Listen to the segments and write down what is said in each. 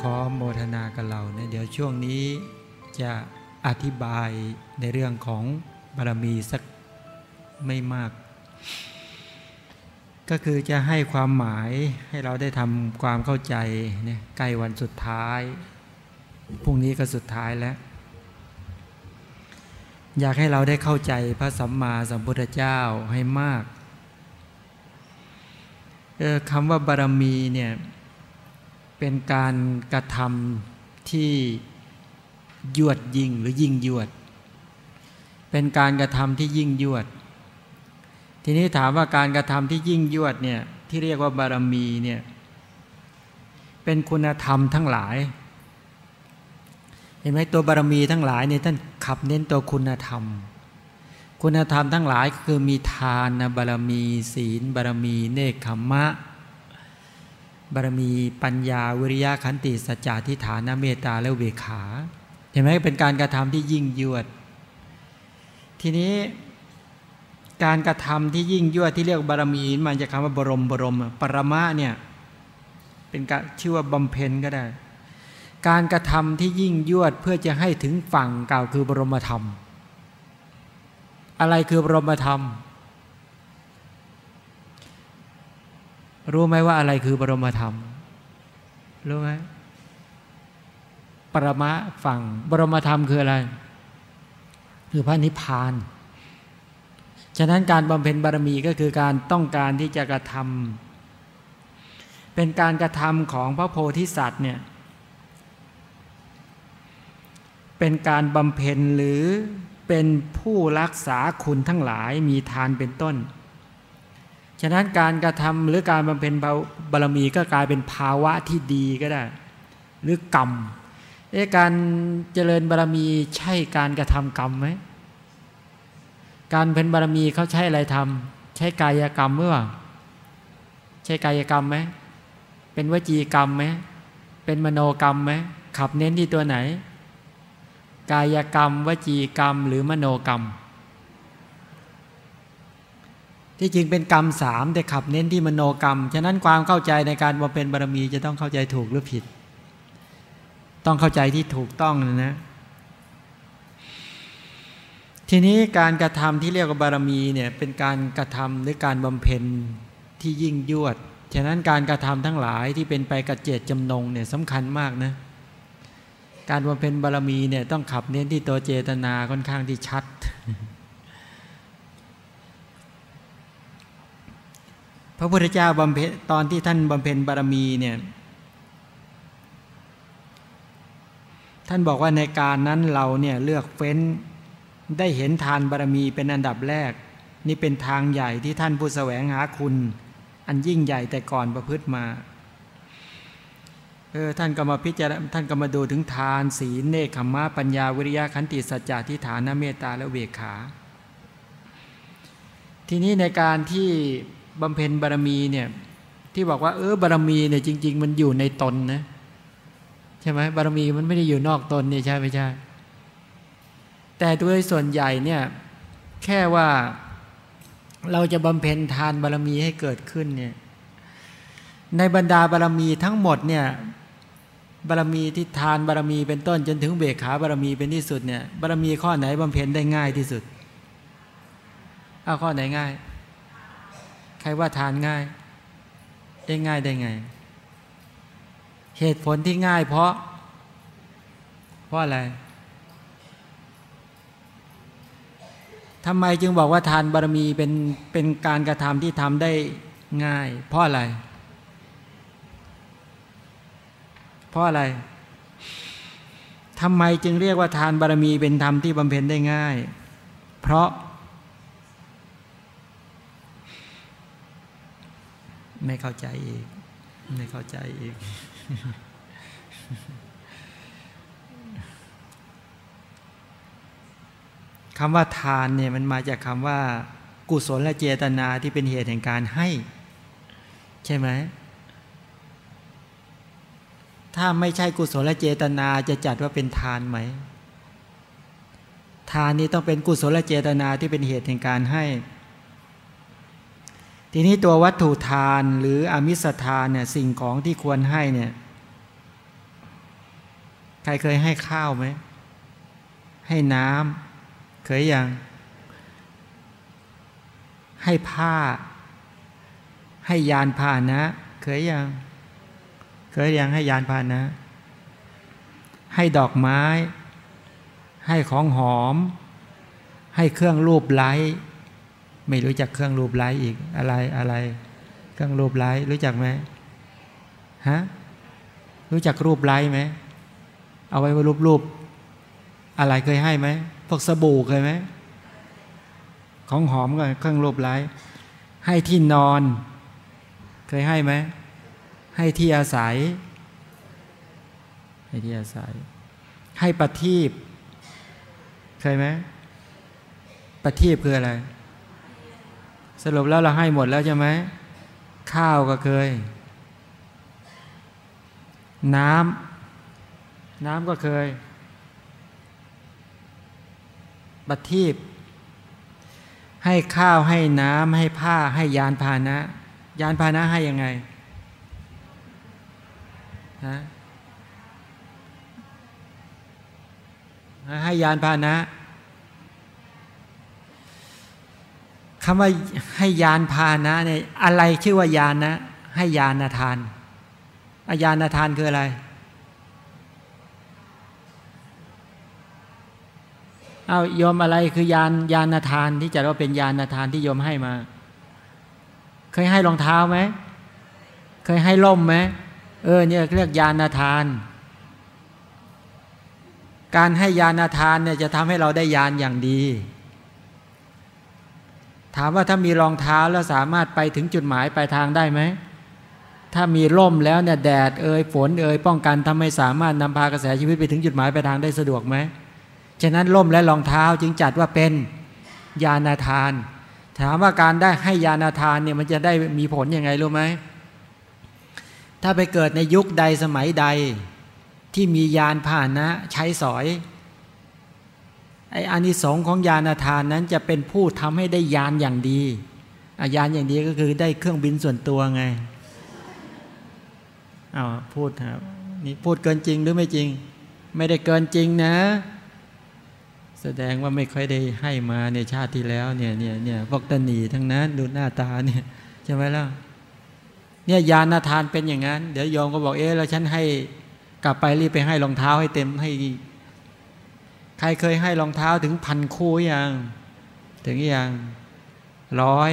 ขอโมทนากับเราเนี่ยเดี๋ยวช่วงนี้จะอธิบายในเรื่องของบารมีสักไม่มาก ก็คือจะให้ความหมายให้เราได้ทำความเข้าใจเนี่ยใกล้วันสุดท้ายพรุ่งนี้ก็สุดท้ายแล้ว อยากให้เราได้เข้าใจพระสัมมาสัมพุทธเจ้าให้มากคำว่าบารมีเนี่ย เป็นการกระทำที่ยวดยิ่งหรือยิ่งยวด เป็นการกระทำที่ยิ่งยวด ทีนี้ถามว่าการกระทำที่ยิ่งยวดเนี่ยที่เรียกว่าบารมีเนี่ยเป็นคุณธรรมทั้งหลาย เห็นไหมตัวบารมีทั้งหลายเนี่ยท่านขับเน้นตัวคุณธรรม คุณธรรมทั้งหลายคือมีทานบารมี ศีลบารมี เนคขมะ บารมีปัญญาวิริยะขันติสัจจะทิฏฐานเมตตาและเวขาเห็นไหมเป็นการกระทำที่ยิ่งยวด ทีนี้การกระทำที่ยิ่งยวดที่เรียกบารมีมันจะคำว่าบรมบรมปรมะเนี่ยเป็นการชื่อว่าบำเพ็ญก็ได้ การกระทำที่ยิ่งยวดเพื่อจะให้ถึงฝั่งกล่าวคือบรมธรรม อะไรคือบรมธรรม รู้ไหมว่าอะไรคือบรมธรรม รู้ไหมปรมะฝั่งบรมธรรมคืออะไร คือพระนิพพาน ฉะนั้นการบำเพ็ญบารมีก็คือการต้องการที่จะกระทำเป็นการกระทำของพระโพธิสัตว์เนี่ยเป็นการบำเพ็ญหรือเป็นผู้รักษาคุณทั้งหลายมีทานเป็นต้น ฉะนั้นการกระทำหรือการบำเพ็ญบารมีก็กลายเป็นภาวะที่ดีก็ได้ หรือกรรมเอ๊การเจริญบารมีใช่การกระทำกรรมไหมการเป็นบารมีเขาใช้อะไรทำใช้กายกรรมเมื่อใช้กายกรรมไหมเป็นวจีกรรมไหมเป็นมโนกรรมไหมขับเน้นที่ตัวไหน กายกรรม วจีกรรม หรือมโนกรรม ที่จริงเป็นกรรมสามแต่ขับเน้นที่มโนกรรม ฉะนั้นความเข้าใจในการบำเพ็ญบารมีจะต้องเข้าใจถูกหรือผิด ต้องเข้าใจที่ถูกต้องนะนะ ทีนี้การกระทำที่เรียกว่าบารมีเนี่ยเป็นการกระทำหรือการบำเพ็ญที่ยิ่งยวด ฉะนั้นการกระทำทั้งหลายที่เป็นไปกับเจตจำนงเนี่ยสำคัญมากนะการบำเพ็ญบารมีเนี่ยต้องขับเน้นที่ตัวเจตนาค่อนข้างที่ชัด ระพุทธเจ้าบำเพ็ญตอนที่ท่านบำเพ็ญบารมีเนี่ยท่านบอกว่าในการนั้นเราเนี่ยเลือกเฟ้นได้เห็นทานบารมีเป็นอันดับแรก นี่เป็นทางใหญ่ที่ท่านผู้แสวงหาคุณ อันยิ่งใหญ่แต่ก่อนประพฤติมาเออท่านก็มาพิจารณาท่านก็มาดูถึงทานศีลเนคขมะปัญญาวิริยะขันติสัจจะทิฏฐานเมตตาและเวขา ทีนี้ในการที่ บำเพ็ญบารมีเนี่ยที่บอกว่าเออบารมีเนี่ยจริง ๆ มันอยู่ในตนนะใช่ไหมบารมีมันไม่ได้อยู่นอกตนเนี่ยใช่ไม่ใช่ แต่โดยส่วนใหญ่เนี่ยแค่ว่าเราจะบำเพ็ญทานบารมีให้เกิดขึ้นเนี่ยในบรรดาบารมีทั้งหมดเนี่ยบารมีที่ทานบารมีเป็นต้นจนถึงเบกขาบารมีเป็นที่สุดเนี่ยบารมีข้อไหนบำเพ็ญได้ง่ายที่สุดเอาข้อไหนง่าย ใครว่าทานง่ายได้ง่ายได้ไง เหตุผลที่ง่ายเพราะ เพราะอะไรทำไมจึงบอกว่าทานบารมีเป็นเป็นการกระทำที่ทำได้ง่าย เพราะอะไร เพราะอะไรทำไมจึงเรียกว่าทานบารมีเป็นธรรมที่บำเพ็ญได้ง่าย เพราะ ไม่เข้าใจอีก ไม่เข้าใจอีก คำว่าทานเนี่ยมันมาจากคำว่า กุศลและเจตนาที่เป็นเหตุแห่งการให้ ใช่ไหม ถ้าไม่ใช่กุศลและเจตนาจะจัดว่าเป็นทานไหม ทานนี้ต้องเป็นกุศลและเจตนาที่เป็นเหตุแห่งการให้ ทีนี้ตัววัตถุทานหรืออมิสทานเนี่ยสิ่งของที่ควรให้เนี่ยใครเคยให้ข้าวไหม ให้น้ำเคยยัง ให้ผ้า ให้ยานพาหนะ เคยยัง เคยยังให้ยานพาหนะ ให้ดอกไม้ ให้ของหอม ให้เครื่องรูปไล้ ไม่รู้จักเครื่องรูปไล้อีกอะไรอะไร เครื่องรูปไล้รู้จักไหมฮะรู้จักรูปไล้ไหมเอาไว้รูปรูปอะไรเคยให้ไหมพวกสบู่เคยไหมของหอมก็เครื่องรูปไล้ให้ที่นอน เคยให้ไหมให้ที่อาศัย ให้ที่อาศัย ให้ประทีปเคยไหมประทีปคืออะไร สรุปแล้วเราให้หมดแล้วใช่ไหมข้าวก็เคย น้ำน้ำก็เคย บัตทีบให้ข้าวให้น้ำให้ผ้าให้ยานพาหนะ ยานพาหนะให้ยังไงฮะให้ยานพาหนะ คำว่าให้ยานพานะเนี่ยอะไรชื่อว่ายานนะ ให้ยานทานอายานทานคืออะไร เอาโยมอะไรคือยานยานทานที่จะว่าเป็นยานทานที่โยมให้มา เคยให้รองเท้าไหม เคยให้ล่มไหมเออเนี่ยเรียกยานทาน การให้ยานทานเนี่ยจะทำให้เราได้ยานอย่างดี ถามว่าถ้ามีรองเท้าแล้วสามารถไปถึงจุดหมายปลายทางได้ไหม ถ้ามีร่มแล้วเนี่ยแดดเอ่ยฝนเอ่ยป้องกันทำให้สามารถนำพากระแสชีวิตไปถึงจุดหมายปลายทางได้สะดวกไหม ฉะนั้นร่มและรองเท้าจึงจัดว่าเป็นยานาทาน ถามว่าการได้ให้ยานาทานเนี่ยมันจะได้มีผลยังไงรู้ไหม ถ้าไปเกิดในยุคใดสมัยใดที่มียานผ่านนะใช้สอย ไออานิสงส์ของยานาทานนั้นจะเป็นผู้ทำให้ได้ยานอย่างดียานอย่างดีก็คือได้เครื่องบินส่วนตัวไงอาพูดครับนี่พูดเกินจริงหรือไม่จริง ไม่ได้เกินจริงนะ แสดงว่าไม่ค่อยได้ให้มาในชาติที่แล้วเนี่ยเนี่ยเนี่ยพวกตนีทั้งนั้นดูหน้าตาเนี่ยใช่ไหมล่ะเนี่ยยานาทานเป็นอย่างนั้น เดี๋ยวยอมก็บอกเอ๊ะแล้วฉันให้กลับไปรีบไปให้รองเท้าให้เต็มให้ ใครเคยให้รองเท้าถึงพันคู่ยัง ถึงยังร้อย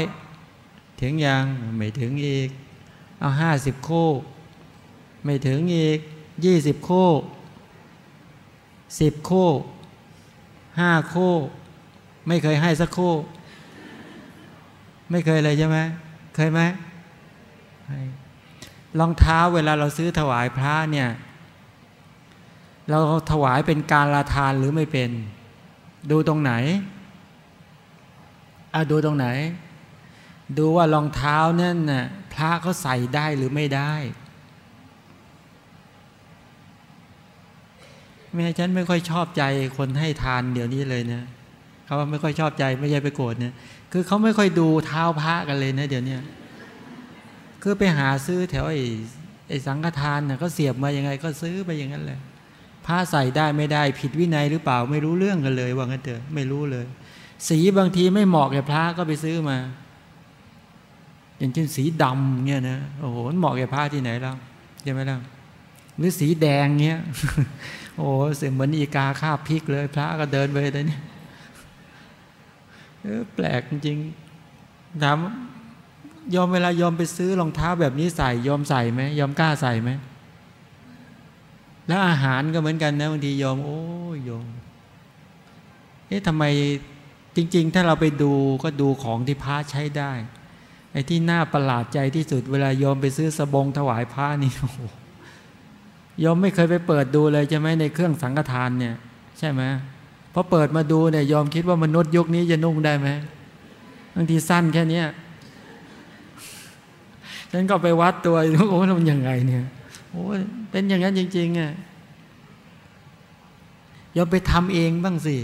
ถึงยังไม่ถึงอีก เอาห้าสิบคู่ ไม่ถึงอีกยี่สิบคู่สิบคู่ห้าคู่ ไม่เคยให้สักคู่ ไม่เคยเลยใช่ไหมเคยไหมรองเท้าเวลาเราซื้อถวายพระเนี่ย เราถวายเป็นการลาทานหรือไม่เป็น ดูตรงไหนอะดูตรงไหน ดูว่ารองเท้านั่นน่ะพระเขาใส่ได้หรือไม่ได้แม่ฉันไม่ค่อยชอบใจคนให้ทานเดี๋ยวนี้เลยนะเขาว่าไม่ค่อยชอบใจไม่ใช่ไปโกรธเนี่ยคือเขาไม่ค่อยดูเท้าพระกันเลยนะ เดี๋ยวนี้คือไปหาซื้อแถวไอ้ไอ้สังฆทานน่ะก็เสียบมายังไงก็ซื้อไปอย่างนั้นเลย ผ้าใส่ได้ไม่ได้ผิดวินัยหรือเปล่าไม่รู้เรื่องกันเลยว่างั้นเถอะไม่รู้เลย สีบางทีไม่เหมาะแก่พระก็ไปซื้อมา อย่างเช่นสีดำเนี่ยนะโอ้โหเหมาะแก่ผ้าที่ไหนแล้วใช่ไหมล่ะหรือสีแดงเงี้ยโอ้เสียเหมือนอีกาคาบพริกเลย พระก็เดินไปแต่นี่ยแปลกจริงถามยอมเวลายอมไปซื้อรองเท้าแบบนี้ใส่ยอมใส่ไหมยอมกล้าใส่ไหม แล้วอาหารก็เหมือนกันนะบางทียอมโอ้ยอมเอ๊ะทำไมจริง ๆ ถ้าเราไปดูก็ดูของที่พระใช้ได้ไอ้ที่น่าประหลาดใจที่สุด เวลายอมไปซื้อสบงถวายพระนี่โอ้ยอมไม่เคยไปเปิดดูเลยใช่ไหมในเครื่องสังฆทานเนี่ย ใช่ไหมพอเปิดมาดูเนี่ยยอมคิดว่ามนุษย์ยุคนี้จะนุ่งได้ไหมบางทีสั้นแค่นี้ฉันก็ไปวัดตัวโอ้มันยังไงเนี่ย โอ้เป็นอย่างนั้นจริงๆอะยอมไปทำเองบ้างสิ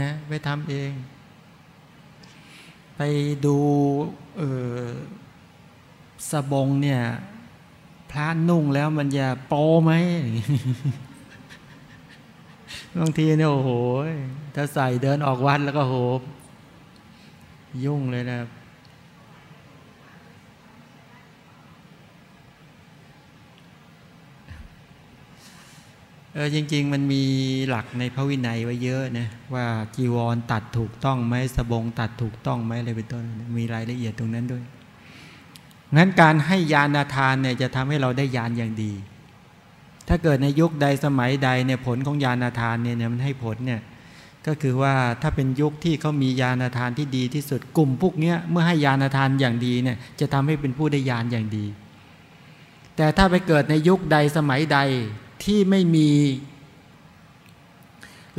นะไปทำเอง ไปดูเออสบงเนี่ย พระนุ่งแล้วมันจะโปไหมบางทีเนี่ยโอ้โห ถ้าใส่เดินออกวัดแล้วก็โห ยุ่งเลยนะครับ เออจริง ๆ มันมีหลักในพระวินัยไว้เยอะนะว่าจีวรตัดถูกต้องไหมสบงตัดถูกต้องไหมอะไรเป็นต้น มีรายละเอียดตรงนั้นด้วยงั้นการให้ยานาทานเนี่ยจะทำให้เราได้ยานอย่างดี ถ้าเกิดในยุคใดสมัยใดเนี่ยผลของยานาทานเนี่ยมันให้ผลเนี่ยก็คือว่าถ้าเป็นยุคที่เขามียานาทานที่ดีที่สุดกลุ่มพวกนี้เมื่อให้ยานาทานอย่างดีเนี่ยจะทำให้เป็นผู้ได้ยานอย่างดี แต่ถ้าไปเกิดในยุคใดสมัยใด ที่ไม่มี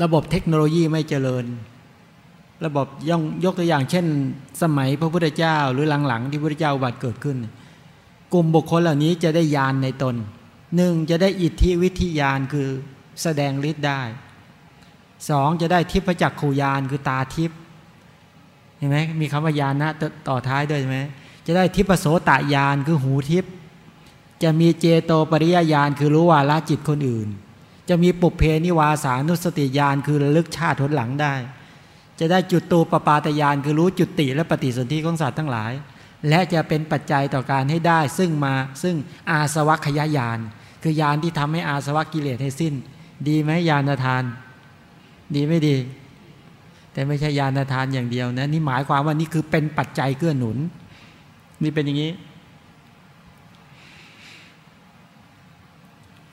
ระบบเทคโนโลยีไม่เจริญ ระบบย่องยกตัวอย่าง เช่น สมัยพระพุทธเจ้า หรือหลังๆ ที่พระพุทธเจ้าบัติเกิดขึ้น กลุ่มบุคคลเหล่านี้จะได้ยานในตนหนึ่งจะได้อิทธิวิธิยานคือแสดงฤทธิ์ได้สองจะได้ทิพจักขูยานคือตาทิพเห็นไหมมีคำว่ายานนะต่อท้ายด้วยใช่ไหมจะได้ทิพโสตายานคือหูทิพ จะมีเจโตปริยญาณคือรู้ว่าละจิตคนอื่น จะมีปุเพนิวาสานุสติญาณคือระลึกชาติทนหลังได้ จะได้จุดตูปปาตญาณคือรู้จุดติและปฏิสนธิของสัตว์ทั้งหลาย และจะเป็นปัจจัยต่อการให้ได้ ซึ่งมาซึ่งอาสวัคยายานคือญาณที่ทำให้อาสวัคกิเลสให้สิ้น ดีไหมญาณทาน ดีไม่ดี แต่ไม่ใช่ญาณทานอย่างเดียวนะนี่หมายความว่านี่คือเป็นปัจจัยเกื้อหนุนนี่เป็นอย่างนี้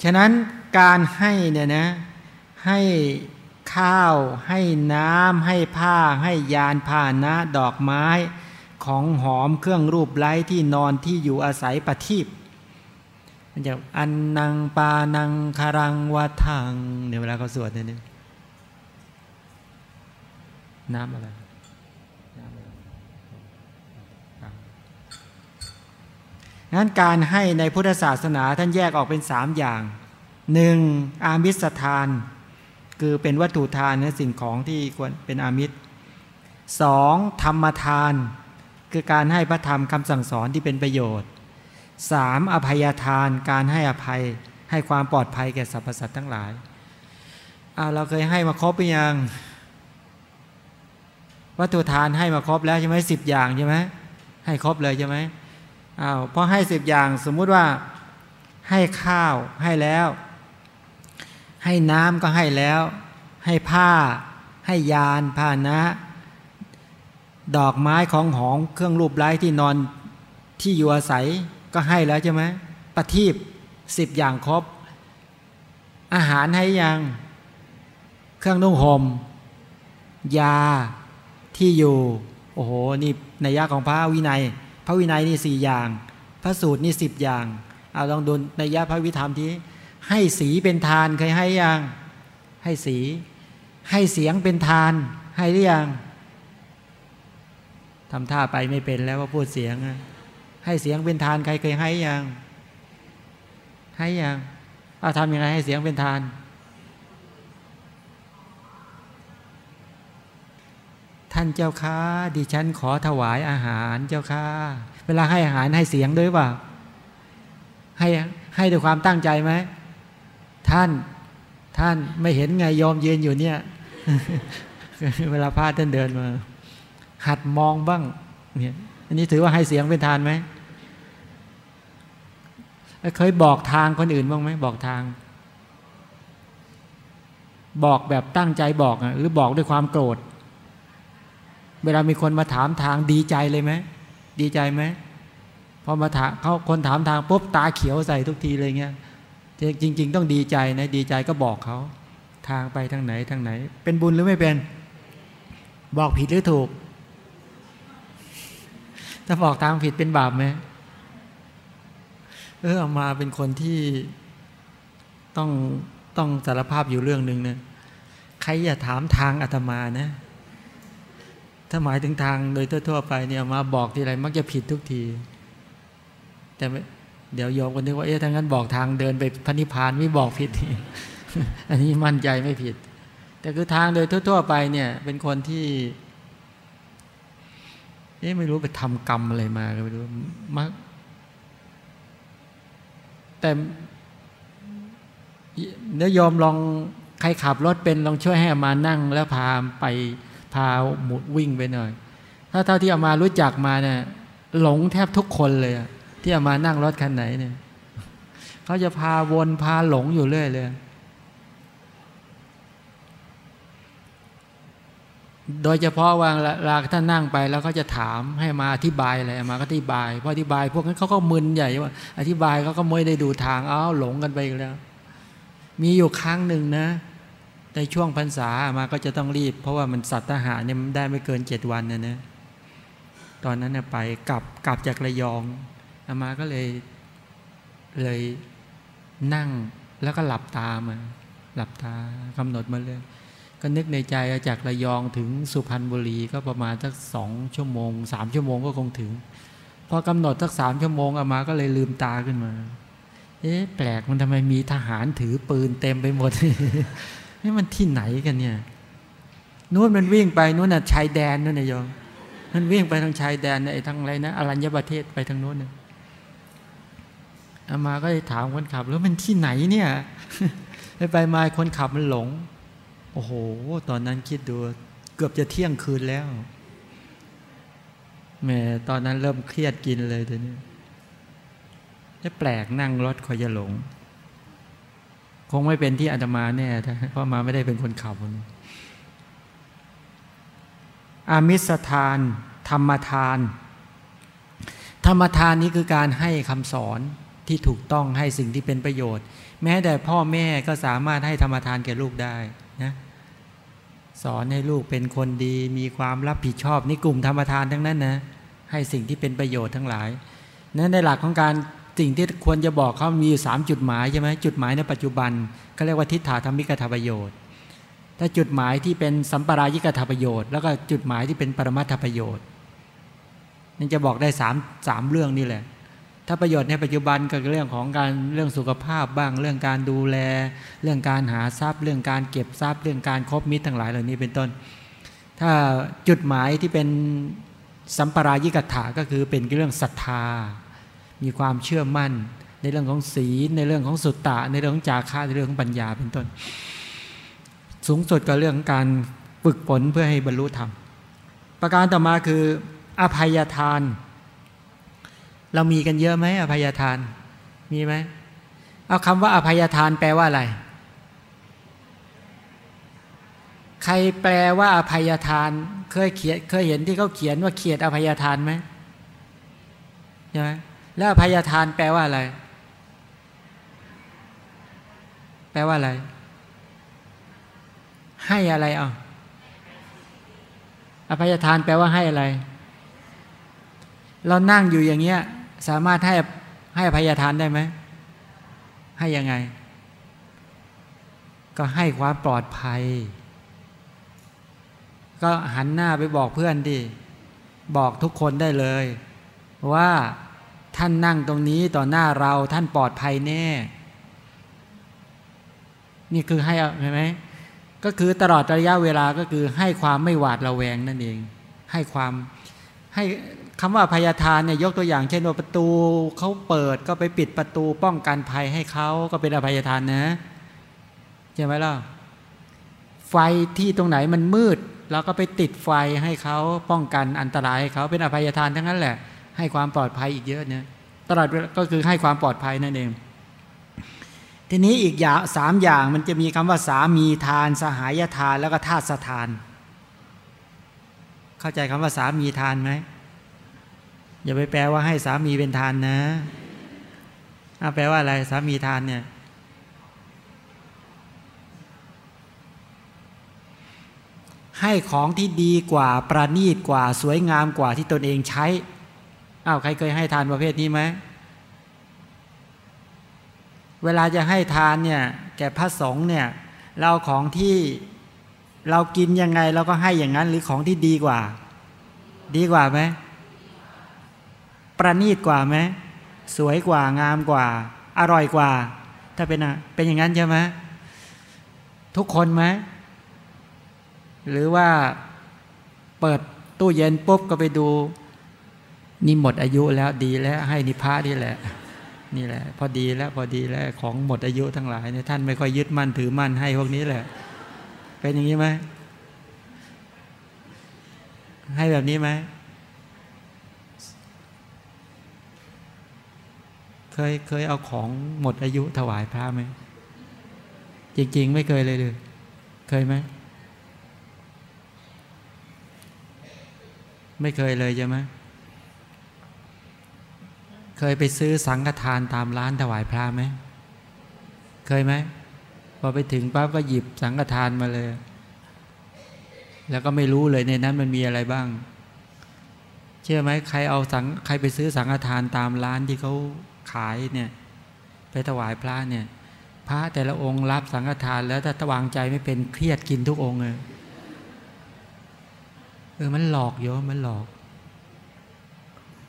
ฉะนั้นการให้เนี่ยนะให้ข้าวให้น้ำให้ผ้าให้ยานผ้านะดอกไม้ ของหอมเครื่องรูปไล้ที่นอนที่อยู่อาศัยปฏิบมันจะอันนังปานังคารังวัทังเนี่ยเวลาเขาสวดเนี่ยน้ำอะไร งั้นการให้ในพุทธศาสนาท่านแยกออกเป็นสามอย่างหนึ่งอามิสทาน คือเป็นวัตถุทานนะสิ่งของที่ควรเป็นอามิสสองธรรมทาน คือการให้พระธรรมคำสั่งสอนที่เป็นประโยชน์สามอภัยทานการให้อภัยให้ความปลอดภัยแก่สรรพสัตว์ทั้งหลายเราเคยให้มาครบไปยัง วัตถุทานให้มาครบแล้วใช่ไหมสิบอย่างใช่ไหมให้ครบเลยใช่ไหม อ้าวพอให้สิบอย่างสมมุติว่าให้ข้าวให้แล้ว ให้น้ำก็ให้แล้ว ให้ผ้า ให้ยานผ้านะ ดอกไม้ของหอมเครื่องรูปไร้ที่นอนที่อยู่อาศัยก็ให้แล้วใช่ไหมปฏิบสิบอย่างครบ อาหารให้ยัง เครื่องนุ่งหม่มยาที่อยู่ โอ้โห นี่ในยะของพระวินัย พระวินัยนี่สี่อย่าง พระสูตรนี่สิบอย่างเอาลองดูในยะพระวิธรรมที่ ให้สีเป็นทานเคยให้ยังให้สี ให้เสียงเป็นทาน ให้หรือยังทำท่าไปไม่เป็นแล้วว่าพูดเสียง ให้เสียงเป็นทานใครเคยให้ยังให้ยังเอาทำยังไงให้เสียงเป็นทาน ท่านเจ้าค้าดิฉันขอถวายอาหารเจ้าค้าเวลาให้อาหารให้เสียงด้วยป่ะให้ให้ด้วยความตั้งใจไหมท่านท่านไม่เห็นไงยอมยืนอยู่เนี่ย เวลาพระท่านเดินมา หัดมองบ้างเนี่ยอันนี้ถือว่าให้เสียงเป็นทานไหมเคยบอกทางคนอื่นบ้างไหมบอกทาง บอกแบบตั้งใจบอกหรือบอกด้วยความโกรธ เวลามีคนมาถามทางดีใจเลยไหมดีใจไหมพอมาถามเขาคนถามทางปุ๊บตาเขียวใส่ทุกทีเลยเงี้ยจริง ๆ ต้องดีใจนะดีใจก็บอกเขาทางไปทางไหนทางไหน เป็นบุญหรือไม่เป็น บอกผิดหรือถูก ถ้าบอกทางผิดเป็นบาปไหมเออออกมาเป็นคนที่ต้องต้องสารภาพอยู่เรื่องหนึ่งนะใครอย่าถามทางอาตมานะ ถ้าหมายถึงทางโดยทั่วๆไปเนี่ยมาบอกทีไรมักจะผิดทุกที แต่เดี๋ยวโยมก็นึกว่าเอ๊ะถ้างั้นบอกทางเดินไปพระนิพพานไม่บอกผิดอันนี้มั่นใจไม่ผิด แต่คือทางโดยทั่ว ๆ ไปเนี่ย เป็นคนที่เอ๊ะไม่รู้ไปทำกรรมอะไรมาก็ไม่รู้มัก แต่เนื้อยอมลองใครขับรถเป็นลองช่วยให้มานั่งแล้วพาไป พาหมุดวิ่งไปหน่อย ถ้าเท่าที่เอามารู้จักมาเนี่ยหลงแทบทุกคนเลยที่เอามานั่งรถคันไหนเนี่ยเขาจะพาวนพาหลงอยู่เรื่อยเลยโดยเฉพาะวางลาท่านนั่งไปแล้วก็จะถามให้มาอธิบายอะไรมาก็อธิบายพออธิบายพวกนั้นเขาก็มึนใหญ่ว่า อธิบายเขาก็ไม่ได้ดูทางอ้าวหลงกันไปแล้ว มีอยู่ครั้งหนึ่งนะ ในช่วงพรรษามาก็จะต้องรีบ เพราะว่ามันสัตว์ทหารเนี่ยมันได้ไม่เกินเจ็ดวันนะนะตอนนั้นนไปกลับกลับจากระยองอามาก็เลยเลยนั่งแล้วก็หลับตามา หลับตากำหนดมาเลยก็นึกในใจจากระยองถึงสุพรรณบุรีก็ประมาณสักสองชั่วโมงสามชั่วโมงก็คงถึง พอกำหนดสักสามชั่วโมงอามาก็เลยลืมตาขึ้นมา เอ๊ะแปลกมันทำไมมีทหารถือปืนเต็มไปหมด นี่มันที่ไหนกันเนี่ยนู้นมันวิ่งไปนู้นน่ะชายแดนนู้นนายโยมมันวิ่งไปทางชายแดนไอ้ทางอะไรนะอรัญญประเทศไปทางนู้นเนี่ยอามาก็เลยถามคนขับ แล้วมันที่ไหนเนี่ยไปไปมาคนขับมันหลง โอ้โห ตอนนั้นคิดดูเกือบจะเที่ยงคืนแล้วแม่ตอนนั้นเริ่มเครียดกินเลยตัวนี้แปลกนั่งรถคอยจะหลง งไม่เป็นที่อาตมาแน่เพราะมาไม่ได้เป็นคนขับอามิสทาน ธรรมทาน ธรรมทานนี้คือการให้คำสอนที่ถูกต้องให้สิ่งที่เป็นประโยชน์ แม้แต่พ่อแม่ก็สามารถให้ธรรมทานแก่ลูกได้นะสอนให้ลูกเป็นคนดีมีความรับผิดชอบนี่กลุ่มธรรมทานทั้งนั้นนะให้สิ่งที่เป็นประโยชน์ทั้งหลายนั้นในหลักของการ สิ่งที่ควรจะบอกเขามีสามจุดหมายใช่ไหมจุดหมายในปัจจุบันก็เรียกว่าทิฏฐาธรรมิกถประโยชน์ ถ้าจุดหมายที่เป็นสัมปรายิกถประโยชน์ แล้วก็จุดหมายที่เป็นปรมัตถประโยชน์นี่จะบอกได้สามสามเรื่องนี่แหละ ถ้าประโยชน์ในปัจจุบันก็เรื่องของการเรื่องสุขภาพบ้างเรื่องการดูแล เรื่องการหาทรัพย์ เรื่องการเก็บทรัพย์ เรื่องการครบมิตรทั้งหลายเหล่านี้เป็นต้น ถ้าจุดหมายที่เป็นสัมปรายิกถาก็คือเป็นเรื่องศรัทธา มีความเชื่อมั่น ในเรื่องของศีลในเรื่องของสุตตะ ในเรื่องของจาระในเรื่องของปัญญาเป็นต้น สูงสุดก็เรื่องของการฝึกฝนเพื่อให้บรรลุธรรม ประการต่อมาคือ อภัยทาน เรามีกันเยอะไหมอภัยทานมีไหมเอาคำว่าอภัยทานแปลว่าอะไร ใครแปลว่าอภัยทาน เคยเขียนเคยเห็นที่เขาเขียนว่าเขียดอภัยทานไหมใช่ไหม แล้วอภัยทานแปลว่าอะไร แปลว่าอะไร ให้อะไรอะอภัยทานแปลว่าให้อะไร เรานั่งอยู่อย่างเงี้ย สามารถให้ให้อภัยทานได้ไหม ให้ยังไง ก็ให้ความปลอดภัย ก็หันหน้าไปบอกเพื่อนดิ บอกทุกคนได้เลย ว่า ท่านนั่งตรงนี้ต่อหน้าเราท่านปลอดภัยแน่ นี่คือให้ใช่ไหมก็คือตลอดระยะเวลาก็คือให้ความไม่หวาดระแวงนั่นเอง ให้ความให้คำว่าพยาทานเนี่ยยกตัวอย่างเช่นว่าประตูเขาเปิดก็ไปปิดประตูป้องกันภัยให้เขาก็เป็นอภัยทานนะใช่ไหมล่ะไฟที่ตรงไหนมันมืดเราก็ไปติดไฟให้เขาป้องกันอันตรายให้เขาเป็นอภัยทานทั้งนั้นแหละ ให้ความปลอดภัยอีกเยอะเนี่ยตลอดก็คือให้ความปลอดภัยนั่นเอง ทีนี้อีกอย่างสามอย่างมันจะมีคำว่าสามีทาน สหายทานแล้วก็ทาสทาน เข้าใจคำว่าสามีทานไหมอย่าไปแปลว่าให้สามีเป็นทานนะอาแปลว่าอะไรสามีทานเนี่ยให้ของที่ดีกว่าประณีตกว่าสวยงามกว่าที่ตนเองใช้ อ้าวใครเคยให้ทานประเภทนี้ไหมเวลาจะให้ทานเนี่ยแก่พระสงฆ์เนี่ยเราของที่เรากินยังไงเราก็ให้อย่างนั้นหรือของที่ดีกว่า ดีกว่าไหมประณีตกว่าไหมสวยกว่างามกว่า อร่อยกว่า ถ้าเป็นอะเป็นอย่างนั้นใช่ไหมทุกคนไหมหรือว่าเปิดตู้เย็นปุ๊บก็ไปดู นี่หมดอายุแล้วดีแล้วให้นิพพานี่แหละ นี่แหละ พอดีแล้วพอดีแล้วของหมดอายุทั้งหลายเนี่ยท่านไม่ค่อยยึดมั่นถือมั่นให้พวกนี้แหละ เป็นอย่างนี้ไหมให้แบบนี้ไหมเคยเคยเอาของหมดอายุถวายพระไหมจริง ๆ ไม่เคยเลยเลยเคยไหมไม่เคยเลยใช่ไหม เคยไปซื้อสังฆทานตามร้านถวายพระไหม เคยไหม พอไปถึงปั๊บก็หยิบสังฆทานมาเลย แล้วก็ไม่รู้เลยในนั้นมันมีอะไรบ้าง เชื่อไหมใครเอาสังใครไปซื้อสังฆทานตามร้านที่เขาขายเนี่ย ไปถวายพระเนี่ย พระแต่ละองค์รับสังฆทานแล้วถ้าตวางใจไม่เป็นเครียดกินทุกองค์เลยเออมันหลอกโยมันหลอก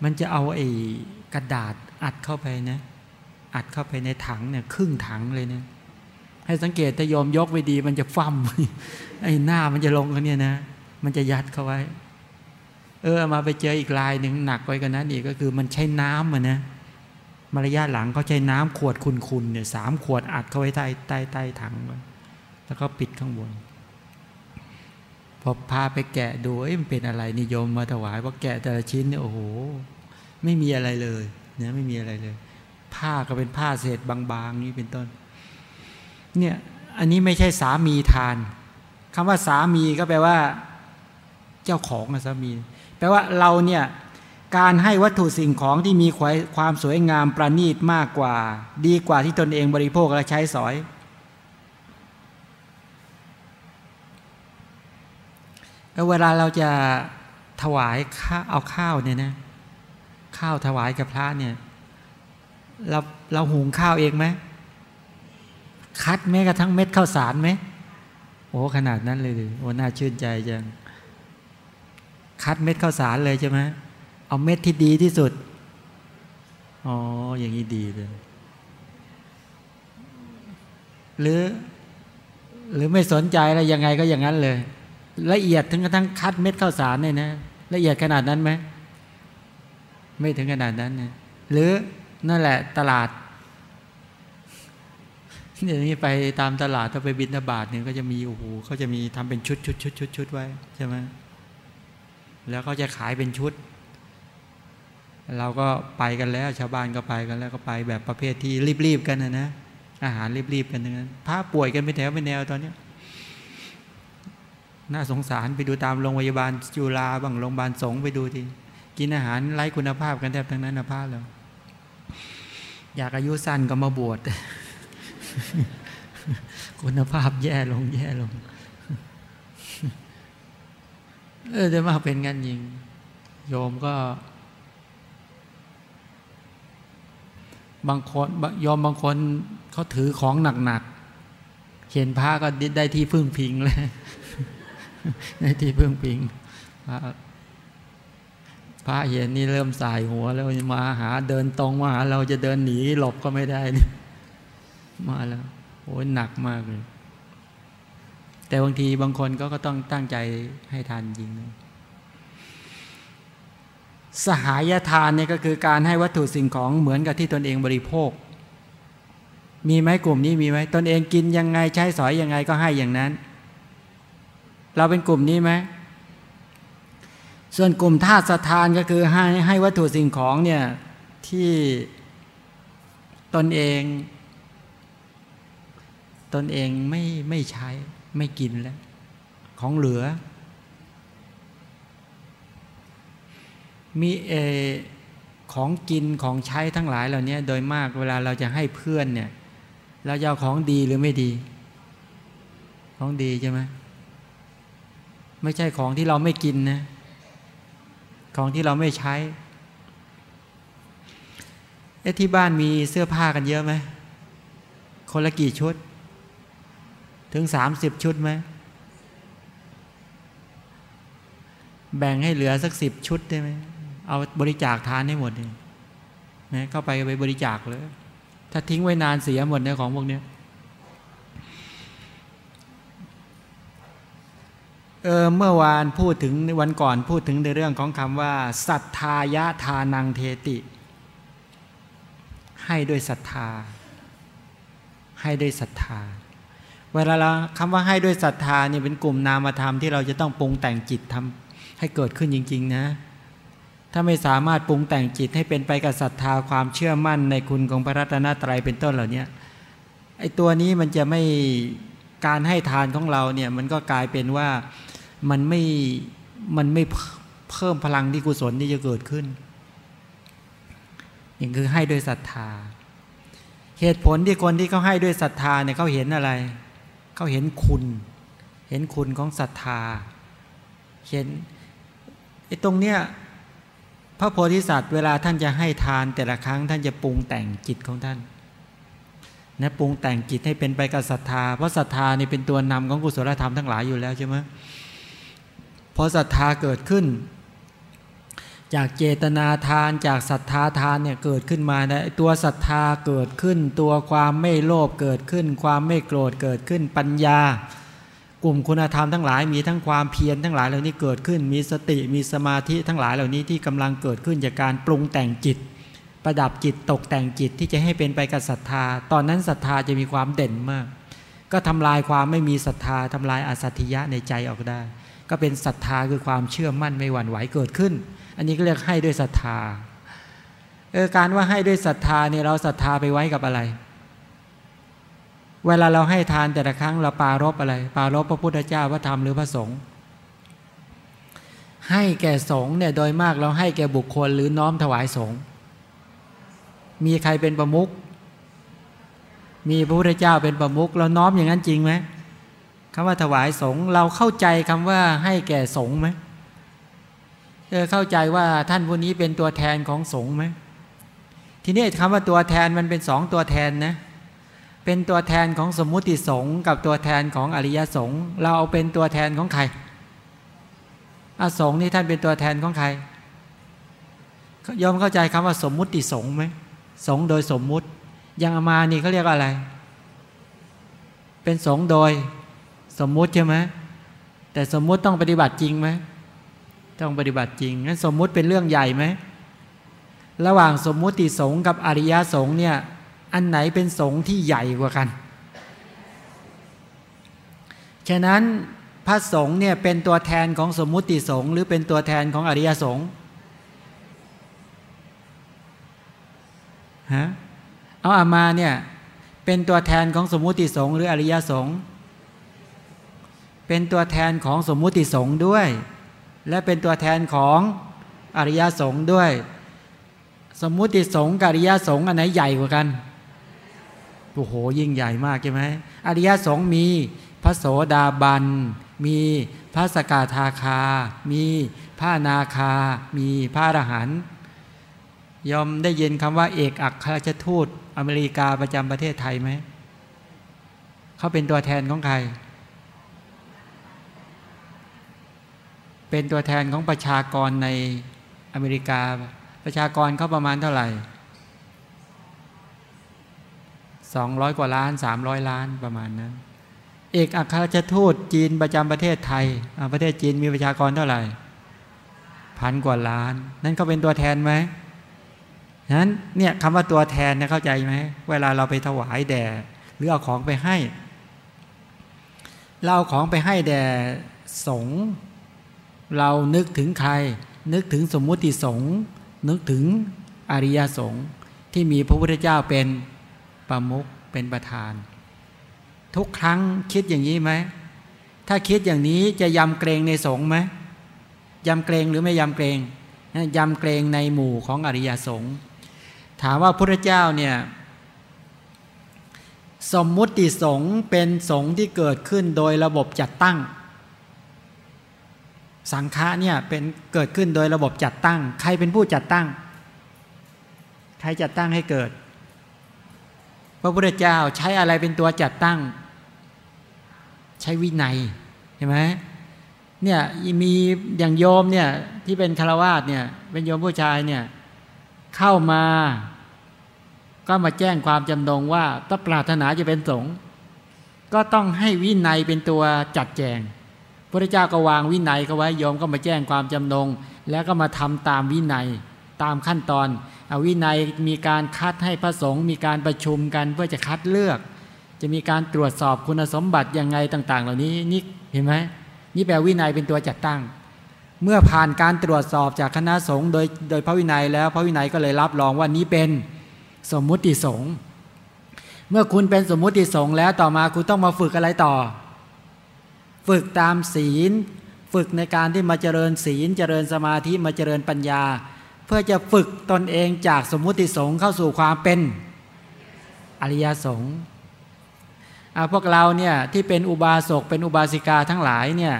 มันจะเอาไอ้ กระดาษอัดเข้าไปนะอัดเข้าไปในถังเนี่ยครึ่งถังเลยเนี่ยให้สังเกตถ้ายอมยกไปดีมันจะฟั่มไอ้หน้ามันจะลงกันเนี่ยนะ มันจะยัดเข้าไว้ เออมาไปเจออีกลายหนึ่งหนักไว้กันนั้นอีกก็คือมันใช้น้ำอะนะมารยาหลังเขาใช้น้ำขวดคุณๆเนี่ยสามขวดอัดเข้าไว้ใต้ใต้ใต้ถังแล้วก็ปิดข้างบน พอพาไปแกะดูเอ้ยมันเป็นอะไรนิยมมาถวายพอแกะแต่ละชิ้นเนี่ยโอ้โห ไม่มีอะไรเลยเนี่ยไม่มีอะไรเลย ผ้าก็เป็นผ้าเศษบางๆนี้เป็นต้น เนี่ยอันนี้ไม่ใช่สามีทานคำว่าสามีก็แปลว่า เจ้าของสามี แปลว่าเราเนี่ยการให้วัตถุสิ่งของที่มีความสวยงามประณีตมากกว่า ดีกว่าที่ตนเองบริโภคและใช้สอยแล้วเวลาเราจะถวายข้าเอาข้าวเนี่ยนะ ข้าวถวายกับพระเนี่ยเราเราหุงข้าวเองไหมคัดแม้กระทั่งเม็ดข้าวสารไหมโอ้ขนาดนั้นเลยโอ้น่าชื่นใจจังคัดเม็ดข้าวสารเลยใช่ไหมเอาเม็ดที่ดีที่สุดอ๋ออย่างนี้ดีเลยหรือ หรือไม่สนใจแล้วยังไงก็อย่างนั้นเลย ละเอียดถึงกระทั่งคัดเม็ดข้าวสารเนี่ยนะละเอียดขนาดนั้นไหม ไม่ถึงขนาดนั้นนะหรือนั่นแหละตลาดเนี่ยนี้ไปตามตลาดถ้าไปบินบาทเนี่ยก็จะมีโอ้โหเขาจะมีทำเป็นชุดชุดชุดชุดชุดไว้ใช่ไหมแล้วเขาจะขายเป็นชุด เราก็ไปกันแล้ว ชาวบ้านก็ไปกันแล้วก็ไปแบบประเภทที่รีบๆกันนะนะอาหารรีบๆกันทั้งนั้นพระป่วยกันไปแถวไปแนวตอนนี้น่าสงสารไปดูตามโรงพยาบาลจุฬาบ้างโรงพยาบาลสงไปดูที กินอาหารไร้คุณภาพกันแทบทั้งนั้นนะพระเราอยากอายุสั้นก็มาบวชคุณภาพแย่ลงแย่ลง เออจะมาเป็นงั้นยิง โยมก็ บางคนยอมบางคนเขาถือของหนักๆเห็นพระก็ได้ที่พึ่งพิงเลยได้ที่พึ่งพิงพระ พระเห็นนี่เริ่มสายหัวแล้วมาหาเดินตรงมาหาเราจะเดินหนีหลบก็ไม่ได้มาแล้วโอ้ยหนักมากเลยแต่บางทีบางคนก็ก็ต้องตั้งใจให้ทานจริง สหายทานเนี่ยก็คือการให้วัตถุสิ่งของเหมือนกับที่ตนเองบริโภค มีไหมกลุ่มนี้มีไหมตนเองกินยังไงใช้สอยยังไงก็ให้อย่างนั้น เราเป็นกลุ่มนี้ไหม ส่วนกลุ่มธาตุสถานก็คือให้ให้วัตถุสิ่งของเนี่ยที่ตนเอง ตนเองไม่ไม่ใช้ไม่กินแล้ว ของเหลือ มีเอของกินของใช้ทั้งหลายเหล่านี้โดยมากเวลาเราจะให้เพื่อนเนี่ยเราจะเอาของดีหรือไม่ดี ของดีใช่ไหมไม่ใช่ของที่เราไม่กินนะ ของที่เราไม่ใช้ เอที่บ้านมีเสื้อผ้ากันเยอะไหม คนละกี่ชุด ถึงสามสิบชุดไหม แบ่งให้เหลือสักสิบชุดได้ไหม เอาบริจาคทานให้หมดเลยนะเข้าไปไปบริจาคเลย ถ้าทิ้งไว้นานเสียหมดในของพวกนี้ เออเมื่อวานพูดถึงวันก่อนพูดถึงในเรื่องของคำว่าสัทธายะทานังเทติใให้ด้วยศรัทธา ให้ด้วยศรัทธา เวลาเราคำว่าให้ด้วยศรัทธาเนี่ยเป็นกลุ่มนามธรรมที่เราจะต้องปรุงแต่งจิตทำให้เกิดขึ้นจริง ๆ นะ ถ้าไม่สามารถปรุงแต่งจิตให้เป็นไปกับศรัทธาความเชื่อมั่นในคุณของพระรัตนตรัยเป็นต้นเหล่านี้ไอ้ตัวนี้มันจะไม่การให้ทานของเราเนี่ยมันก็กลายเป็นว่า มันไม่มันไม่เพิ่มพลังที่กุศลที่จะเกิดขึ้นนี่คือให้ด้วยศรัทธา เหตุผลที่คนที่เขาให้ด้วยศรัทธาเนี่ยเขาเห็นอะไร เขาเห็นคุณ เห็นคุณของศรัทธา เห็นไอ้ตรงเนี้ยพระโพธิสัตว์เวลาท่านจะให้ทานแต่ละครั้งท่านจะปรุงแต่งจิตของท่านนะปรุงแต่งจิตให้เป็นไปกับศรัทธา เพราะศรัทธานี่เป็นตัวนำของกุศลธรรมทั้งหลายอยู่แล้วใช่ไหม พอศรัทธาเกิดขึ้น จากเจตนาทานจากศรัทธาทานเนี่ยเกิดขึ้นมานะตัวศรัทธาเกิดขึ้น ตัวความไม่โลภเกิดขึ้น ความไม่โกรธเกิดขึ้นปัญญา กลุ่มคุณธรรมทั้งหลายมีทั้งความเพียรทั้งหลายเหล่านี้เกิดขึ้น มีสติมีสมาธิทั้งหลายเหล่านี้ที่กำลังเกิดขึ้นจากการปรุงแต่งจิต ประดับจิตตกแต่งจิตที่จะให้เป็นไปกับศรัทธา ตอนนั้นศรัทธาจะมีความเด่นมาก ก็ทำลายความไม่มีศรัทธาทำลายอสัตถิยะในใจออกได้ ก็เป็นศรัทธาคือความเชื่อมั่นไม่หวั่นไหวเกิดขึ้น อันนี้ก็เรียกให้ด้วยศรัทธาเออการว่าให้ด้วยศรัทธาเนี่ยเราศรัทธาไปไว้กับอะไร เวลาเราให้ทานแต่ละครั้งเราปารบอะไร ปารบพระพุทธเจ้าพระธรรมหรือพระสงฆ์ให้แก่สงฆ์เนี่ยโดยมากเราให้แก่บุคคลหรือน้อมถวายสงฆ์มีใครเป็นประมุขมีพระพุทธเจ้าเป็นประมุขเราน้อมอย่างนั้นจริงไหม คำว่าถวายสงเราเข้าใจคำว่าให้แก่สงไหมเออเข้าใจว่าท่านผู้นี้เป็นตัวแทนของสงไหมทีนี้คำว่าตัวแทนมันเป็นสองตัวแทนนะเป็นตัวแทนของสมมุติสงฆ์กับตัวแทนของอริยสงฆ์เราเอาเป็นตัวแทนของใครอาสงฆ์นี่ท่านเป็นตัวแทนของใครยอมเข้าใจคำว่าสมมุติสงฆ์ไหมสงฆ์โดยสมมุติยังอามานี่เขาเรียกอะไร เป็นสงฆ์โดย สมมุติใช่ไหมแต่สมมุติต้องปฏิบัติจริงไหมต้องปฏิบัติจริงงั้นสมมุติเป็นเรื่องใหญ่ไหมระหว่างสมมุติสงฆ์กับอริยสงฆ์เนี่ย อันไหนเป็นสงฆ์ที่ใหญ่กว่ากัน ฉะนั้นพระสงฆ์เนี่ยเป็นตัวแทนของสมมุติสงฆ์หรือเป็นตัวแทนของอริยสงฆ์ฮะเอาอามาเนี่ยเป็นตัวแทนของสมมุติสงฆ์หรืออริยสงฆ์ เป็นตัวแทนของสมมุติสงฆ์ด้วย และเป็นตัวแทนของอริยสงฆ์ด้วย สมมุติสงฆ์กับอริยสงฆ์อันไหนใหญ่กว่ากันโอ้โหยิ่งใหญ่มากใช่ไหมอริยสงฆ์มีพระโสดาบัน มีพระสกทาคา มีพระนาคา มีพระอรหันต์ยอมได้ยินคำว่าเอกอัครราชทูตอเมริกาประจำประเทศไทยไหม เขาเป็นตัวแทนของใคร เป็นตัวแทนของประชากรในอเมริกา ประชากรเขาประมาณเท่าไหร่สองร้อยกว่าล้านสามร้อยล้านประมาณนั้น เอกอัครราชทูตจีนประจำประเทศไทย ประเทศจีนมีประชากรเท่าไหร่ พันกว่าล้าน นั่นเขาเป็นตัวแทนไหมนั้นเนี่ยคำว่าตัวแทนเนี่ยเข้าใจไหมเวลาเราไปถวายแด่หรือเอาของไปให้ เราเอาของไปให้แด่สงฆ์ เรานึกถึงใคร นึกถึงสมมุติสงฆ์นึกถึงอริยสงฆ์ที่มีพระพุทธเจ้าเป็นประมุขเป็นประธาน ทุกครั้งคิดอย่างนี้ไหมถ้าคิดอย่างนี้จะยำเกรงในสงฆ์ไหมยำเกรงหรือไม่ยำเกรงยำเกรงในหมู่ของอริยสงฆ์ถามว่าพระเจ้าเนี่ยสมมุติสงฆ์เป็นสงฆ์ที่เกิดขึ้นโดยระบบจัดตั้ง สังฆะเนี่ยเป็นเกิดขึ้นโดยระบบจัดตั้ง ใครเป็นผู้จัดตั้ง ใครจัดตั้งให้เกิด พระพุทธเจ้าใช้อะไรเป็นตัวจัดตั้ง ใช้วินัยเห็นไหมเนี่ยมีอย่างโยมเนี่ยที่เป็นคารวาสเนี่ยเป็นโยมผู้ชายเนี่ยเข้ามาก็มาแจ้งความจำนงว่าถ้าปรารถนาจะเป็นสงฆ์ก็ต้องให้วินัยเป็นตัวจัดแจง พระเจ้าก็วางวินัยเขาไว้โยมก็มาแจ้งความจำนง แล้วก็มาทำตามวินัยตามขั้นตอนเอาวินัยมีการคัดให้พระสงฆ์มีการประชุมกันเพื่อจะคัดเลือก จะมีการตรวจสอบคุณสมบัติยังไงต่าง ๆ เหล่านี้นี่เห็นไหมนี่แปลวินัยเป็นตัวจัดตั้ง เมื่อผ่านการตรวจสอบจากคณะสงฆ์โดยโดยพระวินัยแล้วพระวินัยก็เลยรับรองว่านี้เป็นสมมุติสงฆ์เมื่อคุณเป็นสมมุติสงฆ์แล้วต่อมาคุณต้องมาฝึกอะไรต่อ ฝึกตามศีล ฝึกในการที่มาเจริญศีล เจริญสมาธิมาเจริญปัญญา เพื่อจะฝึกตนเองจากสมมุติสงฆ์เข้าสู่ความเป็นอริยสงฆ์พวกเราเนี่ยที่เป็นอุบาสกเป็นอุบาสิกาทั้งหลายเนี่ย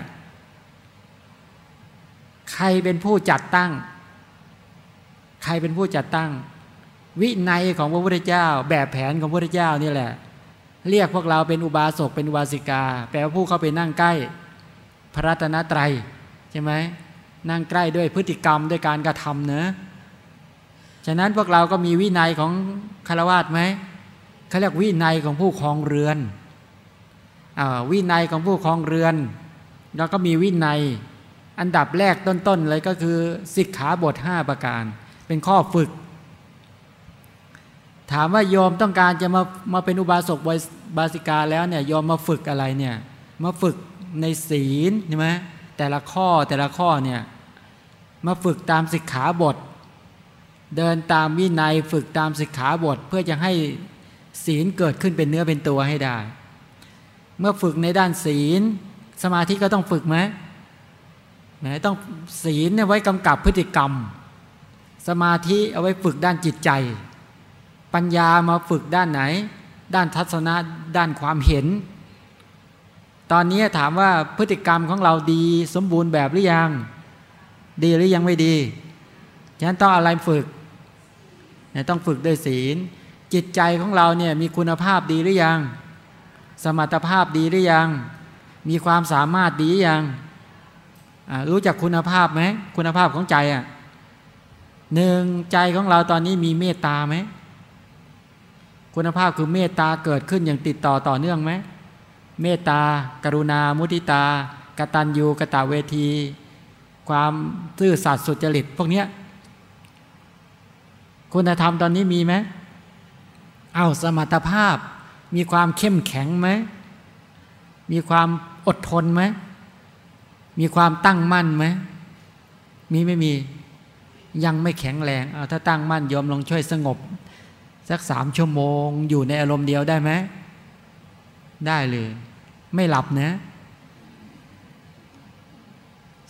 ใครเป็นผู้จัดตั้ง ใครเป็นผู้จัดตั้ง วินัยของพระพุทธเจ้า แบบแผนของพระพุทธเจ้านี่แหละ เรียกพวกเราเป็นอุบาสกเป็นอุบาสิกา แปลว่าผู้เข้าไปนั่งใกล้ พระรัตนตรัยใช่ไหมนั่งใกล้ด้วยพฤติกรรมด้วยการกระทำเนะฉะนั้นพวกเราก็มีวินัยของคารวาสไหมเขาเรียกวินัยของผู้ครองเรือนอวินัยของผู้ครองเรือนแล้วก็มีวินัยอันดับแรกต้นๆเลยก็คือสิกขาบท 5 ประการ เป็นข้อฝึก ถามว่าโยมต้องการจะมามาเป็นอุบาสกบาสิกาแล้วเนี่ยโยมมาฝึกอะไรเนี่ยมาฝึกในศีลใช่ไหมแต่ละข้อแต่ละข้อเนี่ยมาฝึกตามสิกขาบท เดินตามวินัยฝึกตามสิกขาบท เพื่อจะให้ศีลเกิดขึ้นเป็นเนื้อเป็นตัวให้ได้ เมื่อฝึกในด้านศีล สมาธิก็ต้องฝึกไหมนะต้องศีลเนี่ยไว้กำกับพฤติกรรม สมาธิเอาไว้ฝึกด้านจิตใจ ปัญญามาฝึกด้านไหน ด้านทัศนะด้านความเห็น ตอนนี้ถามว่าพฤติกรรมของเราดีสมบูรณ์แบบหรือยัง ดีหรือยังไม่ดีฉะนั้นต้องอะไรฝึกต้องฝึกด้วยศีล จิตใจของเราเนี่ยมีคุณภาพดีหรือยัง สมรรถภาพดีหรือยัง มีความสามารถดีหรือยังรู้จักคุณภาพไหมคุณภาพของใจอะหนึ่งใจของเราตอนนี้มีเมตตาไหม คุณภาพคือเมตตาเกิดขึ้นอย่างติดต่อต่อเนื่องไหมเมตตากรุณา มุทิตากตัญญูกตเวที ความซื่อสัตย์สุจริตพวกนี้คุณธรรมตอนนี้มีไหมเอาสมรรถภาพ มีความเข้มแข็งไหม มีความอดทนไหม มีความตั้งมั่นไหม มีไม่มี ยังไม่แข็งแรง เอาถ้าตั้งมั่นยอมลองช่วยสงบ สักสามชั่วโมง อยู่ในอารมณ์เดียวได้ไหมได้เลย ไม่หลับนะ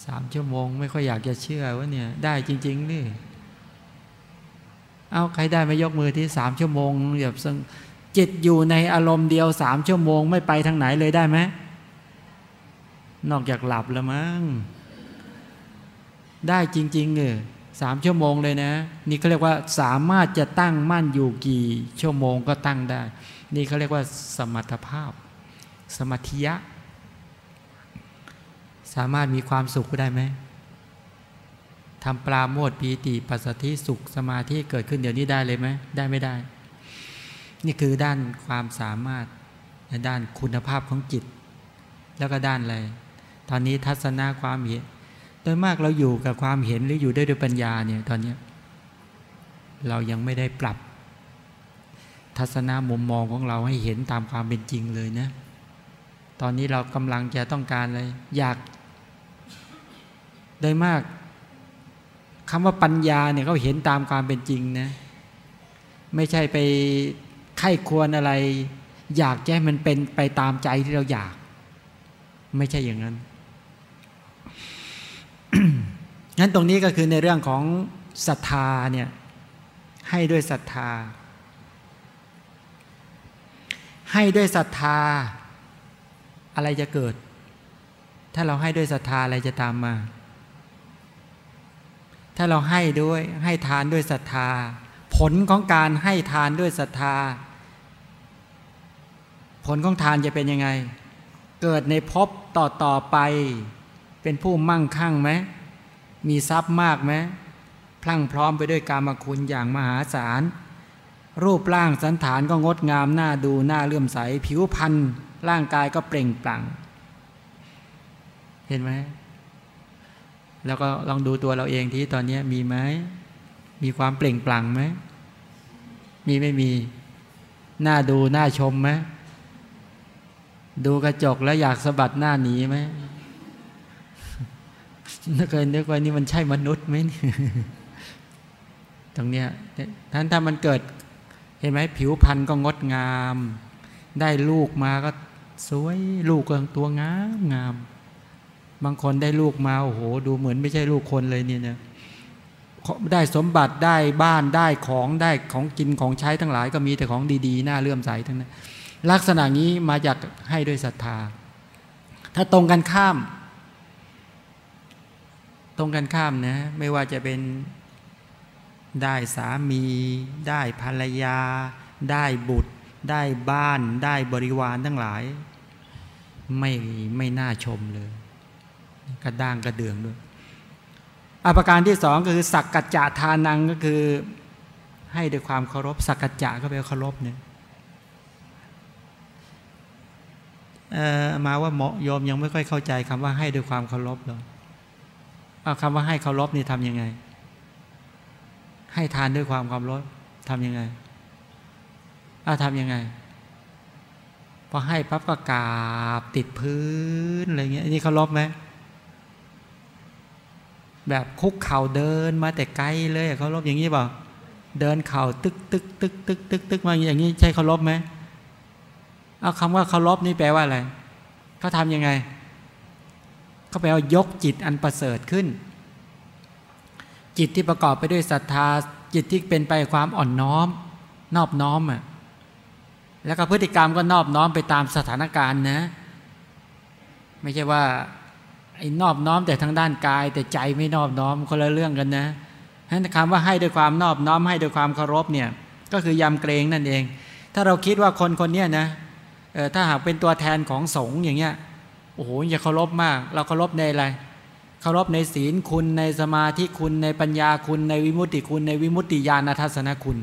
สามชั่วโมง ไม่ค่อยอยากจะเชื่อว่าเนี่ย ได้จริงๆนี่เอาใครได้ไม่ยกมือที่สามชั่วโมงแบบจิตอยู่ในอารมณ์เดียวสามชั่วโมง ไม่ไปทางไหนเลยได้ไหมนอกจากหลับแล้วมั้งได้จริงๆเนี่ย สามชั่วโมงเลยนะ นี่เขาเรียกว่าสามารถจะตั้งมั่นอยู่กี่ชั่วโมงก็ตั้งได้ นี่เขาเรียกว่าสมรรถภาพ สมัธิยะ สามารถมีความสุขได้ไหมทำปลาโมดปีติปัสสติสุขสมาธิเกิดขึ้นเดี๋ยวนี้ได้เลยไหมได้ไม่ได้ นี่คือด้านความสามารถในด้านคุณภาพของจิต แล้วก็ด้านอะไร ตอนนี้ทัศนะความเห็น โดยมากเราอยู่กับความเห็นหรืออยู่ด้วยด้วยปัญญาเนี่ยตอนนี้เรายังไม่ได้ปรับ ทัศนะมุมมองของเราให้เห็นตามความเป็นจริงเลยนะ ตอนนี้เรากำลังจะต้องการเลย อยาก โดยมากคำว่าปัญญาเนี่ยเขาเห็นตามความเป็นจริงนะ ไม่ใช่ไปไข้ควรอะไร อยากให้มันเป็นไปตามใจที่เราอยาก ไม่ใช่อย่างนั้น งั้นตรงนี้ก็คือในเรื่องของศรัทธาเนี่ยให้ด้วยศรัทธา ให้ด้วยศรัทธาอะไรจะเกิด ถ้าเราให้ด้วยศรัทธาอะไรจะตามมา ถ้าเราให้ด้วยให้ทานด้วยศรัทธา ผลของการให้ทานด้วยศรัทธา ผลของทานจะเป็นยังไง เกิดในภพต่อต่อไป เป็นผู้มั่งคั่งไหมมีทรัพย์มากไหมพลั่งพร้อมไปด้วยกามคุณอย่างมหาศาล รูปร่างสันฐานก็งดงามหน่าดูหน่าเลื่อมใส ผิวพรรณร่างกายก็เปล่งปลั่ง เห็นไหมแล้วก็ลองดูตัวเราเองที่ตอนนี้มีไหมมีความเปล่งปลั่งไหมมีไม่มีหน้าดูหน้าชมไหมดูกระจกแล้วอยากสะบัดหน้าหนีไหม นึกเคยนึกว่านี่มันใช่มนุษย์ไหมตรงเนี้ยท่านถ้ามันเกิด เห็นไหมผิวพรรณก็งดงาม ได้ลูกมาก็สวยลูกก็ตัวงามงาม บางคนได้ลูกมาโอ้โหดูเหมือนไม่ใช่ลูกคนเลยเนี่ยนะได้สมบัติได้บ้านได้ของได้ของกินของใช้ทั้งหลายก็มีแต่ของดีๆ น่าเลื่อมใสทั้งนั้นลักษณะนี้มาจากให้ด้วยศรัทธา ถ้าตรงกันข้าม ตรงกันข้ามนะ ไม่ว่าจะเป็นได้สามี ได้ภรรยา ได้บุตร ได้บ้าน ได้บริวารทั้งหลาย ไม่ไม่น่าชมเลย กระด้างกระเดืองด้วยอภิการที่สองก็คือ สักกัจจะทานังก็คือให้ด้วยความเคารพ สักกัจจะก็แปลเคารพเนี่ยมาว่าเหมาะโยมยังไม่ค่อยเข้าใจคำว่าให้ด้วยความเคารพหรอก เอาคำว่าให้เคารพนี่ทำยังไง ให้ทานด้วยความเคารพทำยังไงอาทำยังไงพอให้ปั๊บก็กราบติดพื้นอะไรเงี้ยนี่เคารพไหมแบบคุกเข่าเดินมาแต่ไกลเลยเคารพอย่างนี้เปล่าเดินเข่าตึกตึกตึกตึกตึกตึกมาอย่างนี้ใช่เคารพไหมเอาคำว่าเคารพนี่แปลว่าอะไรเขาทำยังไง เขาแปลว่ายกจิตอันประเสริฐขึ้น จิตที่ประกอบไปด้วยศรัทธา จิตที่เป็นไปความอ่อนน้อม นอบน้อมอะแล้วก็พฤติกรรมก็นอบน้อมไปตามสถานการณ์นะ ไม่ใช่ว่าไอ้นอบน้อมแต่ทางด้านกาย แต่ใจไม่นอบน้อมคนละเรื่องกันนะฉะนั้นคำว่าให้ด้วยความนอบน้อมให้ด้วยความเคารพเนี่ยก็คือยำเกรงนั่นเอง ถ้าเราคิดว่าคนคนนี้นะถ้าหากเป็นตัวแทนของสงฆ์อย่างเงี้ย โอ้โหอย่าเคารพมาก เราเคารพในอะไรเคารพในศีลคุณในสมาธิคุณในปัญญาคุณในวิมุตติคุณในวิมุตติญาณทัศนคุณ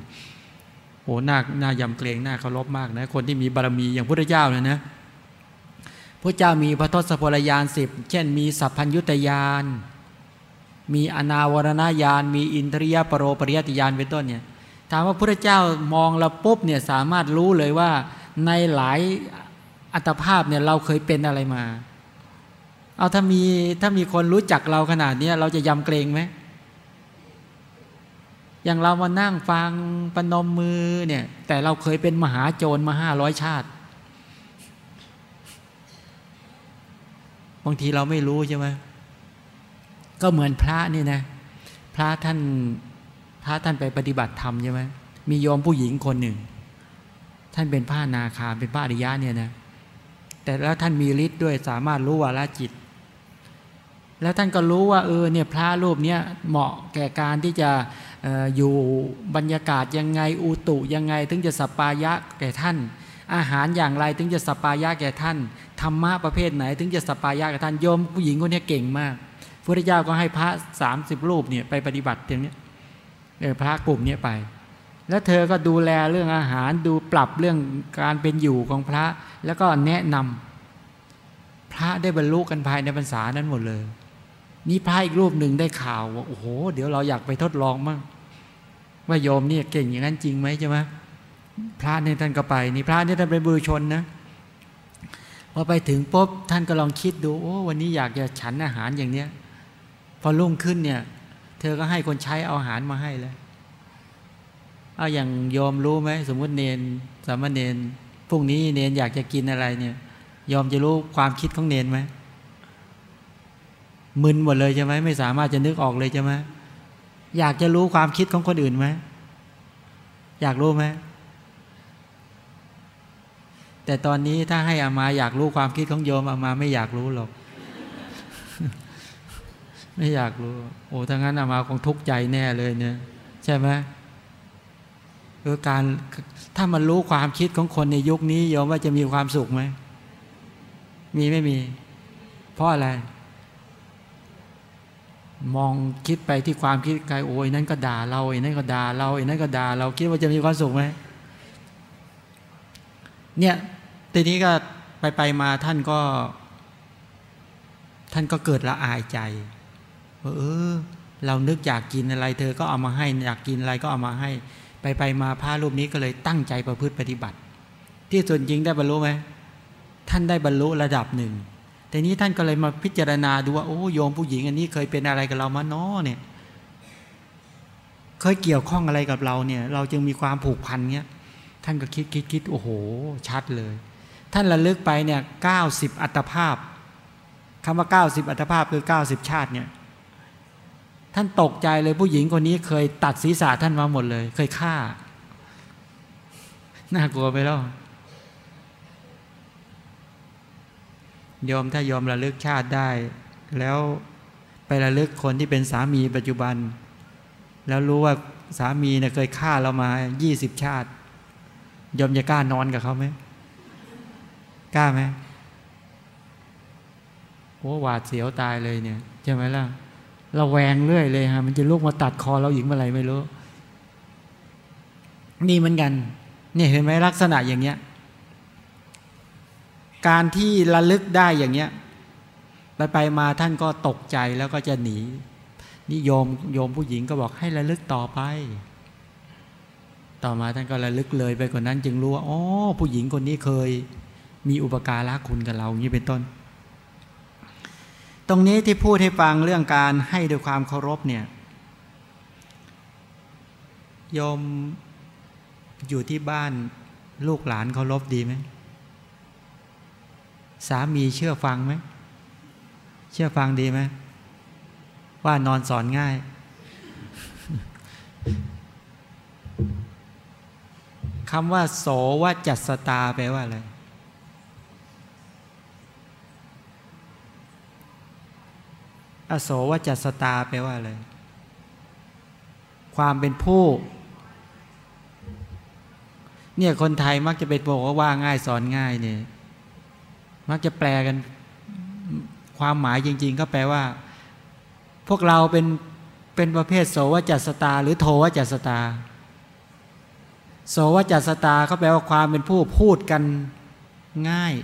โอ้หน้าหน้ายำเกรงหน้าเคารพมากนะคนที่มีบารมีอย่างพระเจ้าเลยนะพระเจ้ามีพระทศพลยานสิบเช่น มีสัพพัญยุตยานมีอนาวรณญาณมีอินทรียปรโรปริยติยานเป็นต้นเนี่ยถามว่าพระเจ้ามองเราปุ๊บเนี่ยสามารถรู้เลยว่าในหลาย อัตภาพเนี่ยเราเคยเป็นอะไรมา เอาถ้ามีถ้ามีคนรู้จักเราขนาดนี้เราจะยำเกรงไหมอย่างเรามานั่งฟังปนมมือเนี่ยแต่เราเคยเป็นมหาโจรมาห้าร้อยชาติ บางทีเราไม่รู้ใช่ไหมก็เหมือนพระนี่นะ พระท่านพระท่านไปปฏิบัติธรรมใช่ไหมมีโยมผู้หญิงคนหนึ่ง ท่านเป็นพระนาคาเป็นพระอริยะเนี่ยนะ แต่แล้วท่านมีฤทธิ์ด้วยสามารถรู้วาระจิต แล้วท่านก็รู้ว่าเออเนี่ยพระรูปเนี้ยเหมาะแก่การที่จะอออยู่บรรยากาศยังไงอุตุยังไง ถึงจะสปายะแก่ท่าน อาหารอย่างไรถึงจะสปายะแก่ท่านธรรมะประเภทไหน ถึงจะสปายะแก่ท่านโยมผู้หญิงคนนี้เก่งมากพระเจ้าก็ให้พระสามสิบรูปเนี่ยไปปฏิบัติอย่างนี้พระกลุ่มนี้ไป แล้วเธอก็ดูแลเรื่องอาหารดูปรับเรื่องการเป็นอยู่ของพระ แล้วก็แนะนำพระได้บรรลุกันภายในพรรษานั้นหมดเลย นี่พระอีกรูปหนึ่งได้ข่าวว่าโอ้โห เดี๋ยวเราอยากไปทดลองมั่งว่าโยมนี่เก่งอย่างนั้นจริงไหมใช่ไหมพระเนี่ยท่านก็ไป นี่พระนี่ท่านเป็นบุรุชนนะพอไปถึงปุ๊บท่านก็ลองคิดดูโอ้วันนี้อยากจะฉันอาหารอย่างเนี้ยพอรุ่งขึ้นเนี่ย เธอก็ให้คนใช้เอาอาหารมาให้แล้ว เอาอย่างยอมรู้ไหมสมมุติเนนสามเณรพรุ่งนี้เนนอยากจะกินอะไรเนี่ยยอมจะรู้ความคิดของเนนไหมมึนหมดเลยใช่ไหมไม่สามารถจะนึกออกเลยใช่ไหมอยากจะรู้ความคิดของคนอื่นไหมอยากรู้ไหมแต่ตอนนี้ถ้าให้อามาอยากรู้ความคิดของโยมอามาไม่อยากรู้หรอก ไม่อยากรู้ โอ้ถ้างั้นอามาคงทุกข์ใจแน่เลยเนี่ย ใช่ไหม คือการถ้ามันรู้ความคิดของคนในยุคนี้ยอมว่าจะมีความสุขไหมมีไม่มี เพราะอะไร มองคิดไปที่ความคิดไกลโอ้ยนั่นก็ด่าเราไอ้นั่นก็ด่าเราไอ้นั่นก็ด่าเราคิดว่าจะมีความสุขไหมเนี่ยทีนี้ก็ไปไปมาท่านก็ ท่านก็เกิดละอายใจว่าเออ เรานึกอยากกินอะไร เธอก็เอามาให้ อยากกินอะไรก็เอามาให้ ไปไปมาพระรูปนี้ก็เลยตั้งใจประพฤติปฏิบัติ ที่ส่วนจริงได้บรรลุไหมท่านได้บรรลุระดับหนึ่งแต่นี้ท่านก็เลยมาพิจารณาดูว่าโอ้โยมผู้หญิงอันนี้เคยเป็นอะไรกับเรามาน้อเนี่ย เคยเกี่ยวข้องอะไรกับเราเนี่ย เราจึงมีความผูกพันเนี้ยท่านก็คิดคิดคิดโอ้โห ชัดเลย ท่านระลึกไปเนี่ยเก้าสิบอัตภาพคำว่าเก้าสิบอัตภาพคือเก้าสิบชาติเนี่ย ท่านตกใจเลยผู้หญิงคนนี้เคยตัดศีรษะท่านมาหมดเลย เคยฆ่า น่ากลัวไปแล้วยอมถ้ายอมระลึกชาติได้ แล้วไประลึกคนที่เป็นสามีปัจจุบัน แล้วรู้ว่าสามีเนี่ยเคยฆ่าเรามายี่สิบชาติ ยอมจะกล้านอนกับเขาไหมกล้าไหมโอ้หวาดเสียวตายเลยเนี่ยใช่ไหมล่ะ ราแวงเรื่อยเลยฮะมันจะลุกมาตัดคอเราหญิงเมื่อไรไม่รู้นี่เหมือนกันเนี่ยเห็นไหมลักษณะอย่างเงี้ย การที่ระลึกได้อย่างเนี้ย ไปไปมาท่านก็ตกใจแล้วก็จะหนี นิยมโยมผู้หญิงก็บอกให้ระลึกต่อไป ต่อมาท่านก็ระลึกเลยไปกว่านั้น จึงรู้ว่าอ๋อผู้หญิงคนนี้เคย มีอุปการะคุณกับเราอย่างนี้เป็นต้น ตรงนี้ที่พูดให้ฟังเรื่องการให้ด้วยความเคารพเนี่ยโยมอยู่ที่บ้านลูกหลานเคารพดีไหมสามีเชื่อฟังไหม เชื่อฟังดีไหม ว่านอนสอนง่าย คำว่า โสวจัสตาแปลว่าอะไร อโสวจัสตาแปลว่าอะไร ความเป็นผู้ เนี่ยคนไทยมักจะเป็นบอกว่าว่าง่ายสอนง่ายเนี่ย มักจะแปลกัน ความหมายจริง ๆ ก็แปลว่า พวกเราเป็นเป็นประเภทโสวจัสตา หรือโทวจัสตา โสวจัสตาเขาแปลว่าความเป็นผู้พูดกันง่าย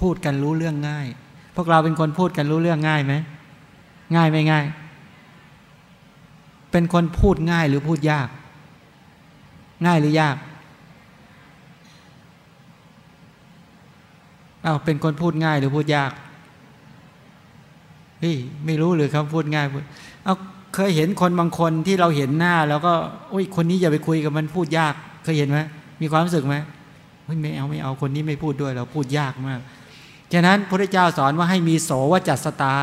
พูดกันรู้เรื่องง่าย พวกเราเป็นคนพูดกันรู้เรื่องง่ายไหม ง่ายไม่ง่าย เป็นคนพูดง่ายหรือพูดยาก ง่ายหรือยากอา้าวเป็นคนพูดง่ายหรือพูดยากเฮ้ยไม่รู้หรือคำพูดง่ายพูดเอาเคยเห็นคนบางคนที่เราเห็นหน้า แล้วก็โอ้ยคนนี้อย่าไปคุยกับมันพูดยาก เคยเห็นไหมมีความรู้สึกไหมเฮ้ยไม่เอาไม่เอาคนนี้ไม่พูดด้วยเราพูดยากมาก ฉะนั้นพระเจ้าสอนว่าให้มีโสวจัสตา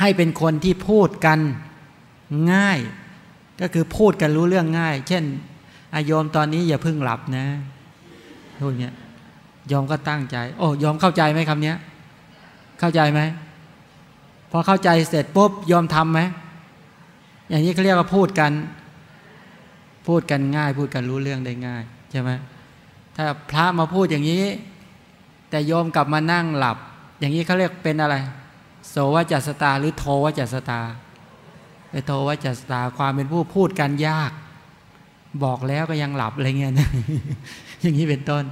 ให้เป็นคนที่พูดกันง่าย ก็คือพูดกันรู้เรื่องง่าย เช่นอายมตอนนี้อย่าเพิ่งหลับนะพูดเงี้ยยอมก็ตั้งใจ โอ้ยอมเข้าใจไหมคำนี้เข้าใจไหมพอเข้าใจเสร็จปุ๊บยอมทำไหมอย่างนี้เขาเรียกว่าพูดกัน พูดกันง่าย พูดกันรู้เรื่องได้ง่ายใช่ไหมถ้าพระมาพูดอย่างนี้ แต่โยมกลับมานั่งหลับ อย่างนี้เขาเรียกเป็นอะไร โสวจัสตาหรือโทวจัสตาไอโทวจัสตาความเป็นผู้พูดกันยาก บอกแล้วก็ยังหลับอะไรเงี้ยอย่างนี้เป็นต้น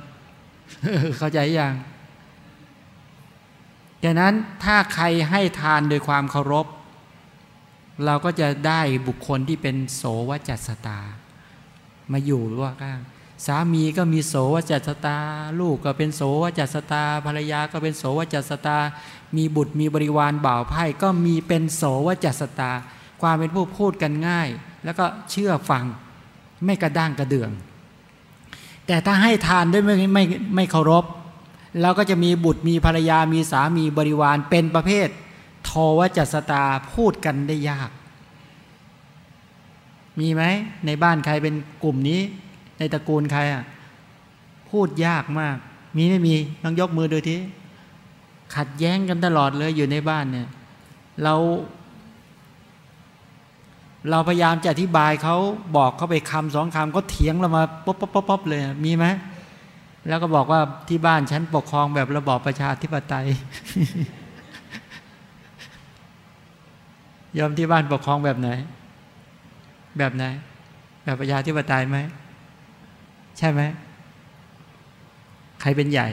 เข้าใจยังดังนั้นถ้าใครให้ทานโดยความเคารพ เราก็จะได้บุคคลที่เป็นโสวจัสตา มาอยู่ว่าก้างสามีก็มีโสวจัสตา ลูกก็เป็นโสวจัสตา ภรรยาก็เป็นโสวจัสตา มีบุตรมีบริวารบ่าวไพ่ก็มีเป็นโสวจัสตา ความเป็นผู้พูดกันง่าย แล้วก็เชื่อฟังไม่กระด้างกระเดือง แต่ถ้าให้ทานด้วยไม่ไม่ไม่เคารพเราก็จะมีบุตรมีภรรยามีสามีบริวารเป็นประเภท โทวจัสตาพูดกันได้ยาก มีไหมในบ้านใครเป็นกลุ่มนี้ ในตระกูลใครอะพูดยากมาก มีไม่มีต้องยกมือดูที ขัดแย้งกันตลอดเลยอยู่ในบ้านเนี่ย เรา เราพยายามจะอธิบายเขาบอกเขาไปคำสองคำก็เถียงเรามาป๊บป๊บป๊บเลยมีไหมแล้วก็บอกว่าที่บ้านฉันปกครองแบบระบอบประชาธิปไตยยอมที่บ้านปกครองแบบไหน แบบไหน แบบประชาธิปไตยไหม ใช่ไหม ใครเป็นใหญ่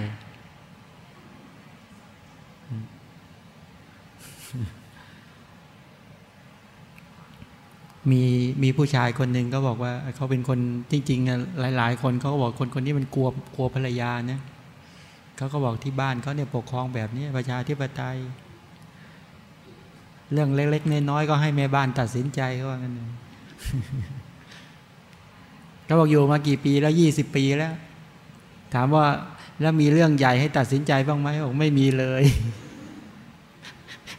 มีมีผู้ชายคนหนึ่งก็บอกว่าเขาเป็นคนจริงๆหลาย ๆ คนเขาก็บอกคนคนนี้มันกลัวกลัวภรรยานะเขาก็บอกที่บ้านเขาเนี่ยปกครองแบบนี้ประชาธิปไตย เรื่องเล็ก ๆ น้อยๆก็ให้แม่บ้านตัดสินใจเขาว่างั้นเขาบอกอยู่มากี่ปีแล้วยี่สิบปีแล้ว ถามว่าแล้วมีเรื่องใหญ่ให้ตัดสินใจบ้างไหมบอกไม่มีเลย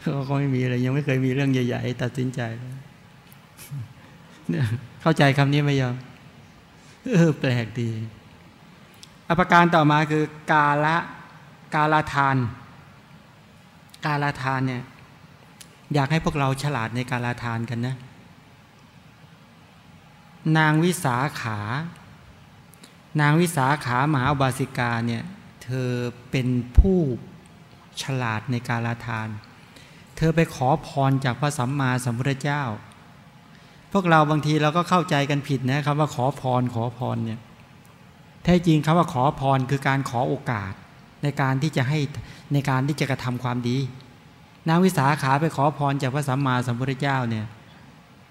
เขาก็ไม่มีเลยยังไม่เคยมีเรื่องใหญ่ๆให้ตัดสินใจเเข้าใจคำนี้ไหมยอมเออแปลกดีอภิการต่อมาคือกาละกาลาทาน กาลาทานเนี่ยอยากให้พวกเราฉลาดในกาลาทานกันนะ นางวิสาขา นางวิสาขามหาบาสิกาเนี่ยเธอเป็นผู้ฉลาดในกาลาทาน เธอไปขอพรจากพระสัมมาสัมพุทธเจ้า พวกเราบางทีเราก็เข้าใจกันผิดนะครับว่าขอพรขอพรเนี่ยแท้จริงคำว่าขอพรคือการขอโอกาสในการที่จะให้ในการที่จะกระทำความดีนางวิสาขาไปขอพรจากพระสัมมาสัมพุทธเจ้าเนี่ย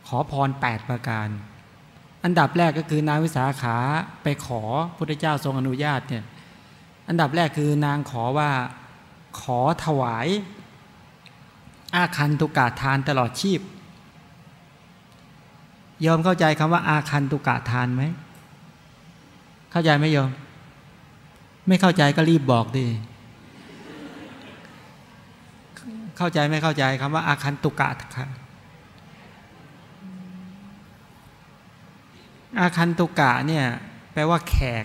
ขอพร 8 ประการ อันดับแรกก็คือนางวิสาขาไปขอพุทธเจ้าทรงอนุญาตเนี่ยอันดับแรกคือนางขอว่าขอถวาย อาคันตุกาทานตลอดชีพ ยอมเข้าใจคำว่า อาคันตุกะทานไหม เข้าใจไหมยอม ไม่เข้าใจก็รีบบอกดิเข้าใจไม่เข้าใจคำว่า อาคันตุกะค่ะอาคันตุกะเนี่ยแปลว่าแขก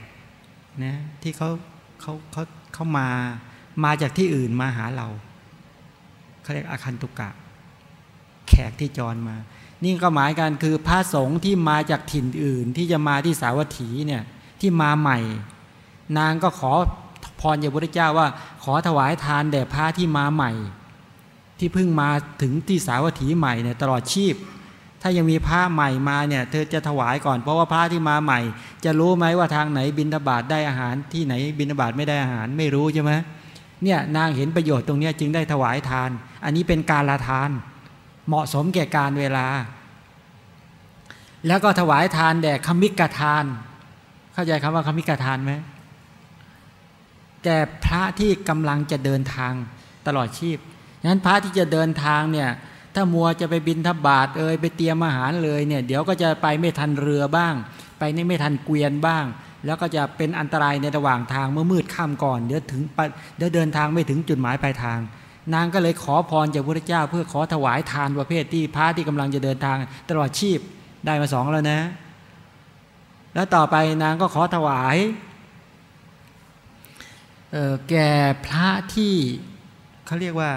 นะที่เขาเขาเขาเขามามาจากที่อื่นมาหาเราเขาเรียกอาคันตุกะ แขกที่จรมา นี่ก็หมายกันคือพระสงฆ์ที่มาจากถิ่นอื่น ที่จะมาที่สาวัตถีเนี่ยที่มาใหม่ นางก็ขอพรจากพระเจ้าว่า ขอถวายทานแด่พระที่มาใหม่ ที่เพิ่งมาถึงที่สาวัตถีใหม่เนี่ยตลอดชีพ ถ้ายังมีพระใหม่มาเนี่ยเธอจะถวายก่อน เพราะว่าพระที่มาใหม่ จะรู้ไหมว่าทางไหนบินทบาทได้อาหารที่ไหนบินทบาทไม่ได้อาหารไม่รู้ใช่ไหมเนี่ยนางเห็นประโยชน์ตรงนี้จึงได้ถวายทาน อันนี้เป็นการละทาน เหมาะสมแก่การเวลา แล้วก็ถวายทานแด่คมิกทาน เข้าใจคำว่าคมิกทานไหมแก่พระที่กำลังจะเดินทางตลอดชีพนั้นพระที่จะเดินทางเนี่ยถ้ามัวจะไปบินทบาทเอ่ยไปเตรียมอาหารเลยเนี่ยเดี๋ยวก็จะไปไม่ทันเรือบ้าง ไปนี่ไม่ทันเกวียนบ้าง แล้วก็จะเป็นอันตรายในระหว่างทางเมื่อมืดค่ำก่อน เดี๋ยวถึงเดี๋ยวเดินทางไม่ถึงจุดหมายปลายทาง นางก็เลยขอพรจากพระเจ้า เพื่อขอถวายทานประเภทที่พระที่กำลังจะเดินทางตลอดชีพได้มาสองแล้วนะ แล้วต่อไปนางก็ขอถวายแก่พระที่เขาเรียกว่า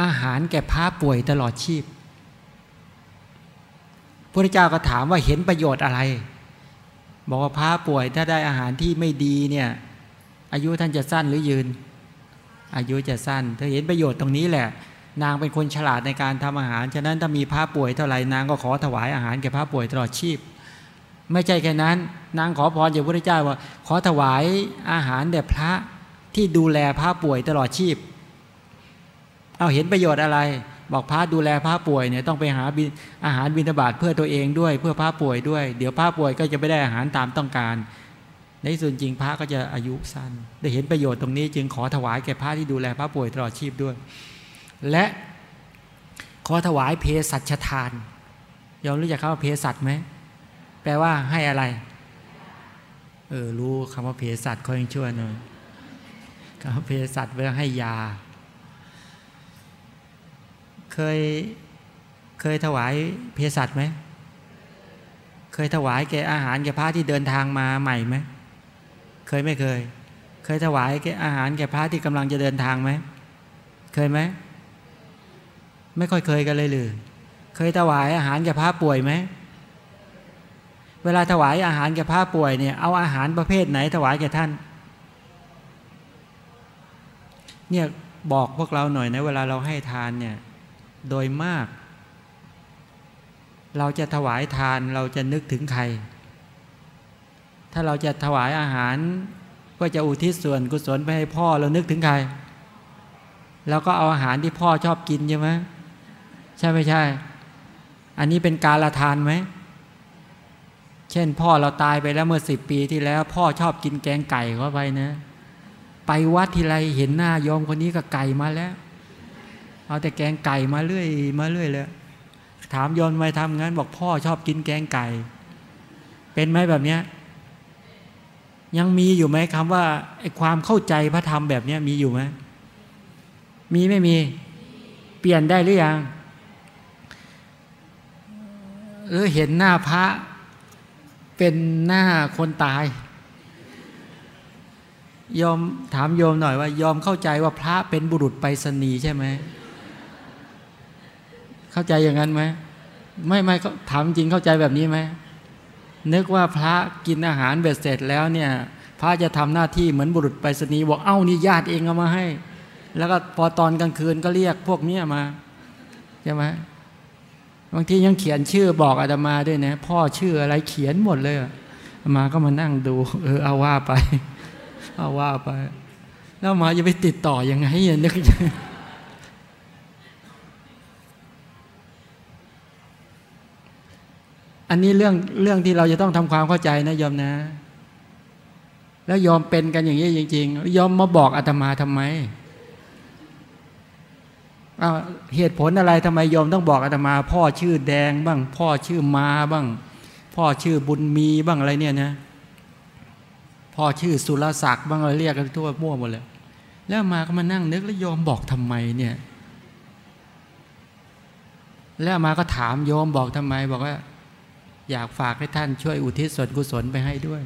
อาหารแก่พระป่วยตลอดชีพพระเจ้าก็ถามว่าเห็นประโยชน์อะไร บอกว่าพระป่วยถ้าได้อาหารที่ไม่ดีเนี่ยอายุท่านจะสั้นหรือยืน อายุจะสั้น เธอเห็นประโยชน์ตรงนี้แหละ นางเป็นคนฉลาดในการทำอาหาร ฉะนั้นถ้ามีพระป่วยเท่าไหร่นางก็ขอถวายอาหารแก่พระป่วยตลอดชีพ ไม่ใช่แค่นั้น นางขอพรจากพระเจ้าว่า ขอถวายอาหารแด่พระที่ดูแลพระป่วยตลอดชีพ เอาเห็นประโยชน์อะไร บอกพระดูแลพระป่วยเนี่ยต้องไปหาอาหารบิณฑบาตเพื่อตัวเองด้วย เพื่อพระป่วยด้วย เดี๋ยวพระป่วยก็จะไม่ได้อาหารตามต้องการ ในส่วนจริงพระก็จะอายุสั้น ได้เห็นประโยชน์ตรงนี้จึงขอถวายแก่พระที่ดูแลพระป่วยตลอดชีพด้วย และขอถวายเพศัชทานยอมรู้จักคำว่าเพศัชไหมแปลว่าให้อะไร เออรู้คำว่าเพศัชเขายังช่วยหน่อยคำว่าเพศัชแปลว่าให้ยา เคยเคยถวายเพศัชไหมเคยถวายแก่อาหารแก่พระที่เดินทางมาใหม่ไหม เคยไม่เคย เคยถวายแก่อาหารแก่พระที่กำลังจะเดินทางไหม เคยไหม ไม่ค่อยเคยกันเลยหรือ เคยถวายอาหารแก่พระป่วยไหม เวลาถวายอาหารแก่พระป่วยเนี่ยเอาอาหารประเภทไหนถวายแก่ท่าน เนี่ยบอกพวกเราหน่อยนะเวลาเราให้ทานเนี่ยโดยมาก เราจะถวายทานเราจะนึกถึงใคร ถ้าเราจะถวายอาหาร เพื่อจะอุทิศส่วนกุศลไปให้พ่อเรานึกถึงใครเราก็เอาอาหารที่พ่อชอบกินใช่ไหมใช่ไม่ใช่ อันนี้เป็นการละทานไหมเช่นพ่อเราตายไปแล้วเมื่อสิบปีที่แล้ว พ่อชอบกินแกงไก่เข้าไปนะ ไปวัดทีไรเห็นหน้ายอมคนนี้ก็ไก่มาแล้ว เอาแต่แกงไก่มาเรื่อยมาเรื่อยเลยถามยอมไปทำงั้น บอกพ่อชอบกินแกงไก่ เป็นไหมแบบเนี้ย ยังมีอยู่ไหมคำว่าไอ้ความเข้าใจพระธรรมแบบเนี้ยมีอยู่ไหมมีไม่มี เปลี่ยนได้หรือยังหรือเห็นหน้าพระเป็นหน้าคนตายยอมถามโยมหน่อยว่ายอมเข้าใจว่าพระเป็นบุรุษไปรษณีย์ใช่ไหมเข้าใจอย่างนั้นไหมไม่ไม่ถามจริงเข้าใจแบบนี้ไหม นึกว่าพระกินอาหารเบ็ดเสร็จแล้วเนี่ย พระจะทำหน้าที่เหมือนบุรุษไปรษณีย์บอกเอ้านี่ญาติเองเอามาให้ แล้วก็พอตอนกลางคืนก็เรียกพวกนี้มาใช่ไหมบางทียังเขียนชื่อบอกอาตมาด้วยนะ พ่อชื่ออะไรเขียนหมดเลยอาตมาก็มานั่งดู เออเอาว่าไป เอาว่าไป แล้วมาจะไปติดต่ออยังไงเนึก อันนี้เรื่องเรื่องที่เราจะต้องทำความเข้าใจนะยอมนะ แล้วยอมเป็นกันอย่างนี้จริง ๆ ยอมมาบอกอาตมาทำไมเหตุผลอะไรทำไมยอมต้องบอกอาตมา พ่อชื่อแดงบ้าง พ่อชื่อมาบ้าง พ่อชื่อบุญมีบ้างอะไรเนี่ยนะพ่อชื่อสุรศักดิ์บ้างอะไรเรียกกันทั่วมั่วหมดเลยแล้วมาก็มานั่งนึกแล้วยอมบอกทำไมเนี่ย แล้วมาก็ถามโยมบอกทำไมบอกว่า อยากฝากให้ท่านช่วยอุทิศส่วนกุศลไปให้ด้วย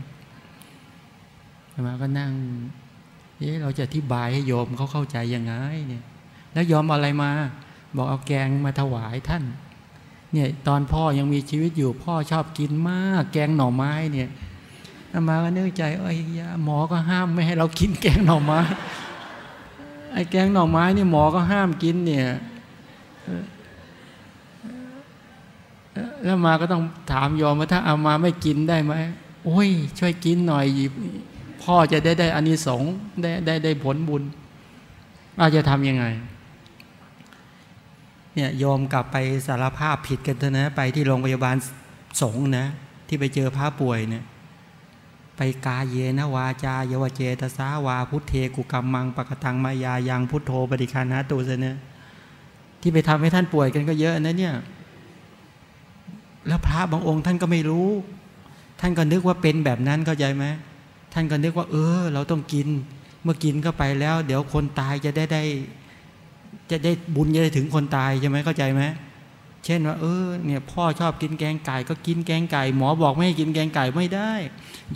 มาก็นั่งเอ๊ะเราจะอธิบายให้โยมเขาเข้าใจยังไงเนี่ย แล้วยอมอะไรมา บอกเอาแกงมาถวายท่าน เนี่ยตอนพ่อยังมีชีวิตอยู่พ่อชอบกินมาก แกงหน่อไม้เนี่ยมาก็นึกใจเอ้ยหมอก็ห้ามไม่ให้เรากินแกงหน่อไม้ไอ้แกงหน่อไม้นี่หมอก็ห้ามกินเนี่ย แล้วมาก็ต้องถามยอมว่าถ้าเอามาไม่กินได้ไหมโอ้ย ช่วยกินหน่อยพ่อจะได้ได้อานิสงส์ได้ได้ได้ผลบุญอาจจะทำยังไง เนี่ยยอมกลับไปสารภาพผิดกันเถอะนะ ไปที่โรงพยาบาลสงฆ์นะ ที่ไปเจอพระป่วยเนี่ยไปกาเยนะวาจาเยวเจตสาวาพุทเทกุกรรมมังปะกตังมายายังพุทโธปฏิคานะตูเสนะที่ไปทำให้ท่านป่วยกันก็เยอะนะเนี่ย แล้วพระบางองค์ท่านก็ไม่รู้ ท่านก็นึกว่าเป็นแบบนั้นเข้าใจไหมท่านก็นึกว่า เออ เราต้องกิน เมื่อกินเข้าไปแล้ว เดี๋ยวคนตายจะได้ได้ จะได้บุญจะได้ถึงคนตายใช่ไหมเข้าใจไหมเช่นว่าเออเนี่ยพ่อชอบกินแกงไก่ ก็กินแกงไก่ หมอบอกไม่ให้กินแกงไก่ไม่ได้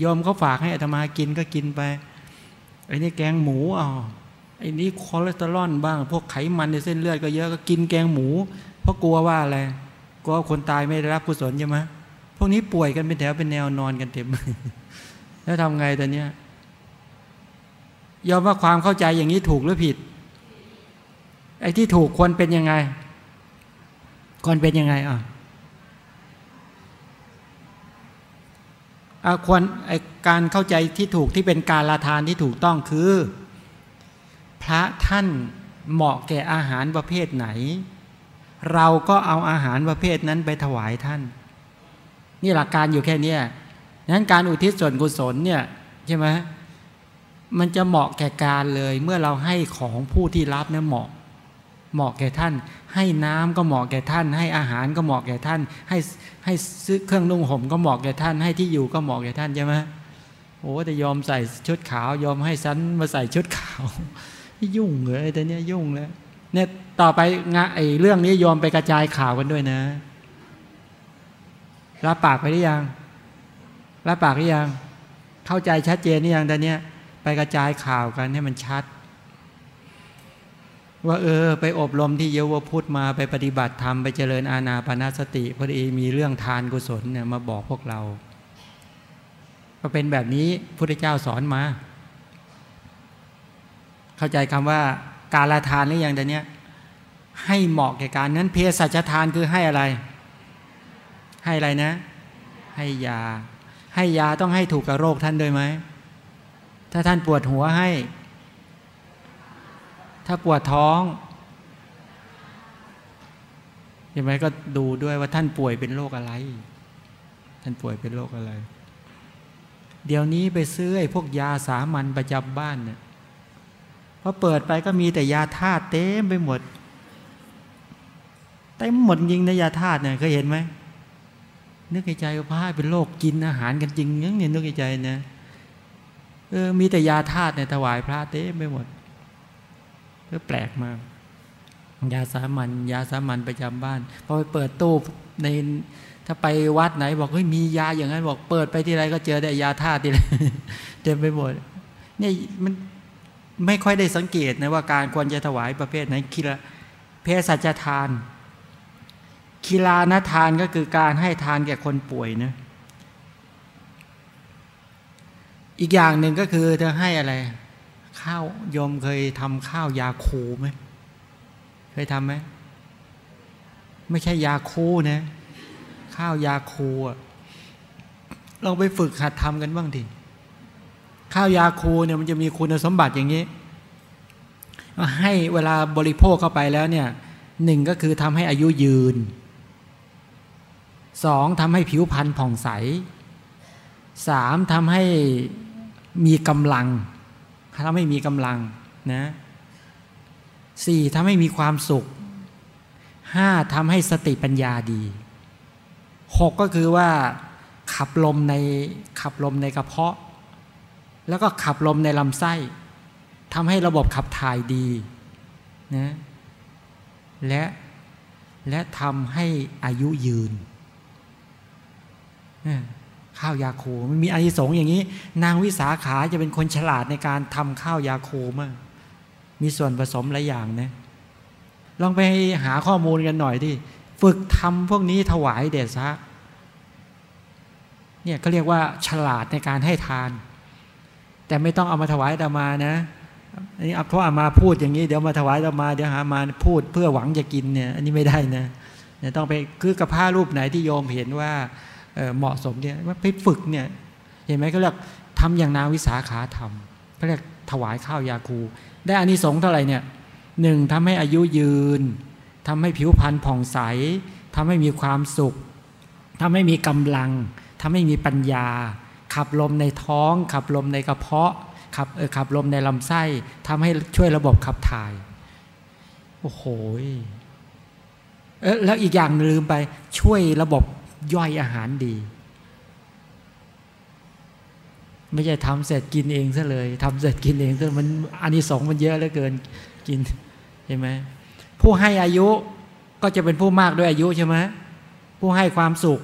ยอมเขาฝากให้อาตมากินก็กินไปไอ้นี่แกงหมูอ๋อไอ้นี่คอเลสเตอรอลบ้าง พวกไขมันในเส้นเลือดก็เยอะก็กินแกงหมู เพราะกลัวว่าอะไร ก็คนตายไม่ได้รับกุศลใช่ไหมพวกนี้ป่วยกันเป็นแถวเป็นแนวนอนกันเต็ม แล้วทำไงตอนเนี้ยยอมว่าความเข้าใจอย่างนี้ถูกหรือผิด ไอ้ที่ถูกควรเป็นยังไงควรเป็นยังไงอะอาควรไอการเข้าใจที่ถูกที่เป็นการละทานที่ถูกต้องคือ พระท่านเหมาะแก่อาหารประเภทไหน เราก็เอาอาหารประเภทนั้นไปถวายท่าน นี่หลักการอยู่แค่นี้นั้นการอุทิศส่วนกุศลเนี่ยใช่ไหมมันจะเหมาะแก่การเลย เมื่อเราให้ของผู้ที่รับเนี่ยเหมาะ เหมาะแก่ท่าน ให้น้ำก็เหมาะแก่ท่าน ให้อาหารก็เหมาะแก่ท่าน ให้ให้ซื้อเครื่องนุ่งห่มก็เหมาะแก่ท่าน ให้ที่อยู่ก็เหมาะแก่ท่านใช่ไหมโอ้แต่ยอมใส่ชุดขาวยอมให้สันมาใส่ชุดขาวยุ่งเลยแต่เนี้ยยุ่งเลย เนี่ยต่อไปงะไอ้เรื่องนี้ยอมไปกระจายข่าวกันด้วยนะ รับปากไปหรือยัง รับปากหรือยัง เข้าใจชัดเจนนี่ยังตอนนี้ไปกระจายข่าวกันให้มันชัด ว่าเออ ไปอบรมที่เยาวพุทธมาไปปฏิบัติธรรมไปเจริญอาณาปณะสติพอดีมีเรื่องทานกุศลเนี่ยมาบอกพวกเราก็เป็นแบบนี้พุทธเจ้าสอนมา เข้าใจคำว่า การละทานหรือยังแต่เนี้ยให้เหมาะแก่การนั้นเพศสัจทานคือให้อะไร ให้อะไรนะ ให้ยา ให้ยาต้องให้ถูกกับโรคท่านด้วยไหมถ้าท่านปวดหัวให้ ถ้าปวดท้องใช่ไหมก็ดูด้วยว่าท่านป่วยเป็นโรคอะไร ท่านป่วยเป็นโรคอะไร เดี๋ยวนี้ไปซื้อไอ้พวกยาสามัญประจำบ้านเนี่ย พอเปิดไปก็มีแต่ยาธาตุเต็มไปหมดเต็มหมดจริงในยาธาตุเนี่ยเคยเห็นไหมนึกในใจว่าพระเป็นโรคกินอาหารกันจริงยังเนี่ยนึกในใจนะเออมีแต่ยาธาตุเนี่ยถวายพระเต็มไปหมดก็แปลกมาก ยาสามัญยาสามัญประจำบ้านพอไปเปิดตู้ในถ้าไปวัดไหน บอกเฮ้ยมียาอย่างนั้นบอกเปิดไปที่ไรก็เจอแต่ยาธาตุที่ไรเต็มไปหมดเนี่ยมัน ไม่ค่อยได้สังเกตนะว่าการควรจะถวายประเภทไหนคีลเพศสัจทานคีลานทานก็คือการให้ทานแก่คนป่วยนะอีกอย่างหนึ่งก็คือจะให้อะไร ข้าวยมเคยทำข้าวยาคูไหมเคยทำไหมไม่ใช่ยาคูนะ ข้าวยาคูอะลองไปฝึกหัดทำกันบ้างที ข้าวยาคูเนี่ยมันจะมีคุณสมบัติอย่างนี้ให้เวลาบริโภคเข้าไปแล้วเนี่ยหนึ่งก็คือทำให้อายุยืนสองทำให้ผิวพรรณผ่องใสสามทำให้มีกำลังทำให้มีกำลังนะสี่ทำให้มีความสุขห้าทำให้สติปัญญาดีหกก็คือว่าขับลมในขับลมในกระเพาะ แล้วก็ขับลมในลำไส้ทำให้ระบบขับถ่ายดีนะและและทำให้อายุยืน ข้าวยาโคมันมีอานิสงส์อย่างนี้ นางวิสาขาจะเป็นคนฉลาดในการทำข้าวยาโคมาก มีส่วนผสมหลายอย่างนะลองไปหาข้อมูลกันหน่อยที่ฝึกทำพวกนี้ถวายเดชะเนี่ยก็เรียกว่าฉลาดในการให้ทาน แต่ไม่ต้องเอามาถวายดามานะอันนี้เพราะอามาพูดอย่างนี้เดี๋ยวมาถวายดามาเดี๋ยวหามาพูดเพื่อหวังจะกินเนี่ยอันนี้ไม่ได้นะเนี่ยต้องไปคือกับผ้ารูปไหนที่โยมเห็นว่าเหมาะสมเนี่ยว่าไปฝึกเนี่ยเห็นไหมเขาเรียกทำอย่างนาวิสาขาทำเขาเรียกถวายข้าวยาคู ได้อานิสงส์เท่าไหร่เนี่ยหนึ่งทำให้อายุยืนทำให้ผิวพรรณผ่องใสทำให้มีความสุขทำให้มีกำลังทำให้มีปัญญา ขับลมในท้อง ขับลมในกระเพาะ ขับเออขับลมในลำไส้ทำให้ช่วยระบบขับถ่าย โอ้โหเออแล้วอีกอย่างลืมไปช่วยระบบย่อยอาหารดี ไม่ใช่ทำเสร็จกินเองซะเลยทำเสร็จกินเองซะมันอันนี้สองมันเยอะเหลือเกินกินใช่ไหมผู้ให้อายุก็จะเป็นผู้มากด้วยอายุใช่ไหมผู้ให้ความสุข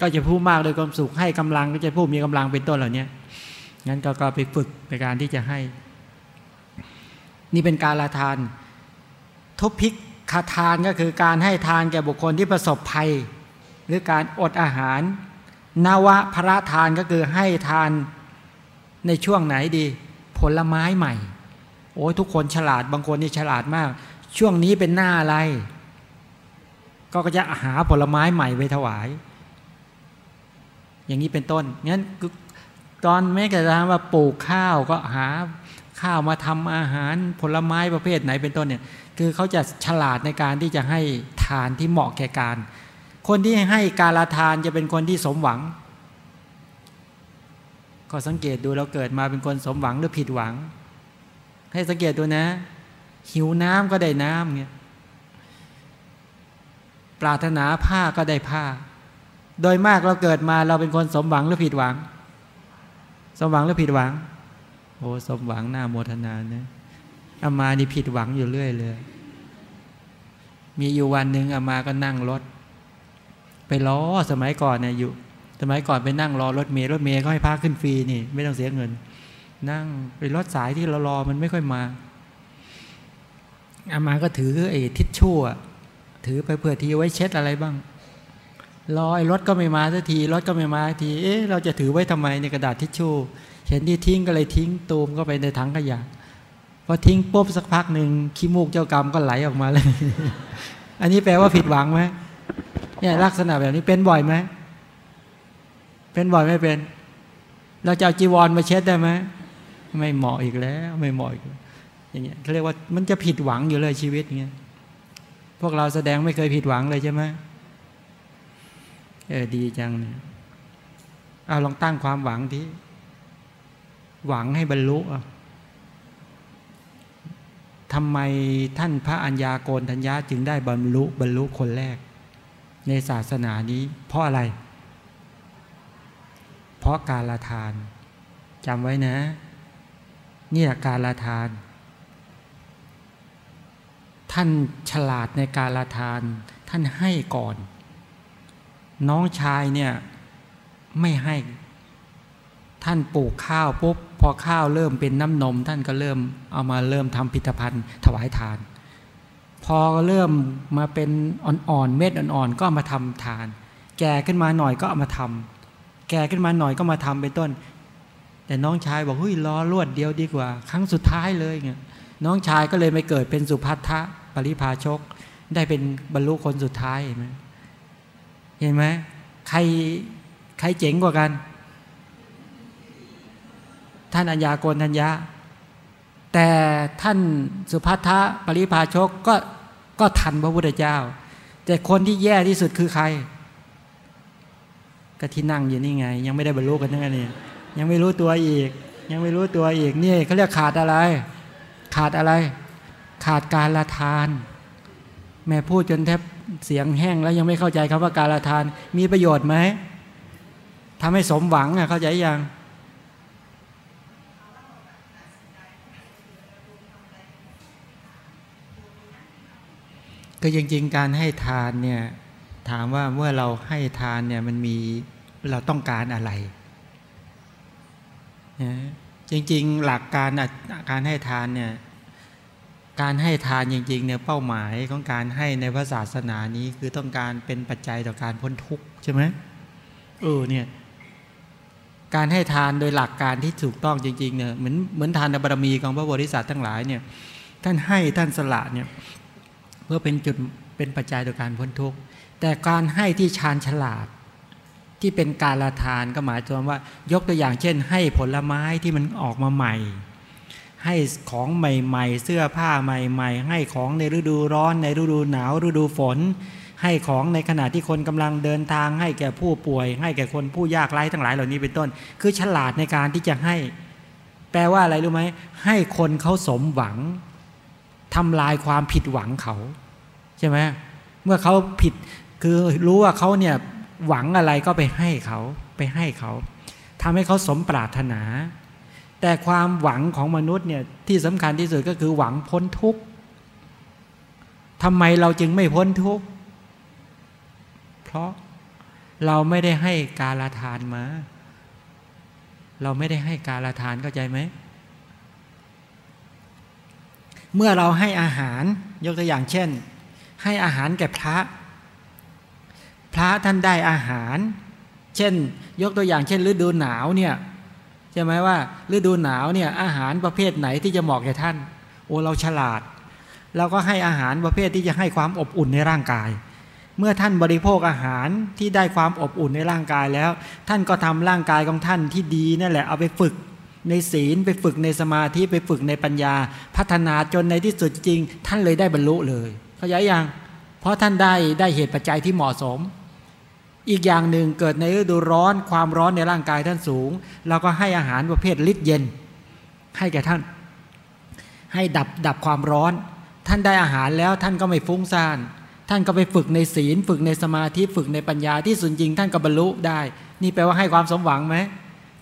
ก็จะผู้มากโดยความสุขให้กำลังก็จะผู้มีกำลังเป็นต้นเหล่านี้งั้นก็ไปฝึกในการที่จะให้ นี่เป็นการละทาน ทุพพิกคาทานก็คือการให้ทานแก่บุคคลที่ประสบภัย หรือการอดอาหาร นวะพระทานก็คือให้ทานในช่วงไหนดี ผลไม้ใหม่ โอ้ยทุกคนฉลาดบางคนนี่ฉลาดมาก ช่วงนี้เป็นหน้าอะไร ก็จะหาผลไม้ใหม่ไปถวาย อย่างนี้เป็นต้นงั้นตอนแม้กระทั่งว่าปลูกข้าวก็หาข้าวมาทำอาหารผลไม้ประเภทไหนเป็นต้นเนี่ยคือเขาจะฉลาดในการที่จะให้ทานที่เหมาะแก่การ คนที่ให้การละทานจะเป็นคนที่สมหวัง ก็สังเกตดูเราเกิดมาเป็นคนสมหวังหรือผิดหวัง ให้สังเกตดูนะ หิวน้ำก็ได้น้ำเงี้ยปรารถนาผ้าก็ได้ผ้า โดยมากเราเกิดมาเราเป็นคนสมหวังหรือผิดหวัง สมหวังหรือผิดหวังโอ้สมหวังหน้าโมทนานะอามานี่ผิดหวังอยู่เรื่อยเลย มีอยู่วันหนึ่งอามาก็นั่งรถ ไปรอสมัยก่อนเนี่ยอยู่ สมัยก่อนไปนั่งรอรถเมล์รถเมล์เขาให้พาขึ้นฟรีนี่ ไม่ต้องเสียเงิน นั่งไปรถสายที่เรารอมันไม่ค่อยมาอามาก็ถือไอ้ทิชชู่ถือไปเผื่อทีไว้เช็ดอะไรบ้าง รอไอ้รถก็ไม่มาสักทีรถก็ไม่มาทีเอ๊ะเราจะถือไว้ทำไมในกระดาษทิชชู่เห็นที่ทิ้งก็เลยทิ้งตูมก็ไปในถังขยะพอทิ้งปุ๊บสักพักหนึ่งขี้มูกเจ้ากรรมก็ไหลออกมาเลย อันนี้แปลว่าผิดหวังไหมเนี่ยลักษณะแบบนี้เป็นบ่อยไหมเป็นบ่อยไม่เป็น เราจะเอาจีวรมาเช็ดได้ไหมไม่เหมาะอีกแล้วไม่เหมาะอีกอย่างเงี้ยเขาเรียกว่ามันจะผิดหวังอยู่เลยชีวิตเงี้ยพวกเราแสดงไม่เคยผิดหวังเลยใช่ไหม เออดีจังเนี่ยเอาลองตั้งความหวังที่ หวังให้บรรลุทำไมท่านพระอัญญาโกนทัญญาจึงได้บรรลุบรรลุคนแรก ในศาสนานี้ เพราะอะไร เพราะการละทานจำไว้นะนี่การละทาน ท่านฉลาดในการละทาน ท่านให้ก่อน น้องชายเนี่ยไม่ให้ ท่านปลูกข้าวปุ๊บพอข้าวเริ่มเป็นน้ำนม ท่านก็เริ่มเอามาเริ่มทำพิพิธภัณฑ์ ถวายทาน พอเริ่มมาเป็นอ่อนๆเม็ดอ่อนๆก็มาทำทาน แก่ขึ้นมาหน่อยก็เอามาทำแก่ขึ้นมาหน่อยก็มาทำเป็นต้น แต่น้องชายบอกเฮ้ยรอรวดเดียวดีกว่า ครั้งสุดท้ายเลยเงี้ยน้องชายก็เลยไม่เกิดเป็นสุภัททะปริภาชก ได้เป็นบรรลุคนสุดท้ายเห็นไหม เห็นไหมใครใครเจ๋งกว่ากัน ท่านอัญญาโกนทัญญาแต่ท่านสุภัททะปริภาชกก็ก็ทันพระพุทธเจ้า แต่คนที่แย่ที่สุดคือใคร ก็ที่นั่งอยู่นี่ไง ยังไม่ได้บรรลุกันทั้งนั้นนี่ยังไม่รู้ตัวอีก ยังไม่รู้ตัวอีกนี่เขาเรียกขาดอะไร ขาดอะไร ขาดการละทาน แม่พูดจนแทบ เสียงแห้งแล้วยังไม่เข้าใจคำว่าการทานมีประโยชน์ไหมทำให้สมหวังอะเข้าใจยังก็จริงๆการให้ทานเนี่ยถามว่าเมื่อเราให้ทานเนี่ยมันมีเราต้องการอะไรจริงๆหลักการการให้ทานเนี่ย การให้ทานจริงๆเนี่ยเป้าหมายของการให้ในพระศาสนานี้คือต้องการเป็นปัจจัยต่อการพ้นทุกข์ใช่ไหมเออเนี่ยการให้ทานโดยหลักการที่ถูกต้องจริงๆเนี่ยเหมือนเหมือนทานบารมีของพระบริษัททั้งหลายเนี่ยท่านให้ท่านสละเนี่ยเพื่อเป็นจุดเป็นปัจจัยต่อการพ้นทุกข์แต่การให้ที่ชาญฉลาดที่เป็นการละทานก็หมายถึงว่า ยกตัวอย่างเช่น ให้ผลไม้ที่มันออกมาใหม่ ให้ของใหม่ๆ เสื้อผ้าใหม่ๆ ให้ของในฤดูร้อนในฤดูหนาวฤดูฝน ให้ของในขณะที่คนกำลังเดินทาง ให้แก่ผู้ป่วย ให้แก่คนผู้ยากไร้ทั้งหลายเหล่านี้เป็นต้น คือฉลาดในการที่จะให้ แปลว่าอะไรรู้ไหมให้คนเขาสมหวังทำลายความผิดหวังเขา ใช่ไหมเมื่อเขาผิดคือรู้ว่าเขาเนี่ยหวังอะไรก็ไปให้เขาไปให้เขาทำให้เขาสมปรารถนา แต่ความหวังของมนุษย์เนี่ยที่สำคัญที่สุดก็คือหวังพ้นทุกข์ทำไมเราจึงไม่พ้นทุกข์ เพราะเราไม่ได้ให้กาลทานมา เราไม่ได้ให้กาลทานเข้าใจไหม เมื่อเราให้อาหารยกตัวอย่างเช่น ให้อาหารแก่พระ พระท่านได้อาหาร เช่น ยกตัวอย่างเช่น ฤดูหนาวเนี่ย ใช่ไหมว่า ฤดูหนาวเนี่ยอาหารประเภทไหนที่จะเหมาะแก่ท่าน โอ้เราฉลาด เราก็ให้อาหารประเภทที่จะให้ความอบอุ่นในร่างกาย เมื่อท่านบริโภคอาหารที่ได้ความอบอุ่นในร่างกายแล้ว ท่านก็ทำร่างกายของท่านที่ดีนั่นแหละเอาไปฝึกในศีลไปฝึกในสมาธิไปฝึกในปัญญา พัฒนาจนในที่สุดจริง ท่านเลยได้บรรลุเลย เข้าใจยังเพราะท่านได้ได้เหตุปัจจัยที่เหมาะสม อีกอย่างหนึ่งเกิดในฤดูร้อนความร้อนในร่างกายท่านสูง เราก็ให้อาหารประเภทลิดเย็น ให้แก่ท่าน ให้ดับดับความร้อน ท่านได้อาหารแล้วท่านก็ไม่ฟุ้งซ่าน ท่านก็ไปฝึกในศีล ฝึกในสมาธิฝึกในปัญญาที่สุดจริงท่านก็บรรลุได้ นี่แปลว่าให้ความสมหวังไหม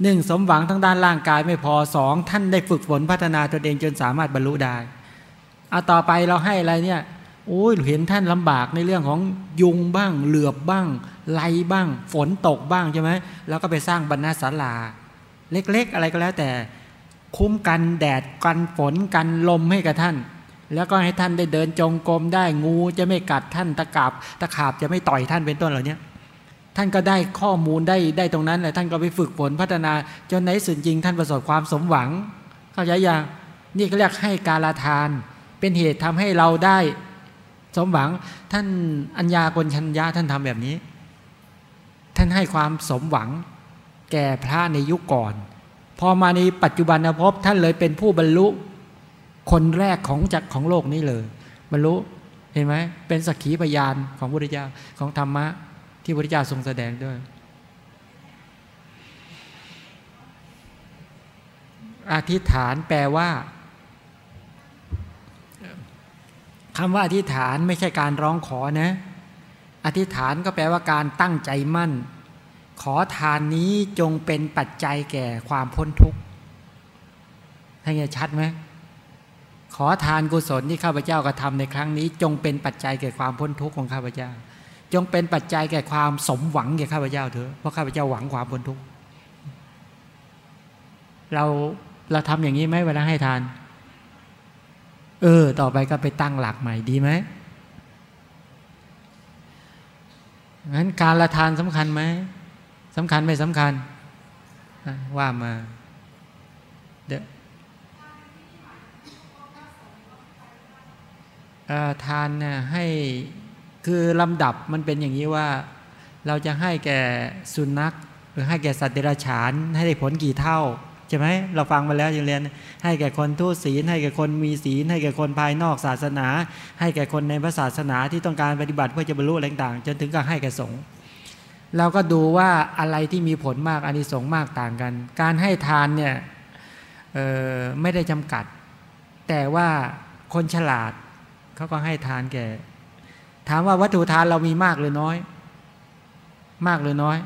หนึ่งสมหวังทั้งด้านร่างกายไม่พอสองท่านได้ฝึกฝนพัฒนาตนเองจนสามารถบรรลุได้เอาต่อไปเราให้อะไรเนี่ย โอ้ยเห็นท่านลำบากในเรื่องของยุงบ้าง เหลือบบ้างไลบ้าง ฝนตกบ้างใช่ไหมแล้วก็ไปสร้างบรรณาศาลา เล็กๆ อะไรก็แล้วแต่ คุ้มกันแดดกันฝนกันลมให้กับท่าน แล้วก็ให้ท่านได้เดินจงกรมได้งูจะไม่กัดท่านตะกาบตะขาบจะไม่ต่อยท่านเป็นต้นเหล่านี้ท่านก็ได้ข้อมูลได้ได้ตรงนั้นแหละท่านก็ไปฝึกฝนพัฒนาจนในสุดจริง ท่านประสบความสมหวัง เข้าใจยังนี่ก็เรียกให้การลาทาน เป็นเหตุทำให้เราได้ สมหวังท่านอัญญากลชัญญาท่านทำแบบนี้ ท่านให้ความสมหวัง แก่พระในยุคก่อน พอมาในปัจจุบันภพท่านเลยเป็นผู้บรรลุคนแรกของจักของโลกนี้เลย บรรลุเห็นไหมเป็นสักขีพยานของพุทธเจ้าของธรรมะ ที่พุทธเจ้าทรงแสดงด้วยอธิษฐานแปลว่า คำว่าอธิษฐานไม่ใช่การร้องขอนะ อธิษฐานก็แปลว่าการตั้งใจมั่น ขอทานนี้จงเป็นปัจจัยแก่ความพ้นทุกข์ให้เงี้ยชัดไหมขอทานกุศลที่ข้าพเจ้ากระทำในครั้งนี้ จงเป็นปัจจัยแก่ความพ้นทุกข์ของข้าพเจ้า จงเป็นปัจจัยแก่ความสมหวังแก่ข้าพเจ้าเถอะเพราะข้าพเจ้าหวังความพ้นทุกข์เราเราทำอย่างนี้ไหมเวลาให้ทาน เออ ต่อไปก็ไปตั้งหลักใหม่ดีไหมงั้นการละทานสำคัญไหมสำคัญไม่สำคัญ ว่ามาเดี๋ยวทานเนี่ยให้คือลำดับมันเป็นอย่างนี้ว่า เราจะให้แก่สุนัข หรือให้แก่สัตว์เดรัจฉาน ให้ได้ผลกี่เท่า ใช่ไหมเราฟังมาแล้วยังเรียน ให้แก่คนทุศีล ให้แก่คนมีศีล ให้แก่คนภายนอกศาสนา ให้แก่คนในพระศาสนาที่ต้องการปฏิบัติเพื่อจะบรรลุอะไรต่างจนถึงกับให้แก่สงฆ์เราก็ดูว่าอะไรที่มีผลมากอานิสงส์มากต่างกัน การให้ทานเนี่ยไม่ได้จำกัด แต่ว่าคนฉลาดเขาก็ให้ทานแก่ ถามว่าวัตถุทานเรามีมากหรือน้อย มากหรือน้อย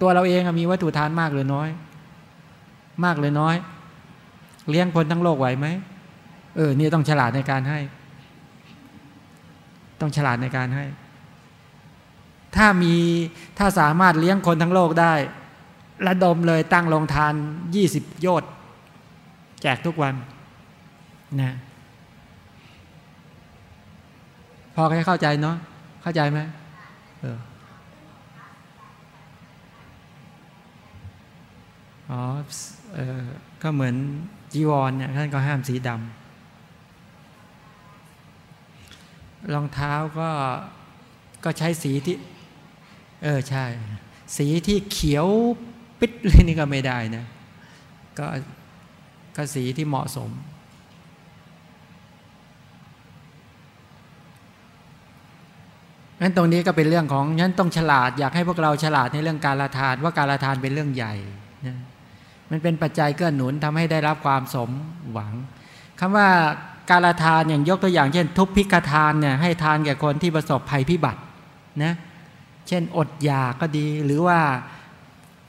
ตัวเราเองมีวัตถุทานมากหรือน้อย มากหรือน้อย เลี้ยงคนทั้งโลกไหวไหมเออนี่ต้องฉลาดในการให้ ต้องฉลาดในการให้ ถ้ามีถ้าสามารถเลี้ยงคนทั้งโลกได้ ระดมเลยตั้งโรงทานยี่สิบโยชน์แจกทุกวันนะพอให้เข้าใจเนาะเข้าใจไหมเอออ๋อ เออก็เหมือนจีวรเนี่ยท่านก็ห้ามสีดำรองเท้าก็ก็ใช้สีที่ เออใช่ สีที่เขียวปิดเลยนี่ก็ไม่ได้นะก็ก็สีที่เหมาะสม งั้นตรงนี้ก็เป็นเรื่องของงั้นต้องฉลาด อยากให้พวกเราฉลาดในเรื่องการละทานว่าการละทานเป็นเรื่องใหญ่นะ มันเป็นปัจจัยเกื้อหนุนทำให้ได้รับความสมหวังคำว่าการทานอย่างยกตัวอย่าง เช่น ทุพพิกทานเนี่ยให้ทานแก่คนที่ประสบภัยพิบัตินะเช่นอดอยากก็ดี หรือว่า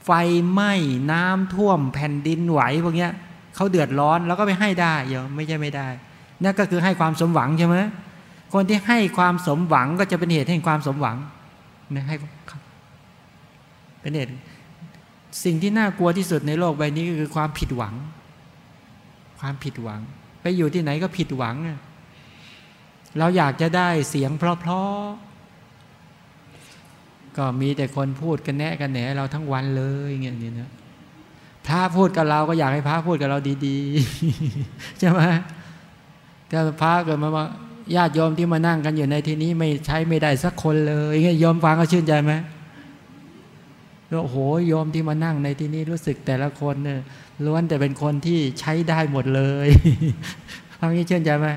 ไฟไหม้น้ำท่วมแผ่นดินไหวพวกเนี้ยเขาเดือดร้อนแล้วก็ไปให้ได้เยอะไม่ใช่ไม่ได้นั่นก็คือให้ความสมหวังใช่ไหมคนที่ให้ความสมหวังก็จะเป็นเหตุให้ความสมหวังนะให้เป็นเหตุ สิ่งที่น่ากลัวที่สุดในโลกใบนี้ก็คือความผิดหวัง ความผิดหวัง ไปอยู่ที่ไหนก็ผิดหวัง เราอยากจะได้เสียงเพราะๆก็มีแต่คนพูดกันแนะกันแหนเราทั้งวันเลยเงี้ยนี่นะพระพูดกับเราก็อยากให้พระพูดกับเราดีๆใช่ไหมแต่พระเกิดมาว่าญาติโยมที่มานั่งกันอยู่ในที่นี้ไม่ใช้ไม่ได้สักคนเลยเงี้ยยอมฟังก็ชื่นใจไหม แล้โหโยมที่มานั่งในที่นี้รู้สึกแต่ละคนเนี่ยล้วนแต่เป็นคนที่ใช้ได้หมดเลยฟังนี้เชื่นใจไหม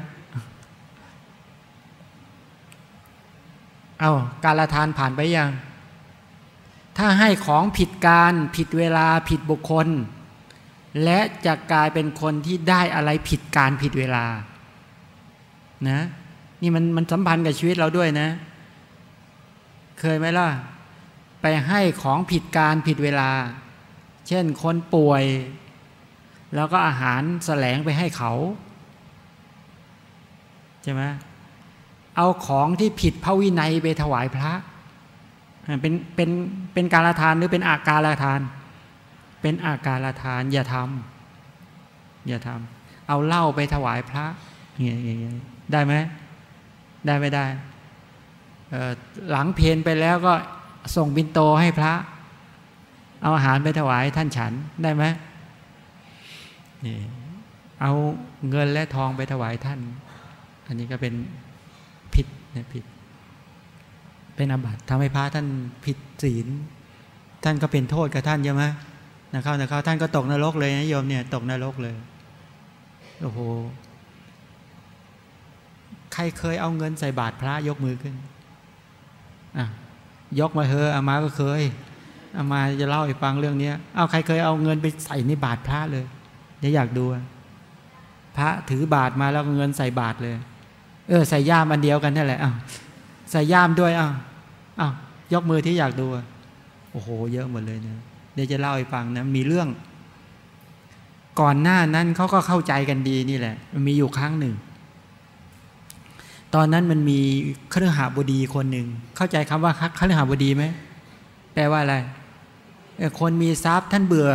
เอาการละทานผ่านไปยัง ถ้าให้ของผิดการผิดเวลาผิดบุคคล และจะกลายเป็นคนที่ได้อะไรผิดการผิดเวลา นะ นี่มันมันสัมพันธ์กับชีวิตเราด้วยนะ เคยไหมล่ะ ไปให้ของผิดการผิดเวลา เช่นคนป่วย แล้วก็อาหารแสลงไปให้เขาใช่ไหมเอาของที่ผิดพระวินัยไปถวายพระ เป็นเป็นเป็นการละทานหรือเป็นอาการละทาน เป็นอาการละทานอย่าทำอย่าทำเอาเหล้าไปถวายพระเงี้ยได้ไหมได้ไม่ได้หลังเพนไปแล้วก็ ส่งบินโตให้พระ เอาอาหารไปถวายท่านฉันได้ไหมนี่เอาเงินและทองไปถวายท่าน อันนี้ก็เป็นผิดนะผิด เป็นอาบัติทำให้พระท่านผิดศีล ท่านก็เป็นโทษกับท่านใช่ไหมนะเข้านะเข้าท่านก็ตกนรกเลยนะโยมเนี่ยตกนรกเลยโอ้โหใครเคยเอาเงินใส่บาตรพระยกมือขึ้นอะ ยกมาเถออามาก็เคยอามาจะเล่าให้ฟังเรื่องนี้เอาใครเคยเอาเงินไปใส่ในบาตรพระเลยเดี๋ยวอยากดู พระถือบาตรมาแล้วเงินใส่บาตรเลย เออ ใส่ย่ามอันเดียวกันนั่นแหละอ้าวใส่ย่ามด้วยอ้าวอ้าวยกมือที่อยากดูโอ้โห เยอะหมดเลยเนะเดี๋ยวจะเล่าให้ฟังนะมีเรื่อง ก่อนหน้านั้นเขาก็เข้าใจกันดีนี่แหละมันมีอยู่ครั้งหนึ่ง ตอนนั้นมันมีเครือหาบดีคนหนึ่ง เข้าใจคำว่าครหาบดีไหมแปลว่าอะไรคนมีทรัพย์ท่านเบื่อ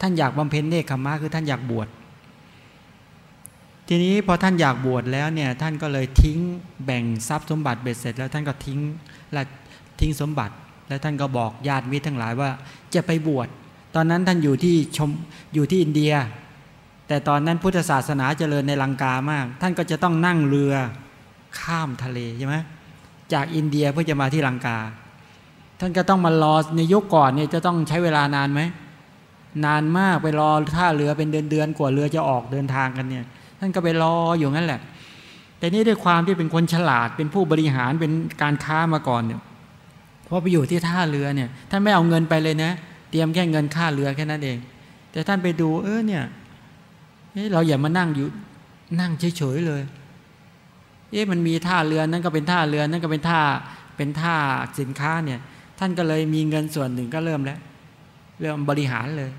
ท่านอยากบำเพ็ญเนคขมะคือท่านอยากบวชทีนี้พอท่านอยากบวชแล้วเนี่ยท่านก็เลยทิ้งแบ่งทรัพย์สมบัติเบ็ดเสร็จ แล้วท่านก็ทิ้งและทิ้งสมบัติ แล้วท่านก็บอกญาติมิตรทั้งหลายว่าจะไปบวชตอนนั้นท่านอยู่ที่ชมอยู่ที่อินเดีย แต่ตอนนั้นพุทธศาสนาเจริญในลังกามาก ท่านก็จะต้องนั่งเรือ ข้ามทะเลใช่ไหมจากอินเดียเพื่อจะมาที่ลังกา ท่านก็ต้องมารอในยุคก่อนเนี่ยจะต้องใช้เวลานานไหมนานมากไปรอท่าเรือเป็นเดือนเดือนกว่าเรือจะออกเดินทางกันเนี่ย ท่านก็ไปรออยู่งั้นแหละ แต่นี่ด้วยความที่เป็นคนฉลาดเป็นผู้บริหารเป็นการค้ามาก่อนเนี่ยพอไปอยู่ที่ท่าเรือเนี่ยท่านไม่เอาเงินไปเลยนะ เตรียมแค่เงินค่าเรือแค่นั้นเอง แต่ท่านไปดูเออเนี่ยเราอย่ามานั่งอยู่นั่งเฉยๆเลย เอ๊ะมันมีท่าเรือนั่นก็เป็นท่าเรือนั่นก็เป็นท่าเป็นท่าสินค้าเนี่ย ท่านก็เลยมีเงินส่วนหนึ่งก็เริ่มแล้ว เริ่มบริหารเลย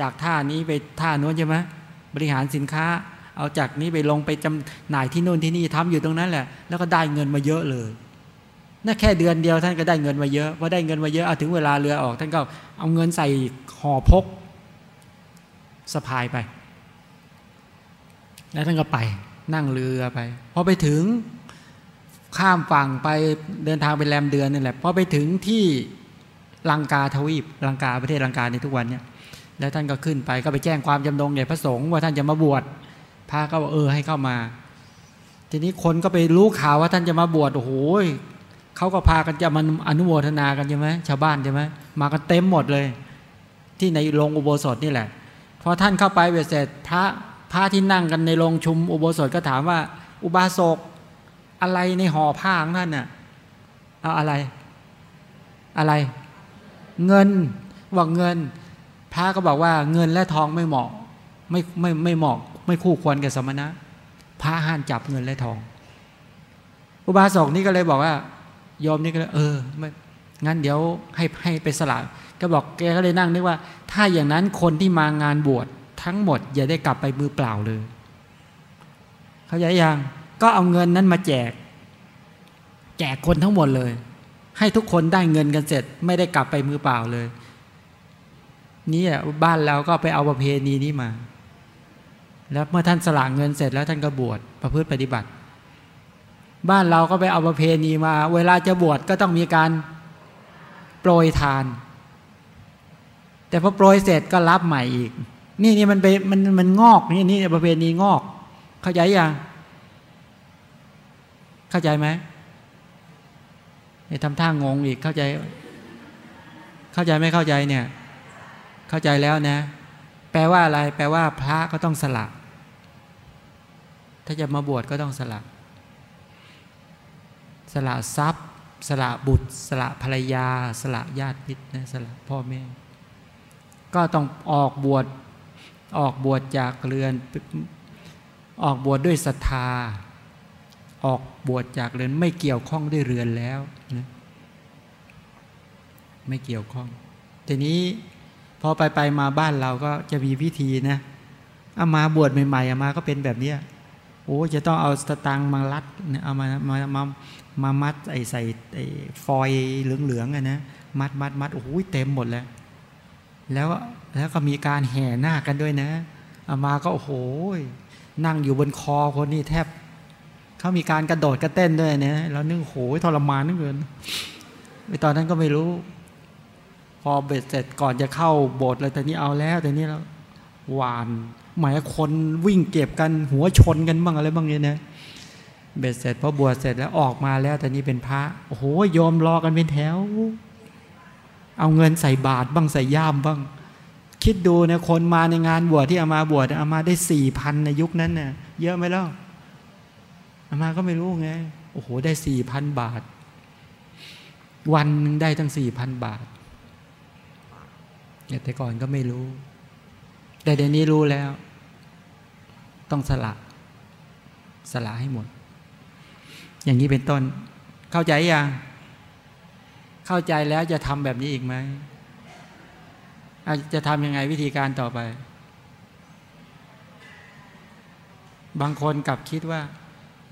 จากท่านี้ไปท่าโน้นใช่ไหมบริหารสินค้า เอาจากนี้ไปลงไปจำหน่ายที่นู่นที่นี่ทำอยู่ตรงนั้นแหละ แล้วก็ได้เงินมาเยอะเลยนั่นแค่เดือนเดียวท่านก็ได้เงินมาเยอะพอได้เงินมาเยอะเอาถึงเวลาเรือออก ท่านก็เอาเงินใส่ห่อพกสะพายไป แล้วท่านก็ไป นั่งเรือไปพอไปถึงข้ามฝั่งไปเดินทางไปแรมเดือนนี่แหละพอไปถึงที่ลังกาทวีปลังกาประเทศลังกาในทุกวันเนี่ยแล้วท่านก็ขึ้นไปก็ไปแจ้งความจำนงแด่พระสงฆ์ว่าท่านจะมาบวชพระก็บอกเออให้เข้ามา ทีนี้คนก็ไปรู้ข่าวว่าท่านจะมาบวชโอ้โหเขาก็พากันจะมาอนุโมทนากันใช่ไหมชาวบ้านใช่ไหมมากันเต็มหมดเลย ที่ในโรงอุโบสถนี่แหละพอท่านเข้าไปเสร็จพระ พระที่นั่งกันในโรงชุมอุโบสถก็ถามว่า อุบาสกอะไรในห่อผ้าของท่านน่ะเอาอะไร อะไร เงินว่าเงิน พระก็บอกว่าเงินและทองไม่เหมาะ ไม่ไม่ไม่เหมาะ ไม่คู่ควรกับสมณะ พระห้ามจับเงินและทอง อุบาสกนี่ก็เลยบอกว่า ยอมนี่ก็เลยเออไม่งั้นเดี๋ยวให้ให้ไปสละก็บอกแกก็เลยนั่งนึกว่า ถ้าอย่างนั้นคนที่มางานบวช ทั้งหมด อย่าได้กลับไปมือเปล่าเลย เขาใจยังก็เอาเงินนั้นมาแจก แจกคนทั้งหมดเลย ให้ทุกคนได้เงินกันเสร็จ ไม่ได้กลับไปมือเปล่าเลย นี่บ้านเราก็ไปเอาประเพณีนี้มา แล้วเมื่อท่านสละเงินเสร็จแล้วท่านก็บวชประพฤติปฏิบัติ บ้านเราก็ไปเอาประเพณีมา เวลาจะบวชก็ต้องมีการโปรยทาน แต่พอโปรยเสร็จก็รับใหม่อีก นี่นี่มันไปมันมันงอกนี่นี่ประเพณีงอก เข้าใจยังเข้าใจไหมทำท่างงอีกเข้าใจ เข้าใจไม่เข้าใจเนี่ย เข้าใจแล้วนะ แปลว่าอะไร แปลว่า พระก็ต้องสละ ถ้าจะมาบวชก็ต้องสละ สละทรัพย์ สละบุตร สละภรรยา สละญาติพิตนะสละพ่อแม่ ก็ต้องออกบวช ออกบวชจากเรือน ออกบวชดด้วยศรัทธา ออกบวชจากเรือนไม่เกี่ยวข้องด้วยเรือนแล้วนะไม่เกี่ยวข้อง ทีนี้พอไปไปมาบ้านเราก็จะมีพิธีนะอามาบวชใหม่ๆอามาก็เป็นแบบนี้โอ้จะต้องเอาสตังมารัดเอามามามามามัดไอใส่ไอฟอยเหลืองๆอะนะมัดมัดมัดโอ้ยเต็มหมดแล้ว แล้ว แล้วก็มีการแห่หน้ากันด้วยนะเอามาก็โอ้โหนั่งอยู่บนคอคนนี้แทบเขามีการกระโดดกระเต้นด้วยเนี่ยแล้วนึกโหยทรมานนึกเกินตอนนั้นก็ไม่รู้ พอเบ็ดเสร็จก่อนจะเข้าโบสถ์เลยแต่นี้เอาแล้ว แต่นี้แล้วหวาน หมายคนวิ่งเก็บกันหัวชนกันบ้างอะไรบ้างเนี่ยนะเบ็ดเสร็จพอบวชเสร็จแล้วออกมาแล้ว แต่นี้เป็นพระโอ้โหยอมรอกันเป็นแถว เอาเงินใส่บาทบ้างใส่ย่ามบ้าง คิดดูนะคนมาในงานบวชที่เอามาบวชเอามาได้สี่พันในยุคนั้นเนะ่ยเยอะไหมล่ะอามาก็ไม่รู้ไงโอ้โหได้สี่พันบาท วันหนึ่งได้ตั้งสี่พันบาทแต่ก่อนก็ไม่รู้ แต่เดี๋ยวนี้รู้แล้ว ต้องสละ สละให้หมด อย่างนี้เป็นต้น เข้าใจยังเข้าใจแล้วจะทำแบบนี้อีกไหม จะทำยังไงวิธีการต่อไป บางคนกลับคิดว่า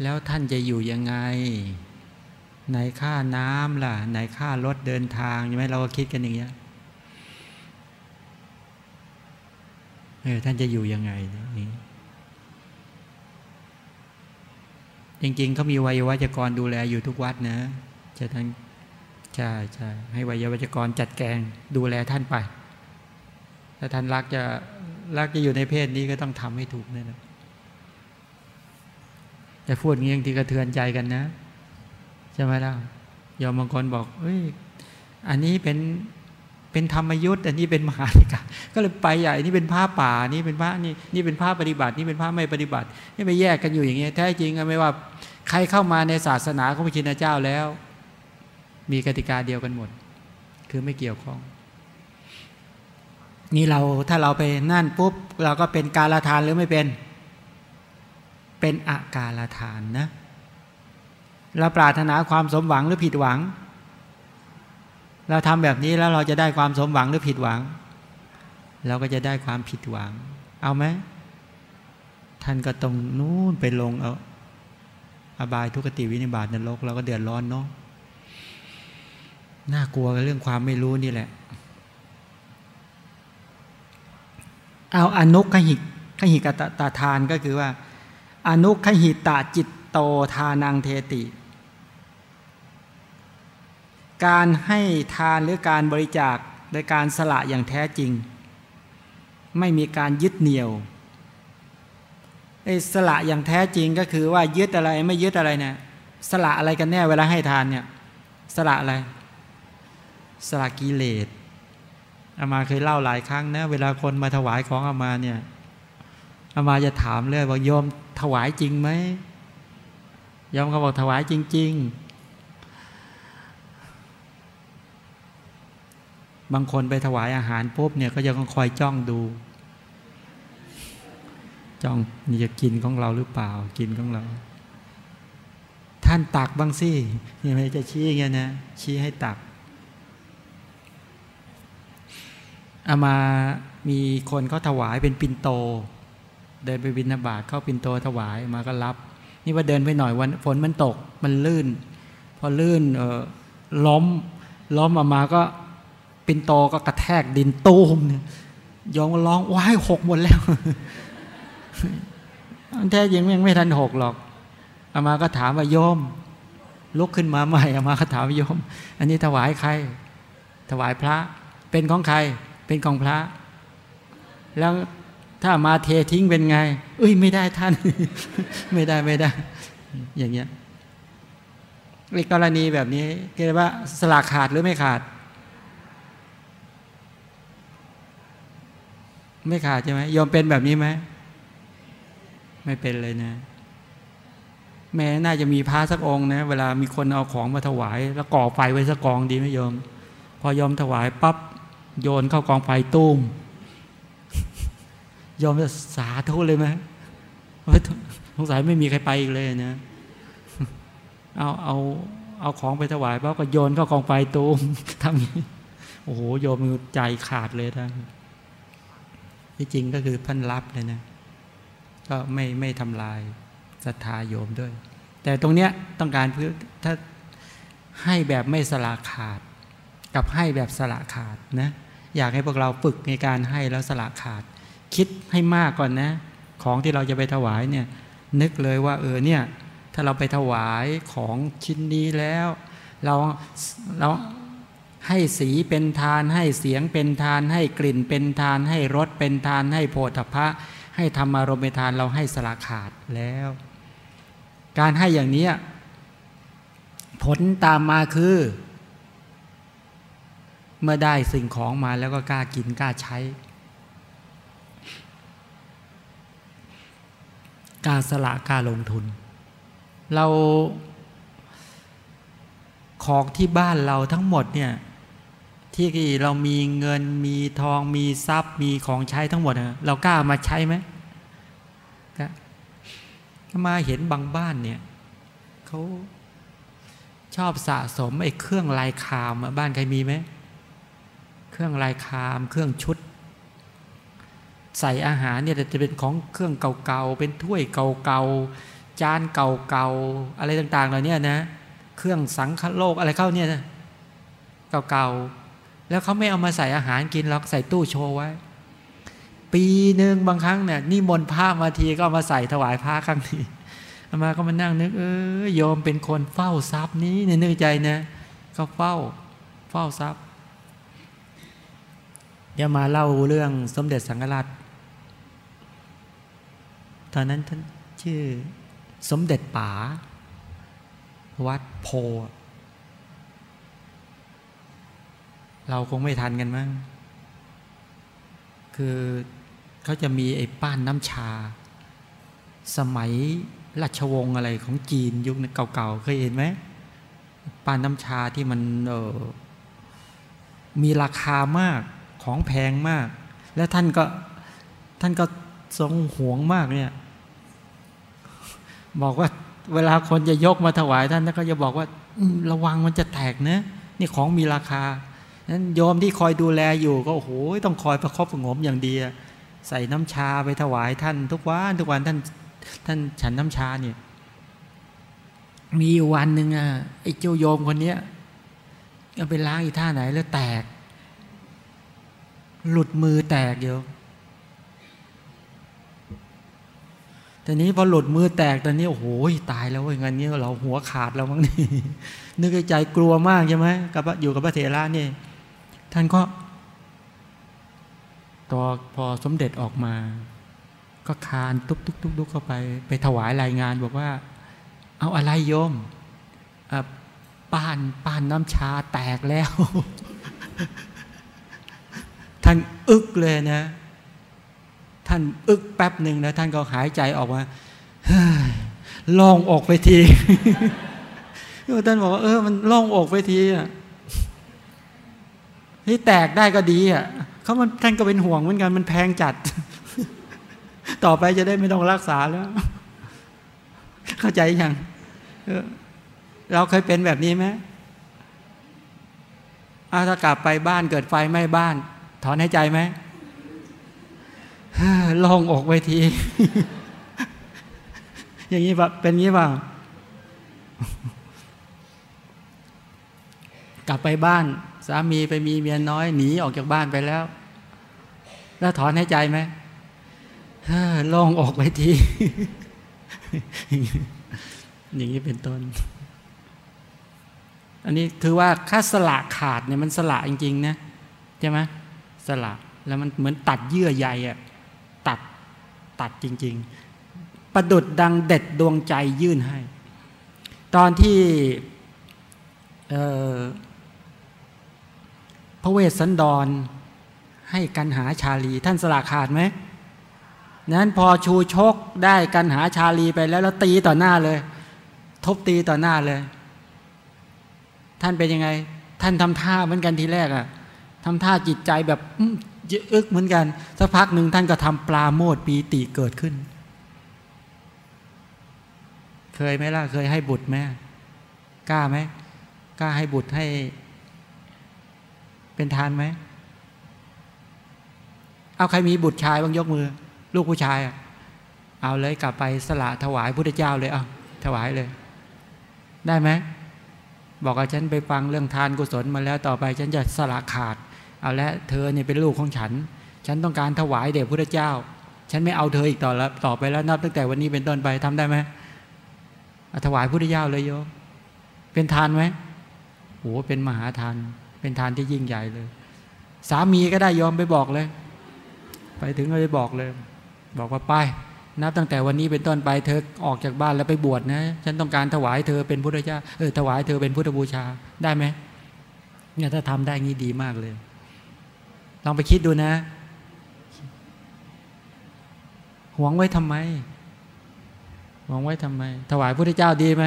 แล้วท่านจะอยู่ยังไงไหนค่าน้ำล่ะ ไหนค่ารถเดินทางใช่ไหมเราก็คิดกันอย่างเงี้ยเออท่านจะอยู่ยังไงนี่จริงๆเขามีวัยวัจกรดูแลอยู่ทุกวัดนะจะท่านใช่ใช่ให้วัยวัจกรจัดแกงดูแลท่านไป ถ้าท่านรักจะรักจะอยู่ในเพศนี้ก็ต้องทำให้ถูกนั่นแหละจะพูดงี้บางที่กระเทือนใจกันนะใช่ไหมล่ะยอมบางคนบอกเอ้ยอันนี้เป็นเป็นธรรมยุทธ์อันนี้เป็นมหาธิกาก็เลยไปใหญ่นี่เป็นผ้าป่านี่เป็นผ้านี่นี่เป็นผ้าปฏิบัติ นี่เป็นผ้าไม่ปฏิบัตินี่ไปแยกกันอยู่อย่างเงี้ยแท้จริงไม่ว่า ใครเข้ามาในศาสนาของพระชินเจ้าแล้ว มีกติกาเดียวกันหมด คือไม่เกี่ยวข้อง นี่เราถ้าเราไปนั่นปุ๊บ เราก็เป็นการละทานหรือไม่เป็น เป็นอาการละทานนะเราปรารถนาความสมหวังหรือผิดหวัง เราทำแบบนี้แล้วเราจะได้ความสมหวังหรือผิดหวัง เราก็จะได้ความผิดหวัง เอาไหมท่านก็ตรงนู้นไปลงเอาอบายทุกติวินิบาตนรกเราก็เดือดร้อนเนาะน่ากลัวกับเรื่องความไม่รู้นี่แหละ เอาอนุขหิขหิกตาทานก็คือว่า อนุขหิตาจิตโตทานังเทติ การให้ทานหรือการบริจาคโดยการสละอย่างแท้จริง ไม่มีการยึดเหนี่ยวไอ้สละอย่างแท้จริงก็คือว่ายึดอะไรไม่ยึดอะไรเนี่ยสละอะไรกันแน่เวลาให้ทานเนี่ยสละอะไร สละกิเลส อามาเคยเล่าหลายครั้งนะ เวลาคนมาถวายของอามาเนี่ยอามาจะถามเลยว่าโยมถวายจริงไหมยอมเขาบอกถวายจริง ๆ บางคนไปถวายอาหารปุ๊บเนี่ยก็จะต้องคอยจ้องดู จ้องนี่จะกินของเราหรือเปล่ากินของเรา ท่านตักบ้างสิยังไงจะชี้เงี้ยนะชี้ให้ตักเอามามีคนเขาถวายเป็นปินโต เดินไปบินาบาตเข้าปินโตถวายมาก็รับ นี่ว่าเดินไปหน่อยวันฝนมันตกมันลื่น พอลื่นเออล้มล้มออกมาก็ปินโตก็กระแทกดินตูมเนี่ยยองร้องว้ายหกหมดแล้วแท้ยังยังไม่ทันหกหรอกอามาก็ถามว่าโยมลุกขึ้นมาใหม่อามาก็ถามว่าโยม อันนี้ถวายใคร ถวายพระเป็นของใคร เป็นของพระ แล้วถ้ามาเททิ้งเป็นไง เอ้ยไม่ได้ท่าน ไม่ได้ไม่ได้ อย่างเงี้ยในกรณีแบบนี้เรียกว่าสลากขาดหรือไม่ขาด ไม่ขาดใช่ไหมยอมเป็นแบบนี้ไหมไม่เป็นเลยนะ แม้น่าจะมีพระสักองค์นะ เวลามีคนเอาของมาถวาย แล้วก่อไฟไว้สักกองดีไหมโยม พอยอมถวายปั๊บ โยนเข้ากองไฟตุ้มยอมจะสาธุเลยไหมสงสัยไม่มีใครไปอีกเลยนะเอาเอาเอาของไปถวายปั๊บก็โยนเข้ากองไฟตุ้มทำโอ้โหโยมมือใจขาดเลยท่านที่จริงก็คือพันรับเลยนะ ก็ไม่ไม่ทำลายศรัทธาโยมด้วย แต่ตรงเนี้ยต้องการเพื่อถ้าให้แบบไม่สละขาด กับให้แบบสละขาดนะ อยากให้พวกเราฝึกในการให้แล้วสละขาด คิดให้มากก่อนนะ ของที่เราจะไปถวายเนี่ยนึกเลยว่าเออเนี่ยถ้าเราไปถวายของชิ้นนี้แล้ว เราเราให้สีเป็นทาน ให้เสียงเป็นทาน ให้กลิ่นเป็นทาน ให้รสเป็นทาน ให้โพธพะให้ธรรมารมเป็นทานเราให้สละขาดแล้ว การให้อย่างนี้ผลตามมาคือ เมื่อได้สิ่งของมาแล้วก็กล้ากินกล้าใช้ กล้าสละกล้าลงทุน เราของที่บ้านเราทั้งหมดเนี่ยที่เรามีเงินมีทองมีทรัพย์มีของใช้ทั้งหมด เรากล้ามาใช้ไหมมาเห็นบางบ้านเนี่ยเขาชอบสะสมไอ้เครื่องลายคามบ้านใครมีไหม เครื่องลายคาม เครื่องชุด ใส่อาหารเนี่ยจะเป็นของเครื่องเก่าๆเป็นถ้วยเก่าๆจานเก่าๆอะไรต่างๆเหล่านี้นะ เครื่องสังคโลกอะไรเข้าเนี่ยนะเก่าๆแล้วเขาไม่เอามาใส่อาหารกินหรอกใส่ตู้โชว์ไว้ ปีหนึ่งบางครั้งเนี่ยนี่มนผ้ามาทีก็ามาใส่ถวายพระครั้งนี้อามาก็มานั่งนึกเออยอมเป็นคนเฝ้าทรัพย์นี้ในนึกใจนะก็เฝ้าเฝ้าทรัพย์ อย่ามาเล่าเรื่องสมเด็จสังฆราชตอนนั้นท่านชื่อสมเด็จป๋าวัดโพ เราคงไม่ทันกันมั้ง คือเขาจะมีไอ้ป้านน้ำชา สมัยราชวงศ์อะไรของจีนยุคเก่าๆ เคยเห็นไหม ป้านน้ำชาที่มันออมีราคามาก ของแพงมาก และท่านก็ท่านก็ทรงห่วงมากเนี่ยบอกว่าเวลาคนจะยกมาถวายท่านท่านก็จะบอกว่าระวังมันจะแตกนะนี่ของมีราคานั้นโยมที่คอยดูแลอยู่ก็โอ้โหต้องคอยประคบประงมอย่างดีใส่น้ำชาไปถวายท่านทุกวันทุกวันท่านท่านฉันน้ำชาเนี่ย มีวันหนึ่งอะไอ้เจ้าโยมคนเนี้ยเอาไปล้างอีท่าไหนแล้วแตก หลุดมือแตกเดียวแต่นี้พอหลุดมือแตกตอนนี้โอ้โหตายแล้วเว้ยงั้นนี้เราหัวขาดแล้วมั้งนี่นึกใจกลัวมากใช่ไหมกับอยู่กับพระเถระนี่ ท่านก็ต่อพอสมเด็จออกมา ก็คานตุกตุกตุกตุกเข้าไป ไปถวายรายงานบอกว่า เอาอะไรโยมป้านป้านน้ำชาแตกแล้ว ท่านอึกเลยนะ ท่านอึกแป๊บหนึ่งแล้วท่านก็หายใจออกมาลองออกไปทีท่านบอกว่าเออมันล่องอกไปทีอะที่แตกได้ก็ดีอะเขามันท่านก็เป็นห่วงเหมือนกันมันแพงจัด ต่อไปจะได้ไม่ต้องรักษาแล้ว เข้าใจยังเราเคยเป็นแบบนี้ไหมอาถ้ากลับไปบ้านเกิดไฟไหม้บ้าน ถอนหายใจไหมลองอกไว้ที อย่างนี้แบบเป็นงี้เปล่ากลับไปบ้าน สามีไปมีเมียน้อยหนีออกจากบ้านไปแล้ว แล้วถอนให้ใจไหมลองออกไว้ที อย่างนี้เป็นต้น อันนี้คือว่าค่าสละขาดเนี่ยมันสละจริงๆนะใช่ไหม สละ แล้วมันเหมือนตัดเยื่อใยอะตัดตัดจริง ๆ ประดุดดังเด็ดดวงใจยื่นให้ ตอนที่พระเวสสันดรให้กันหาชาลี ท่านสละขาดไหมนั้นพอชูชกได้กันหาชาลีไปแล้วแล้วตีต่อหน้าเลย ทบตีต่อหน้าเลย ท่านเป็นยังไง ท่านทำท่าเหมือนกันทีแรกอะ่ะ ทำท่าจิตใจแบบอึกเหมือนกันสักพักหนึ่งท่านก็ทำปลาโมดปีติเกิดขึ้น เคยไหมล่ะเคยให้บุตรไหมกล้าไหมกล้าให้บุตรให้ เป็นทานไหมเอาใครมีบุตรชายบ้างยกมือ ลูกผู้ชายอะเอาเลยกลับไปสละถวายพุทธเจ้าเลยเอาถวายเลย ได้ไหมบอกว่าฉันไปฟังเรื่องทานกุศลมาแล้วต่อไป ฉันจะสละขาด เอาละเธอเนี่ยเป็นลูกของฉัน ฉันต้องการถวายเดชพระเจ้า ฉันไม่เอาเธออีกต่อแล้วต่อไปแล้วนับตั้งแต่วันนี้เป็นต้นไปทำได้ไหมถวายพระเจ้าเลยโยมเป็นทานไหมโอ้เป็นมหาทาน เป็นทานที่ยิ่งใหญ่เลย สามีก็ได้ยอมไปบอกเลย ไปถึงก็ไปบอกเลย บอกว่าไปนับตั้งแต่วันนี้เป็นต้นไปเธอออกจากบ้านแล้วไปบวชนะ ฉันต้องการถวายเธอเป็นพุทธเจ้าเออถวายเธอเป็นพุทธบูชาได้ไหมเนี่ยถ้าทำได้งี้ดีมากเลย ลองไปคิดดูนะหวงไว้ทำไมมองไว้ทำไม ถวายพระเจ้าดีไหม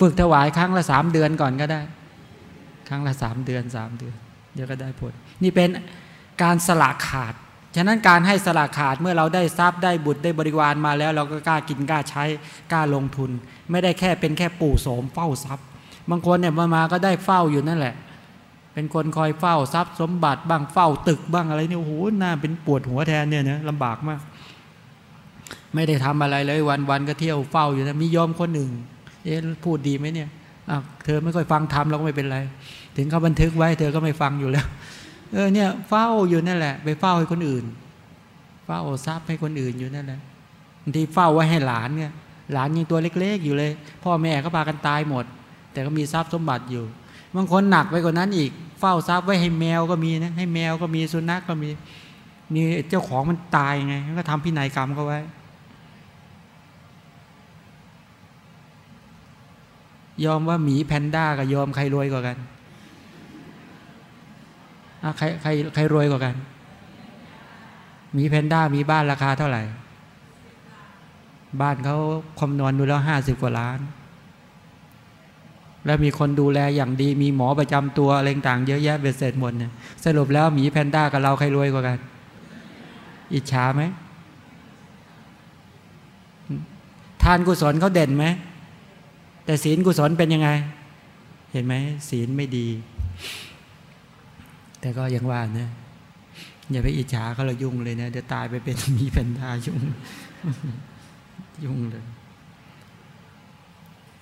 ฝึกถวายครั้งละสามเดือนก่อนก็ได้ ครั้งละสามเดือนสามเดือน เดี๋ยวก็ได้ผล นี่เป็นการสละขาด ฉะนั้นการให้สละขาดเมื่อเราได้ทรัพย์ได้บุตรได้บริวารมาแล้ว เราก็กล้ากินกล้าใช้กล้าลงทุน ไม่ได้แค่เป็นแค่ปู่โสมเฝ้าทรัพย์ บางคนเนี่ยมามาก็ได้เฝ้าอยู่นั่นแหละ เป็นคนคอยเฝ้าทรัพย์สมบัติบ้างเฝ้าตึกบ้างอะไรเนี่ยโอ้โหน่าเป็นปวดหัวแทนเนี่ยนะลำบากมาก ไม่ได้ทำอะไรเลยวันวันก็เที่ยวเฝ้าอยู่นะมียอมคนหนึ่งเอ๊ะพูดดีไหมเนี่ยอ้าวเธอไม่ค่อยฟังทำเราก็ไม่เป็นไร ถึงเขาบันทึกไว้เธอก็ไม่ฟังอยู่แล้ว เออเนี่ยเฝ้าอยู่นั่นแหละ ไปเฝ้าให้คนอื่น เฝ้าทรัพย์ให้คนอื่นอยู่นั่นแหละบางทีเฝ้าไว้ให้หลานเนี่ยหลานยังตัวเล็ก ๆ อยู่เลย พ่อแม่ก็พากันตายหมด แต่ก็มีทรัพย์สมบัติอยู่บางคนหนักไปกว่านั้นอีก เฝ้าทรัพย์ไว้ให้แมวก็มีนะให้แมวก็มีสุนัขกก็มีมีเจ้าของมันตายไงก็ทำพินัยกรรมเขาไว้ ยอมว่าหมีแพนด้ากับยอมใครรวยกว่ากันใครใครใครรวยกว่ากันมีแพนด้ามีบ้านราคาเท่าไหร่ บ้านเขาคำนวณดูแล้วห้าสิบกว่าล้าน แล้วมีคนดูแลอย่างดี มีหมอประจำตัวอะไรต่างเยอะแยะเบ็ดเสร็จหมดเนี่ยสรุปแล้วหมีแพนด้ากับเราใครรวยกว่ากัน อิจฉาไหมทานกุศลเขาเด่นไหมแต่ศีลกุศลเป็นยังไง เห็นไหมศีลไม่ดี แต่ก็ยังว่านะอย่าไปอิจฉาเขาเรายุ่งเลยนะเดี๋ยวตายไปเป็นมีแพนด้ายุ่งยุ่งเลย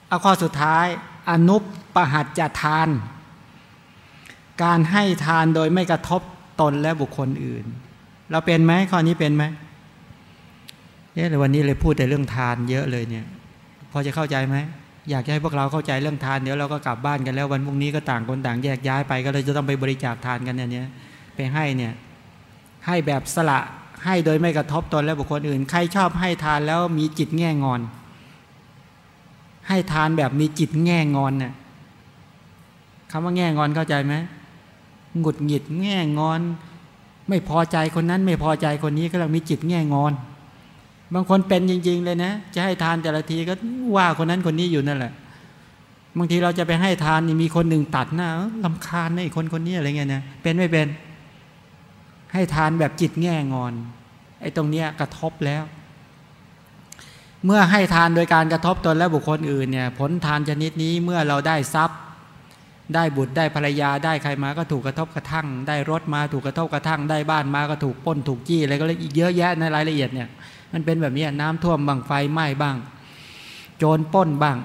เอาข้อสุดท้ายอนุปปหัจจทาน การให้ทานโดยไม่กระทบตนและบุคคลอื่น เราเป็นไหมข้อนี้เป็นไหมเนี่ยวันนี้เลยพูดแต่เรื่องทานเยอะเลยเนี่ยพอจะเข้าใจไหมอยากให้พวกเราเข้าใจเรื่องทานเดี๋ยวเราก็กลับบ้านกันแล้ววันพรุ่งนี้ก็ต่างคนต่างแยกย้ายไป ก็เลยจะต้องไปบริจาคทานกันเนี่ยไปให้เนี่ยให้แบบสละให้โดยไม่กระทบตนและบุคคลอื่น ใครชอบให้ทานแล้วมีจิตแง่งอน ให้ทานแบบมีจิตแง่งอนเนี่ยคำว่าแง่งอนเข้าใจไหมหงุดหงิดแง่งอน ไม่พอใจคนนั้นไม่พอใจคนนี้ก็เรามีจิตแง่งอน บางคนเป็นจริง ๆ เลยนะ จะให้ทานแต่ละทีก็ว่าคนนั้นคนนี้อยู่นั่นแหละ บางทีเราจะไปให้ทานมีคนหนึ่งตัดหน้าลำคาญนะไอ้คนคนนี้อะไรเงี้ยนะเป็นไม่เป็น ให้ทานแบบจิตแง่งอน ไอ้ตรงเนี้ยกระทบแล้ว เมื่อให้ทานโดยการกระทบตนและบุคคลอื่นเนี่ยผลทานชนิดนี้เมื่อเราได้ทรัพย์ ได้บุตรได้ภรรยาได้ใครมาก็ถูกกระทบกระทั่ง ได้รถมาถูกกระทบกระทั่ง ได้บ้านมาก็ถูกป้นถูกจี้อะไรก็เลยอีกเยอะแยะในรายละเอียดเนี่ยมันเป็นแบบนี้น้ำท่วมบ้างไฟไหม้บ้าง โจรป้นบ้าง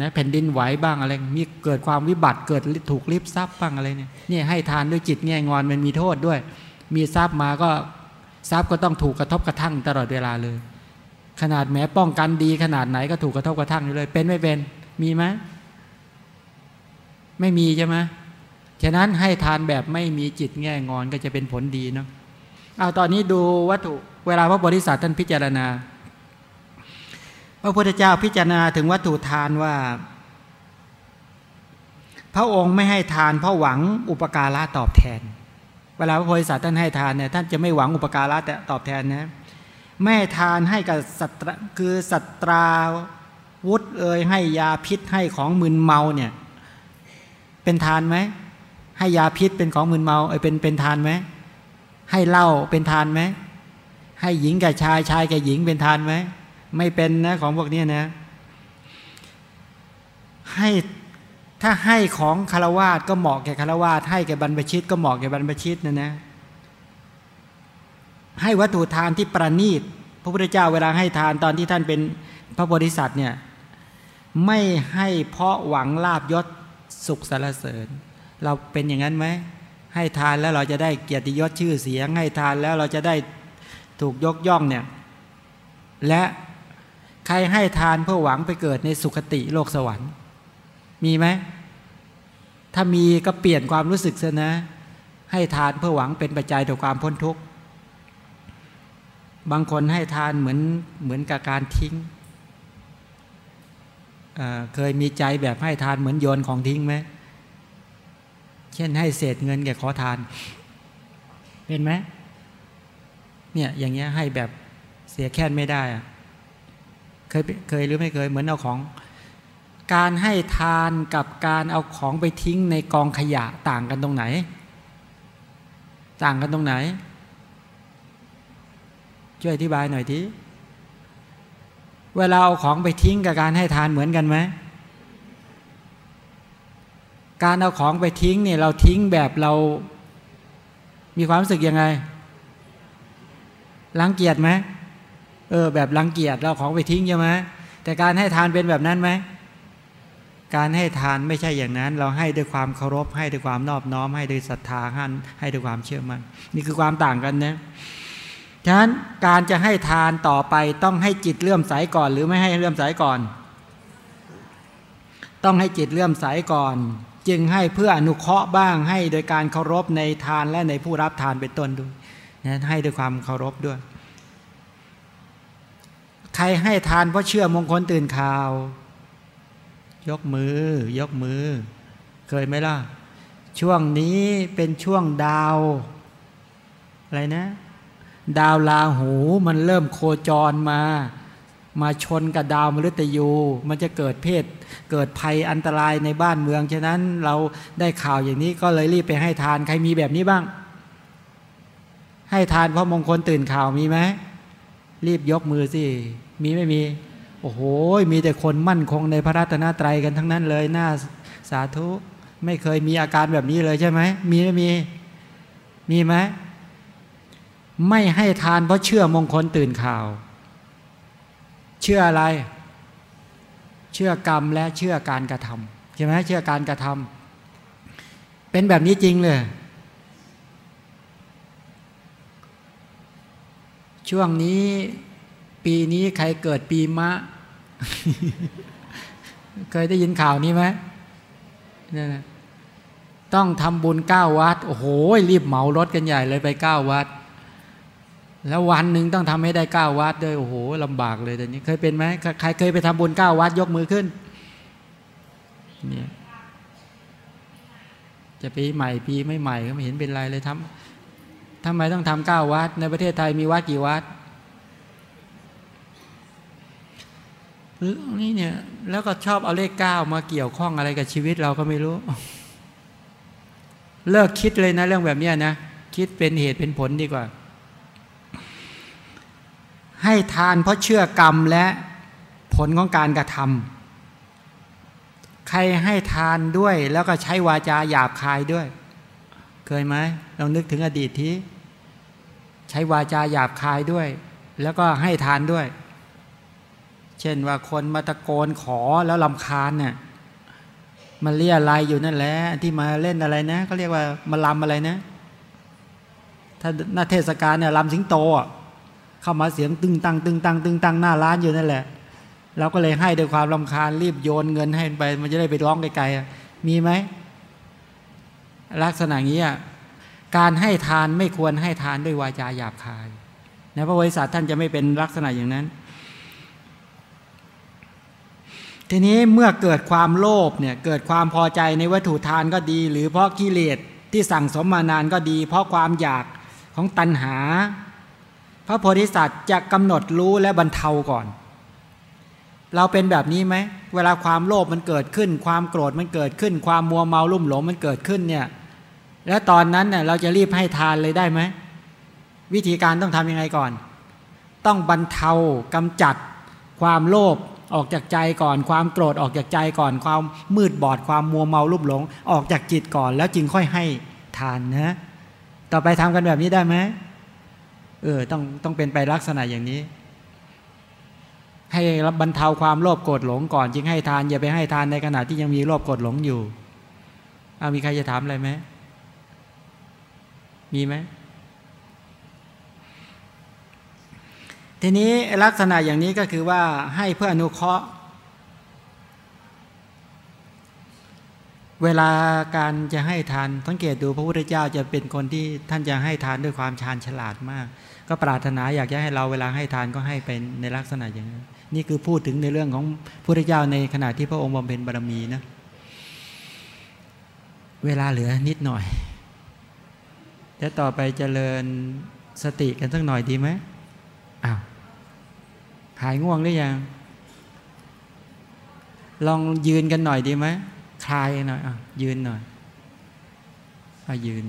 นะแผ่นดินไหวบ้างอะไรมีเกิดความวิบัติเกิดถูกลิบทรัพย์บ้างอะไรเนี่ยนี่ให้ทานด้วยจิตแง่งอนมันมีโทษด้วย มีทรัพย์มาก็ทรัพย์ก็ต้องถูกกระทบกระทั่งตลอดเวลาเลย ขนาดแม้ป้องกันดีขนาดไหนก็ถูกกระทบกระทั่งอยู่เลย เป็นไม่เป็น มีไหมไม่มีใช่ไหมฉะนั้นให้ทานแบบไม่มีจิตแง่งอนก็จะเป็นผลดีเนาะเอาตอนนี้ดูวัตถุเวลาพระบริษัทท่านพิจารณา พระพุทธเจ้าพิจารณาถึงวัตถุทานว่า พระองค์ไม่ให้ทานเพราะหวังอุปการะตอบแทน เวลาพระบริษัทท่านให้ทานเนี่ยท่านจะไม่หวังอุปการะแต่ตอบแทนนะ ไม่ทานให้กับสัตคือสัตราวุธเอ่ยให้ยาพิษให้ของมึนเมาเนี่ย เป็นทานไหมให้ยาพิษเป็นของมึนเมาเอยเป็นเป็นทานไหมให้เหล้าเป็นทานไหมให้หญิงกับชายชายกับหญิงเป็นทานไหมไม่เป็นนะของพวกนี้นะ ให้ถ้าให้ของคารวาสก็เหมาะแก่คารวาสให้แก่บรรพชิตก็เหมาะแก่บรรพชิตนะนะ ให้วัตถุทานที่ประณีต พระพุทธเจ้าเวลาให้ทานตอนที่ท่านเป็นพระบริษัทเนี่ยไม่ให้เพราะหวังลาบยศสุขสารเสริญ เราเป็นอย่างนั้นไหมให้ทานแล้วเราจะได้เกียรติยศชื่อเสียง ให้ทานแล้วเราจะได้ถูกยกย่องเนี่ยและใครให้ทานเพื่อหวังไปเกิดในสุคติโลกสวรรค์ มีไหม ถ้ามีก็เปลี่ยนความรู้สึกซะนะ ให้ทานเพื่อหวังเป็นปัจจัยต่อความพ้นทุกข์ บางคนให้ทานเหมือนเหมือนกับการทิ้งเเคยมีใจแบบให้ทานเหมือนโยนของทิ้งไหมเช่นให้เศษเงินแก่ขอทาน เป็นไหมเนี่ยอย่างเงี้ยให้แบบเสียแค้นไม่ได้อะเคยเคยหรือไม่เคยเหมือนเอาของ การให้ทานกับการเอาของไปทิ้งในกองขยะต่างกันตรงไหน ต่างกันตรงไหน ช่วยอธิบายหน่อยทีเวลาเอาของไปทิ้งกับการให้ทานเหมือนกันไหมการเอาของไปทิ้งเนี่ยเราทิ้งแบบเรา มีความรู้สึกยังไงรังเกียจไหมเออ แบบรังเกียจเราของไปทิ้งใช่ไหมแต่การให้ทานเป็นแบบนั้นไหมการให้ทานไม่ใช่อย่างนั้น เราให้ด้วยความเคารพให้ด้วยความนอบน้อม ให้ด้วยศรัทธาให้ด้วยความเชื่อมัน่นนี่คือความต่างกันนะ ฉะนั้นการจะให้ทานต่อไปต้องให้จิตเลื่อมใสก่อน หรือไม่ให้เลื่อมใสก่อน ต้องให้จิตเลื่อมใสก่อน จึงให้เพื่ออนุเคราะห์บ้างให้โดยการเคารพในทานและในผู้รับทานเป็นต้นด้วยนะให้ด้วยความเคารพด้วย ใครให้ทานเพราะเชื่อมงคลตื่นข่าว ยกมือ ยกมือ เคยไหมล่ะ ช่วงนี้เป็นช่วงดาว อะไรนะ ดาวลาหูมันเริ่มโคจรมา มาชนกับดาวมฤตยู มันจะเกิดเพศ เกิดภัยอันตรายในบ้านเมือง ฉะนั้นเราได้ข่าวอย่างนี้ก็เลยรีบไปให้ทานใครมีแบบนี้บ้าง ให้ทานเพราะมงคลตื่นข่าวมีไหมรีบยกมือสิ มีไม่มี โอ้โห มีแต่คนมั่นคงในพระรัตนตรัยกันทั้งนั้นเลยหน้าสาธุ ไม่เคยมีอาการแบบนี้เลยใช่ไหม มีไม่มี มีไหม ไม่ให้ทานเพราะเชื่อมงคลตื่นข่าว เชื่ออะไร เชื่อกรรมและเชื่อการกระทำใช่ไหมเชื่อการกระทำเป็นแบบนี้จริงเลยช่วงนี้ปีนี้ใครเกิดปีมะ เคยได้ยินข่าวนี้ไหมนี่นะต้องทำบุญเก้าวัด โอ้โห รีบเหมารถกันใหญ่เลยไปเก้าวัด แล้ววันหนึ่งต้องทำให้ได้เก้าวัดด้วยโอ้โหลำบากเลยตอนนี้ เคยเป็นไหมใครเคยไปทำบุญเก้าวัดยกมือขึ้นเนี่ยจะปีใหม่ปีไม่ใหม่ก็ไม่เห็นเป็นไรเลยทำทำไมต้องทำเก้าวัด ในประเทศไทยมีวัดกี่วัดนี่เนี่ย แล้วก็ชอบเอาเลขเก้ามาเกี่ยวข้องอะไรกับชีวิตเราก็ไม่รู้ เลิกคิดเลยนะเรื่องแบบนี้นะ คิดเป็นเหตุเป็นผลดีกว่า ให้ทานเพราะเชื่อกรรมและผลของการกระทำใครให้ทานด้วยแล้วก็ใช้วาจาหยาบคายด้วย เคยไหมลองนึกถึงอดีตที่ ใช้วาจาหยาบคายด้วย แล้วก็ให้ทานด้วย เช่นว่าคนมาตะโกนขอแล้วลำคาญเนี่ยมาเรียอะไรอยู่นั่นแหละที่มาเล่นอะไรนะเขาเรียกว่ามาลำอะไรนะ ถ้าหน้าเทศกาลเนี่ยลำสิงโต เข้ามาเสียงตึงตังตึงตังตึงตังหน้าร้านอยู่นั่นแหละเราก็เลยให้ด้วยความลำคาญรีบโยนเงินให้ไป มันจะได้ไปร้องไกลๆมีไหมลักษณะนี้การให้ทานไม่ควรให้ทานด้วยวาจาหยาบคายนะพระบริษัทท่านจะไม่เป็นลักษณะอย่างนั้น ทีนี้เมื่อเกิดความโลภเนี่ยเกิดความพอใจในวัตถุทานก็ดี หรือเพราะกิเลสที่สั่งสมมานานก็ดี เพราะความอยากของตัณหา พระโพธิสัตว์จะกำหนดรู้และบรรเทาก่อน เราเป็นแบบนี้ไหม เวลาความโลภมันเกิดขึ้น ความโกรธมันเกิดขึ้น ความมัวเมาลุ่มหลงมันเกิดขึ้นเนี่ย แล้วตอนนั้นเนี่ยเราจะรีบให้ทานเลยได้ไหม วิธีการต้องทำยังไงก่อน ต้องบรรเทากำจัด ความโลภออกจากใจก่อน ความโกรธออกจากใจก่อน ความมืดบอด ความมัวเมาลุบหลง ออกจากจิตก่อน แล้วจึงค่อยให้ทานนะ ต่อไปทำกันแบบนี้ได้ไหม เออต้องต้องเป็นไปลักษณะอย่างนี้ ให้บรรเทาความโลภโกรธหลงก่อนจึงให้ทานอย่าไปให้ทานในขณะที่ยังมีโลภโกรธหลงอยู่เอามีใครจะถามอะไรไหมมีไหมทีนี้ลักษณะอย่างนี้ก็คือว่าให้เพื่ออนุเคราะห์ เวลาการจะให้ทานสังเกตดูพระพุทธเจ้าจะเป็นคนที่ท่านจะให้ทานด้วยความชาญฉลาดมาก ก็ปรารถนาอยากจะให้เราเวลาให้ทานก็ให้เป็นในลักษณะอย่างนี้นี่คือพูดถึงในเรื่องของพระพุทธเจ้าในขณะที่พระองค์บำเพ็ญบารมีนะเวลาเหลือนิดหน่อยแล้วต่อไปเจริญสติกันสักหน่อยดีไหมอ้าวหายง่วงหรือยัง ลองยืนกันหน่อยดีไหมคลายหน่อยอะยืนหน่อยเอายืน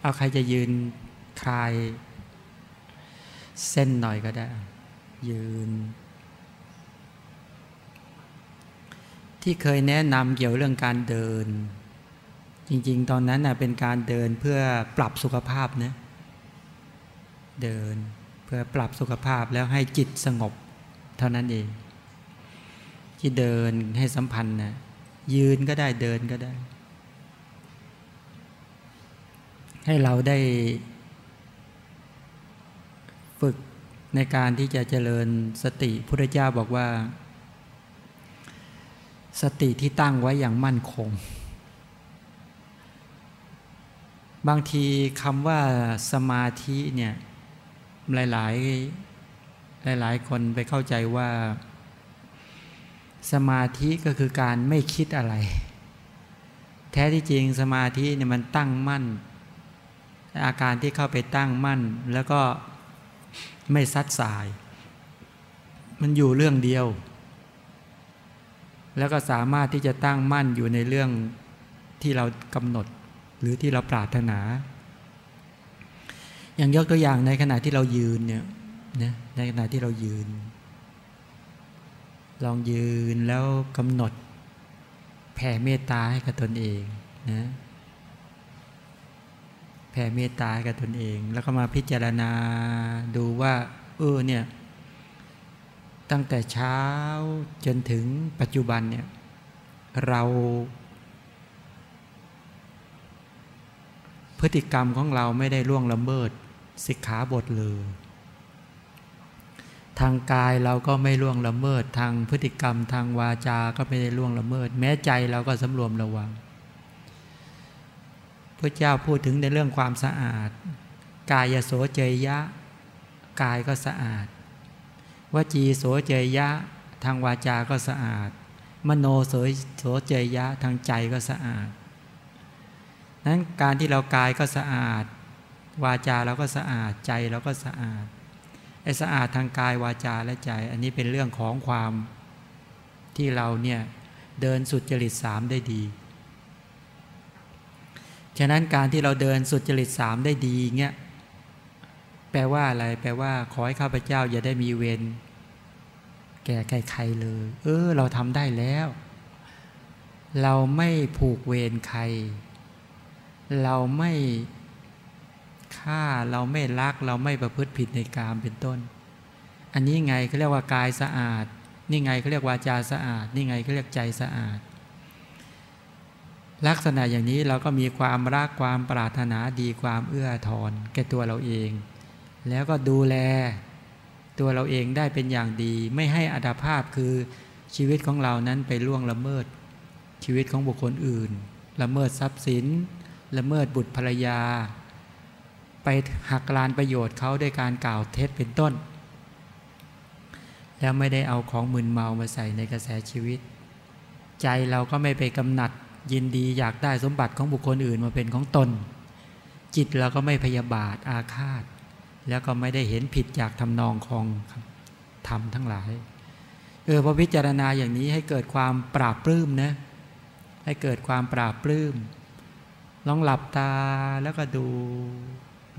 เอาใครจะยืนคลายเส้นหน่อยก็ได้ ยืน ที่เคยแนะนำเกี่ยวเรื่องการเดิน จริง ๆ ตอนนั้นเป็นการเดินเพื่อปรับสุขภาพนะเดินเพื่อปรับสุขภาพแล้วให้จิตสงบ เท่านั้นเอง ที่เดินให้สัมพันธ์นะยืนก็ได้เดินก็ได้ ให้เราได้ฝึกในการที่จะเจริญสติพุทธเจ้าบอกว่า สติที่ตั้งไว้อย่างมั่นคง บางทีคำว่าสมาธิเนี่ยหลายหลายหลายๆคนไปเข้าใจว่า สมาธิก็คือการไม่คิดอะไร แท้ที่จริงสมาธิเนี่ยมันตั้งมั่น อาการที่เข้าไปตั้งมั่น แล้วก็ไม่ซัดสาย มันอยู่เรื่องเดียว แล้วก็สามารถที่จะตั้งมั่นอยู่ในเรื่องที่เรากำหนดหรือที่เราปรารถนา อย่างยกตัวอย่างในขณะที่เรายืนเนี่ยนะในขณะที่เรายืน ลองยืนแล้วกำหนดแผ่เมตตาให้กับตนเองนะ ผ่เมตตากับตนเอง แล้วก็มาพิจารณาดูว่า เออเนี่ย ตั้งแต่เช้าจนถึงปัจจุบันเนี่ย เรา พฤติกรรมของเราไม่ได้ล่วงละเมิดสิกขาบทเลยทางกายเราก็ไม่ล่วงละเมิด ทางพฤติกรรม ทางวาจาก็ไม่ได้ล่วงละเมิด แม้ใจเราก็สำรวมระวัง พระเจ้าพูดถึงในเรื่องความสะอาด กายโสเจยะกายก็สะอาดวจีโสเจยะ ทางวาจาก็สะอาด มโนโสโสเจยะ ทางใจก็สะอาดนั้นการที่เรากายก็สะอาด วาจาเราก็สะอาดใจเราก็สะอาดไอ้สะอาดทางกายวาจาและใจ อันนี้เป็นเรื่องของความที่เราเนี่ยเดินสุดจริตสามได้ดี ฉะนั้นการที่เราเดินสุดจริตสามได้ดีเงี้ยแปลว่าอะไร แปลว่า ขอให้ข้าพเจ้าอย่าได้มีเวรแก่ใครๆเลย เออ เราทำได้แล้ว เราไม่ผูกเวรใคร เราไม่ฆ่าเราไม่รัก เราไม่ประพฤติผิดในกามเป็นต้น อันนี้ไงเขาเรียกว่ากายสะอาด นี่ไงเขาเรียกวาจาสะอาด นี่ไงเขาเรียกใจสะอาด ลักษณะอย่างนี้เราก็มีความรักความปรารถนาดีความเอื้อทอนแก่ตัวเราเอง แล้วก็ดูแลตัวเราเองได้เป็นอย่างดี ไม่ให้อัตภาพคือชีวิตของเรานั้นไปล่วงละเมิด ชีวิตของบุคคลอื่น ละเมิดทรัพย์สิน ละเมิดบุตรภรรยา ไปหักลานประโยชน์เขาด้วยการกล่าวเท็จเป็นต้น แล้วไม่ได้เอาของมึนเมามาใส่ในกระแสชีวิต ใจเราก็ไม่ไปกำหนัด ยินดีอยากได้สมบัติของบุคคลอื่นมาเป็นของตน จิตเราก็ไม่พยาบาทอาฆาต แล้วก็ไม่ได้เห็นผิดจากทำนองของธรรมทั้งหลายเออพอพิจารณาอย่างนี้ให้เกิดความปราบปลื้มนะให้เกิดความปราบปลื้มลองหลับตาแล้วก็ดู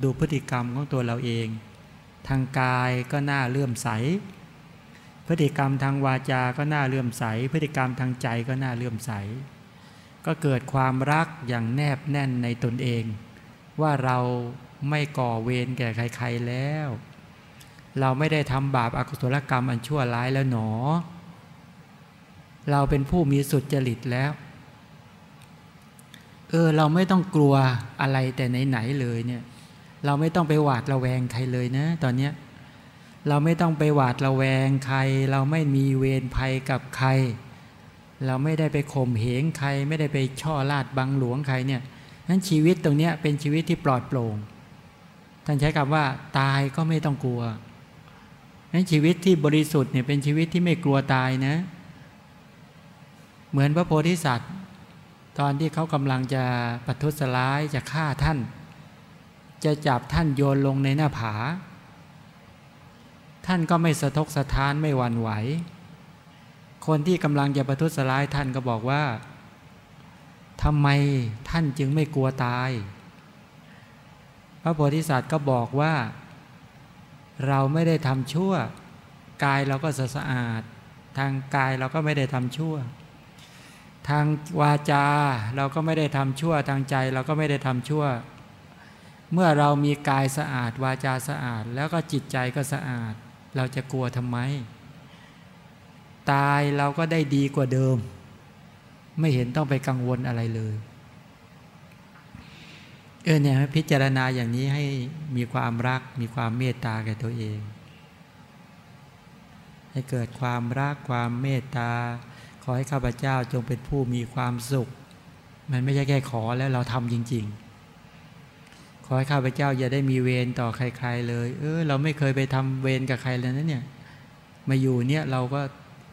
ดูพฤติกรรมของตัวเราเอง ทางกายก็น่าเลื่อมใส พฤติกรรมทางวาจาก็น่าเลื่อมใส พฤติกรรมทางใจก็น่าเลื่อมใส ก็เกิดความรักอย่างแนบแน่นในตนเอง ว่าเราไม่ก่อเวรแก่ใครๆแล้ว เราไม่ได้ทำบาปอากุศลกรรมอันชั่วร้ายแล้วหนอ เราเป็นผู้มีสุดจริตแล้ว เออเราไม่ต้องกลัวอะไรแต่ไหนๆเลยเนี่ย เราไม่ต้องไปหวาดระแวงใครเลยนะ ตอนเนี้ยเราไม่ต้องไปหวาดระแวงใคร เราไม่มีเวรภัยกับใคร เราไม่ได้ไปข่มเหงใคร ไม่ได้ไปช่อลาดบังหลวงใครเนี่ยนั้นชีวิตตรงนี้เป็นชีวิตที่ปลอดโปร่ง ท่านใช้คำว่า ตายก็ไม่ต้องกลัวนั้นชีวิตที่บริสุทธิ์เนี่ยเป็นชีวิตที่ไม่กลัวตายนะ เหมือนพระโพธิสัตว์ ตอนที่เขากำลังจะปัทุสร้ายจะฆ่าท่าน จะจับท่านโยนลงในหน้าผา ท่านก็ไม่สะทกสะท้านไม่หวั่นไหว คนที่กำลังจะประทุษร้ายท่านก็บอกว่าทำไมท่านจึงไม่กลัวตาย พระโพธิสัตว์ก็บอกว่า เราไม่ได้ทำชั่ว กายเราก็สะอาด ทางกายเราก็ไม่ได้ทำชั่ว ทางวาจาเราก็ไม่ได้ทำชั่ว ทางใจเราก็ไม่ได้ทำชั่ว เมื่อเรามีกายสะอาดวาจาสะอาด แล้วก็จิตใจก็สะอาด เราจะกลัวทำไม ตายเราก็ได้ดีกว่าเดิม ไม่เห็นต้องไปกังวลอะไรเลย เออเนี่ยพิจารณาอย่างนี้ให้มีความรัก มีความเมตตาแก่ตัวเอง ให้เกิดความรักความเมตตา ขอให้ข้าพเจ้าจงเป็นผู้มีความสุข มันไม่ใช่แค่ขอแล้วเราทำจริง ๆขอให้ข้าพเจ้าอย่าได้มีเวรต่อใคร ๆ เลย เออเราไม่เคยไปทำเวรกับใครเลยนะเนี่ย มาอยู่เนี่ยเราก็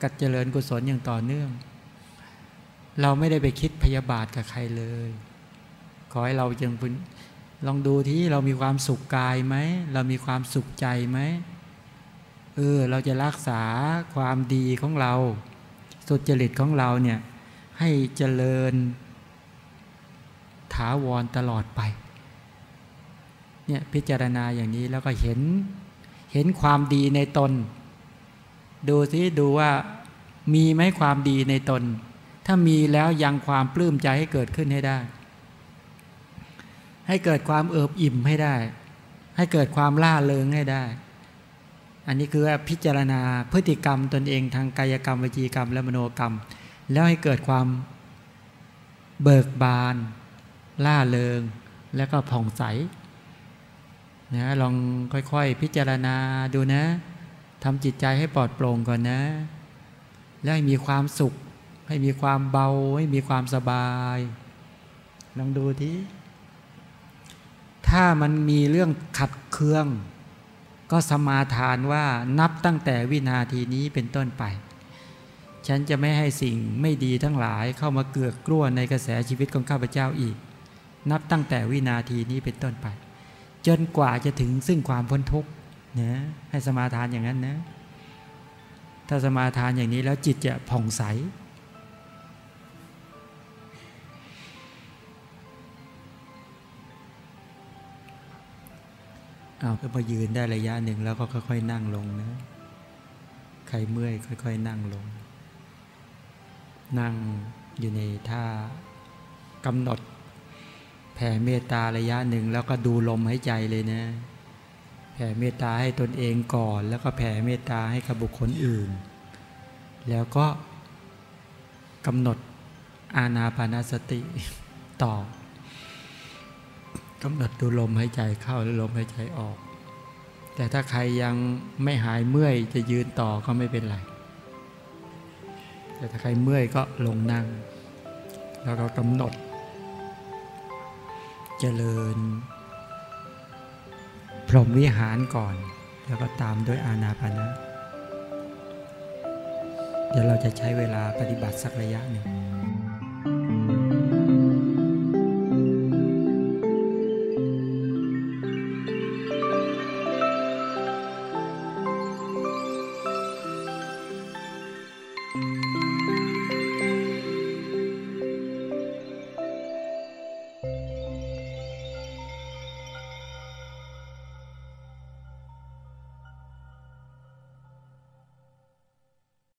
กัดเจริญกุศลอย่างต่อเนื่อง เราไม่ได้ไปคิดพยาบาทกับใครเลย ขอให้เราจึงลองดูที่เรามีความสุขกายไหม เรามีความสุขใจไหมเออเราจะรักษาความดีของเรา สุจริตของเราเนี่ยให้เจริญถาวรตลอดไปเนี่ยพิจารณาอย่างนี้แล้วก็เห็นเห็นความดีในตน ดูสิดูว่ามีไหมความดีในตน ถ้ามีแล้วยังความปลื้มใจให้เกิดขึ้นให้ได้ ให้เกิดความเอิบอิ่มให้ได้ ให้เกิดความล่าเริงให้ได้ อันนี้คือพิจารณาพฤติกรรมตนเองทางกายกรรมวิจีกรรมและมโนกรรม แล้วให้เกิดความเบิกบาน ล่าเริง แล้วก็ผ่องใสนะลองค่อยๆ พิจารณาดูนะ ทำจิตใจให้ปลอดโปร่งก่อนนะ แล้วให้มีความสุข ให้มีความเบา ให้มีความสบาย ลองดูทีถ้ามันมีเรื่องขัดเคือง ก็สมาทานว่านับตั้งแต่วินาทีนี้เป็นต้นไป ฉันจะไม่ให้สิ่งไม่ดีทั้งหลายเข้ามาเกือกกลั้วในกระแสชีวิตของข้าพเจ้าอีก นับตั้งแต่วินาทีนี้เป็นต้นไป จนกว่าจะถึงซึ่งความพ้นทุกข์ นะให้สมาทานอย่างนั้นนะ ถ้าสมาทานอย่างนี้แล้วจิตจะผ่องใส เอาก็มายืนได้ระยะหนึ่งแล้วก็ค่อย ๆ นั่งลงนะ ใครเมื่อยค่อย ๆ นั่งลง นั่งอยู่ในท่ากำหนดแผ่เมตตาระยะหนึ่งแล้วก็ดูลมหายใจเลยนะ แผ่เมตตาให้ตนเองก่อน แล้วก็แผ่เมตตาให้กับบุคคลอื่น แล้วก็กำหนดอาณาปานาสติต่อกำหนดดูลมหายใจเข้าและลมหายใจออก แต่ถ้าใครยังไม่หายเมื่อยจะยืนต่อก็ไม่เป็นไร แต่ถ้าใครเมื่อยก็ลงนั่ง แล้วก็กำหนดเจริญ พรหมวิหารก่อน แล้วก็ตามด้วยอานาปานะ เดี๋ยวเราจะใช้เวลาปฏิบัติสักระยะหนึ่ง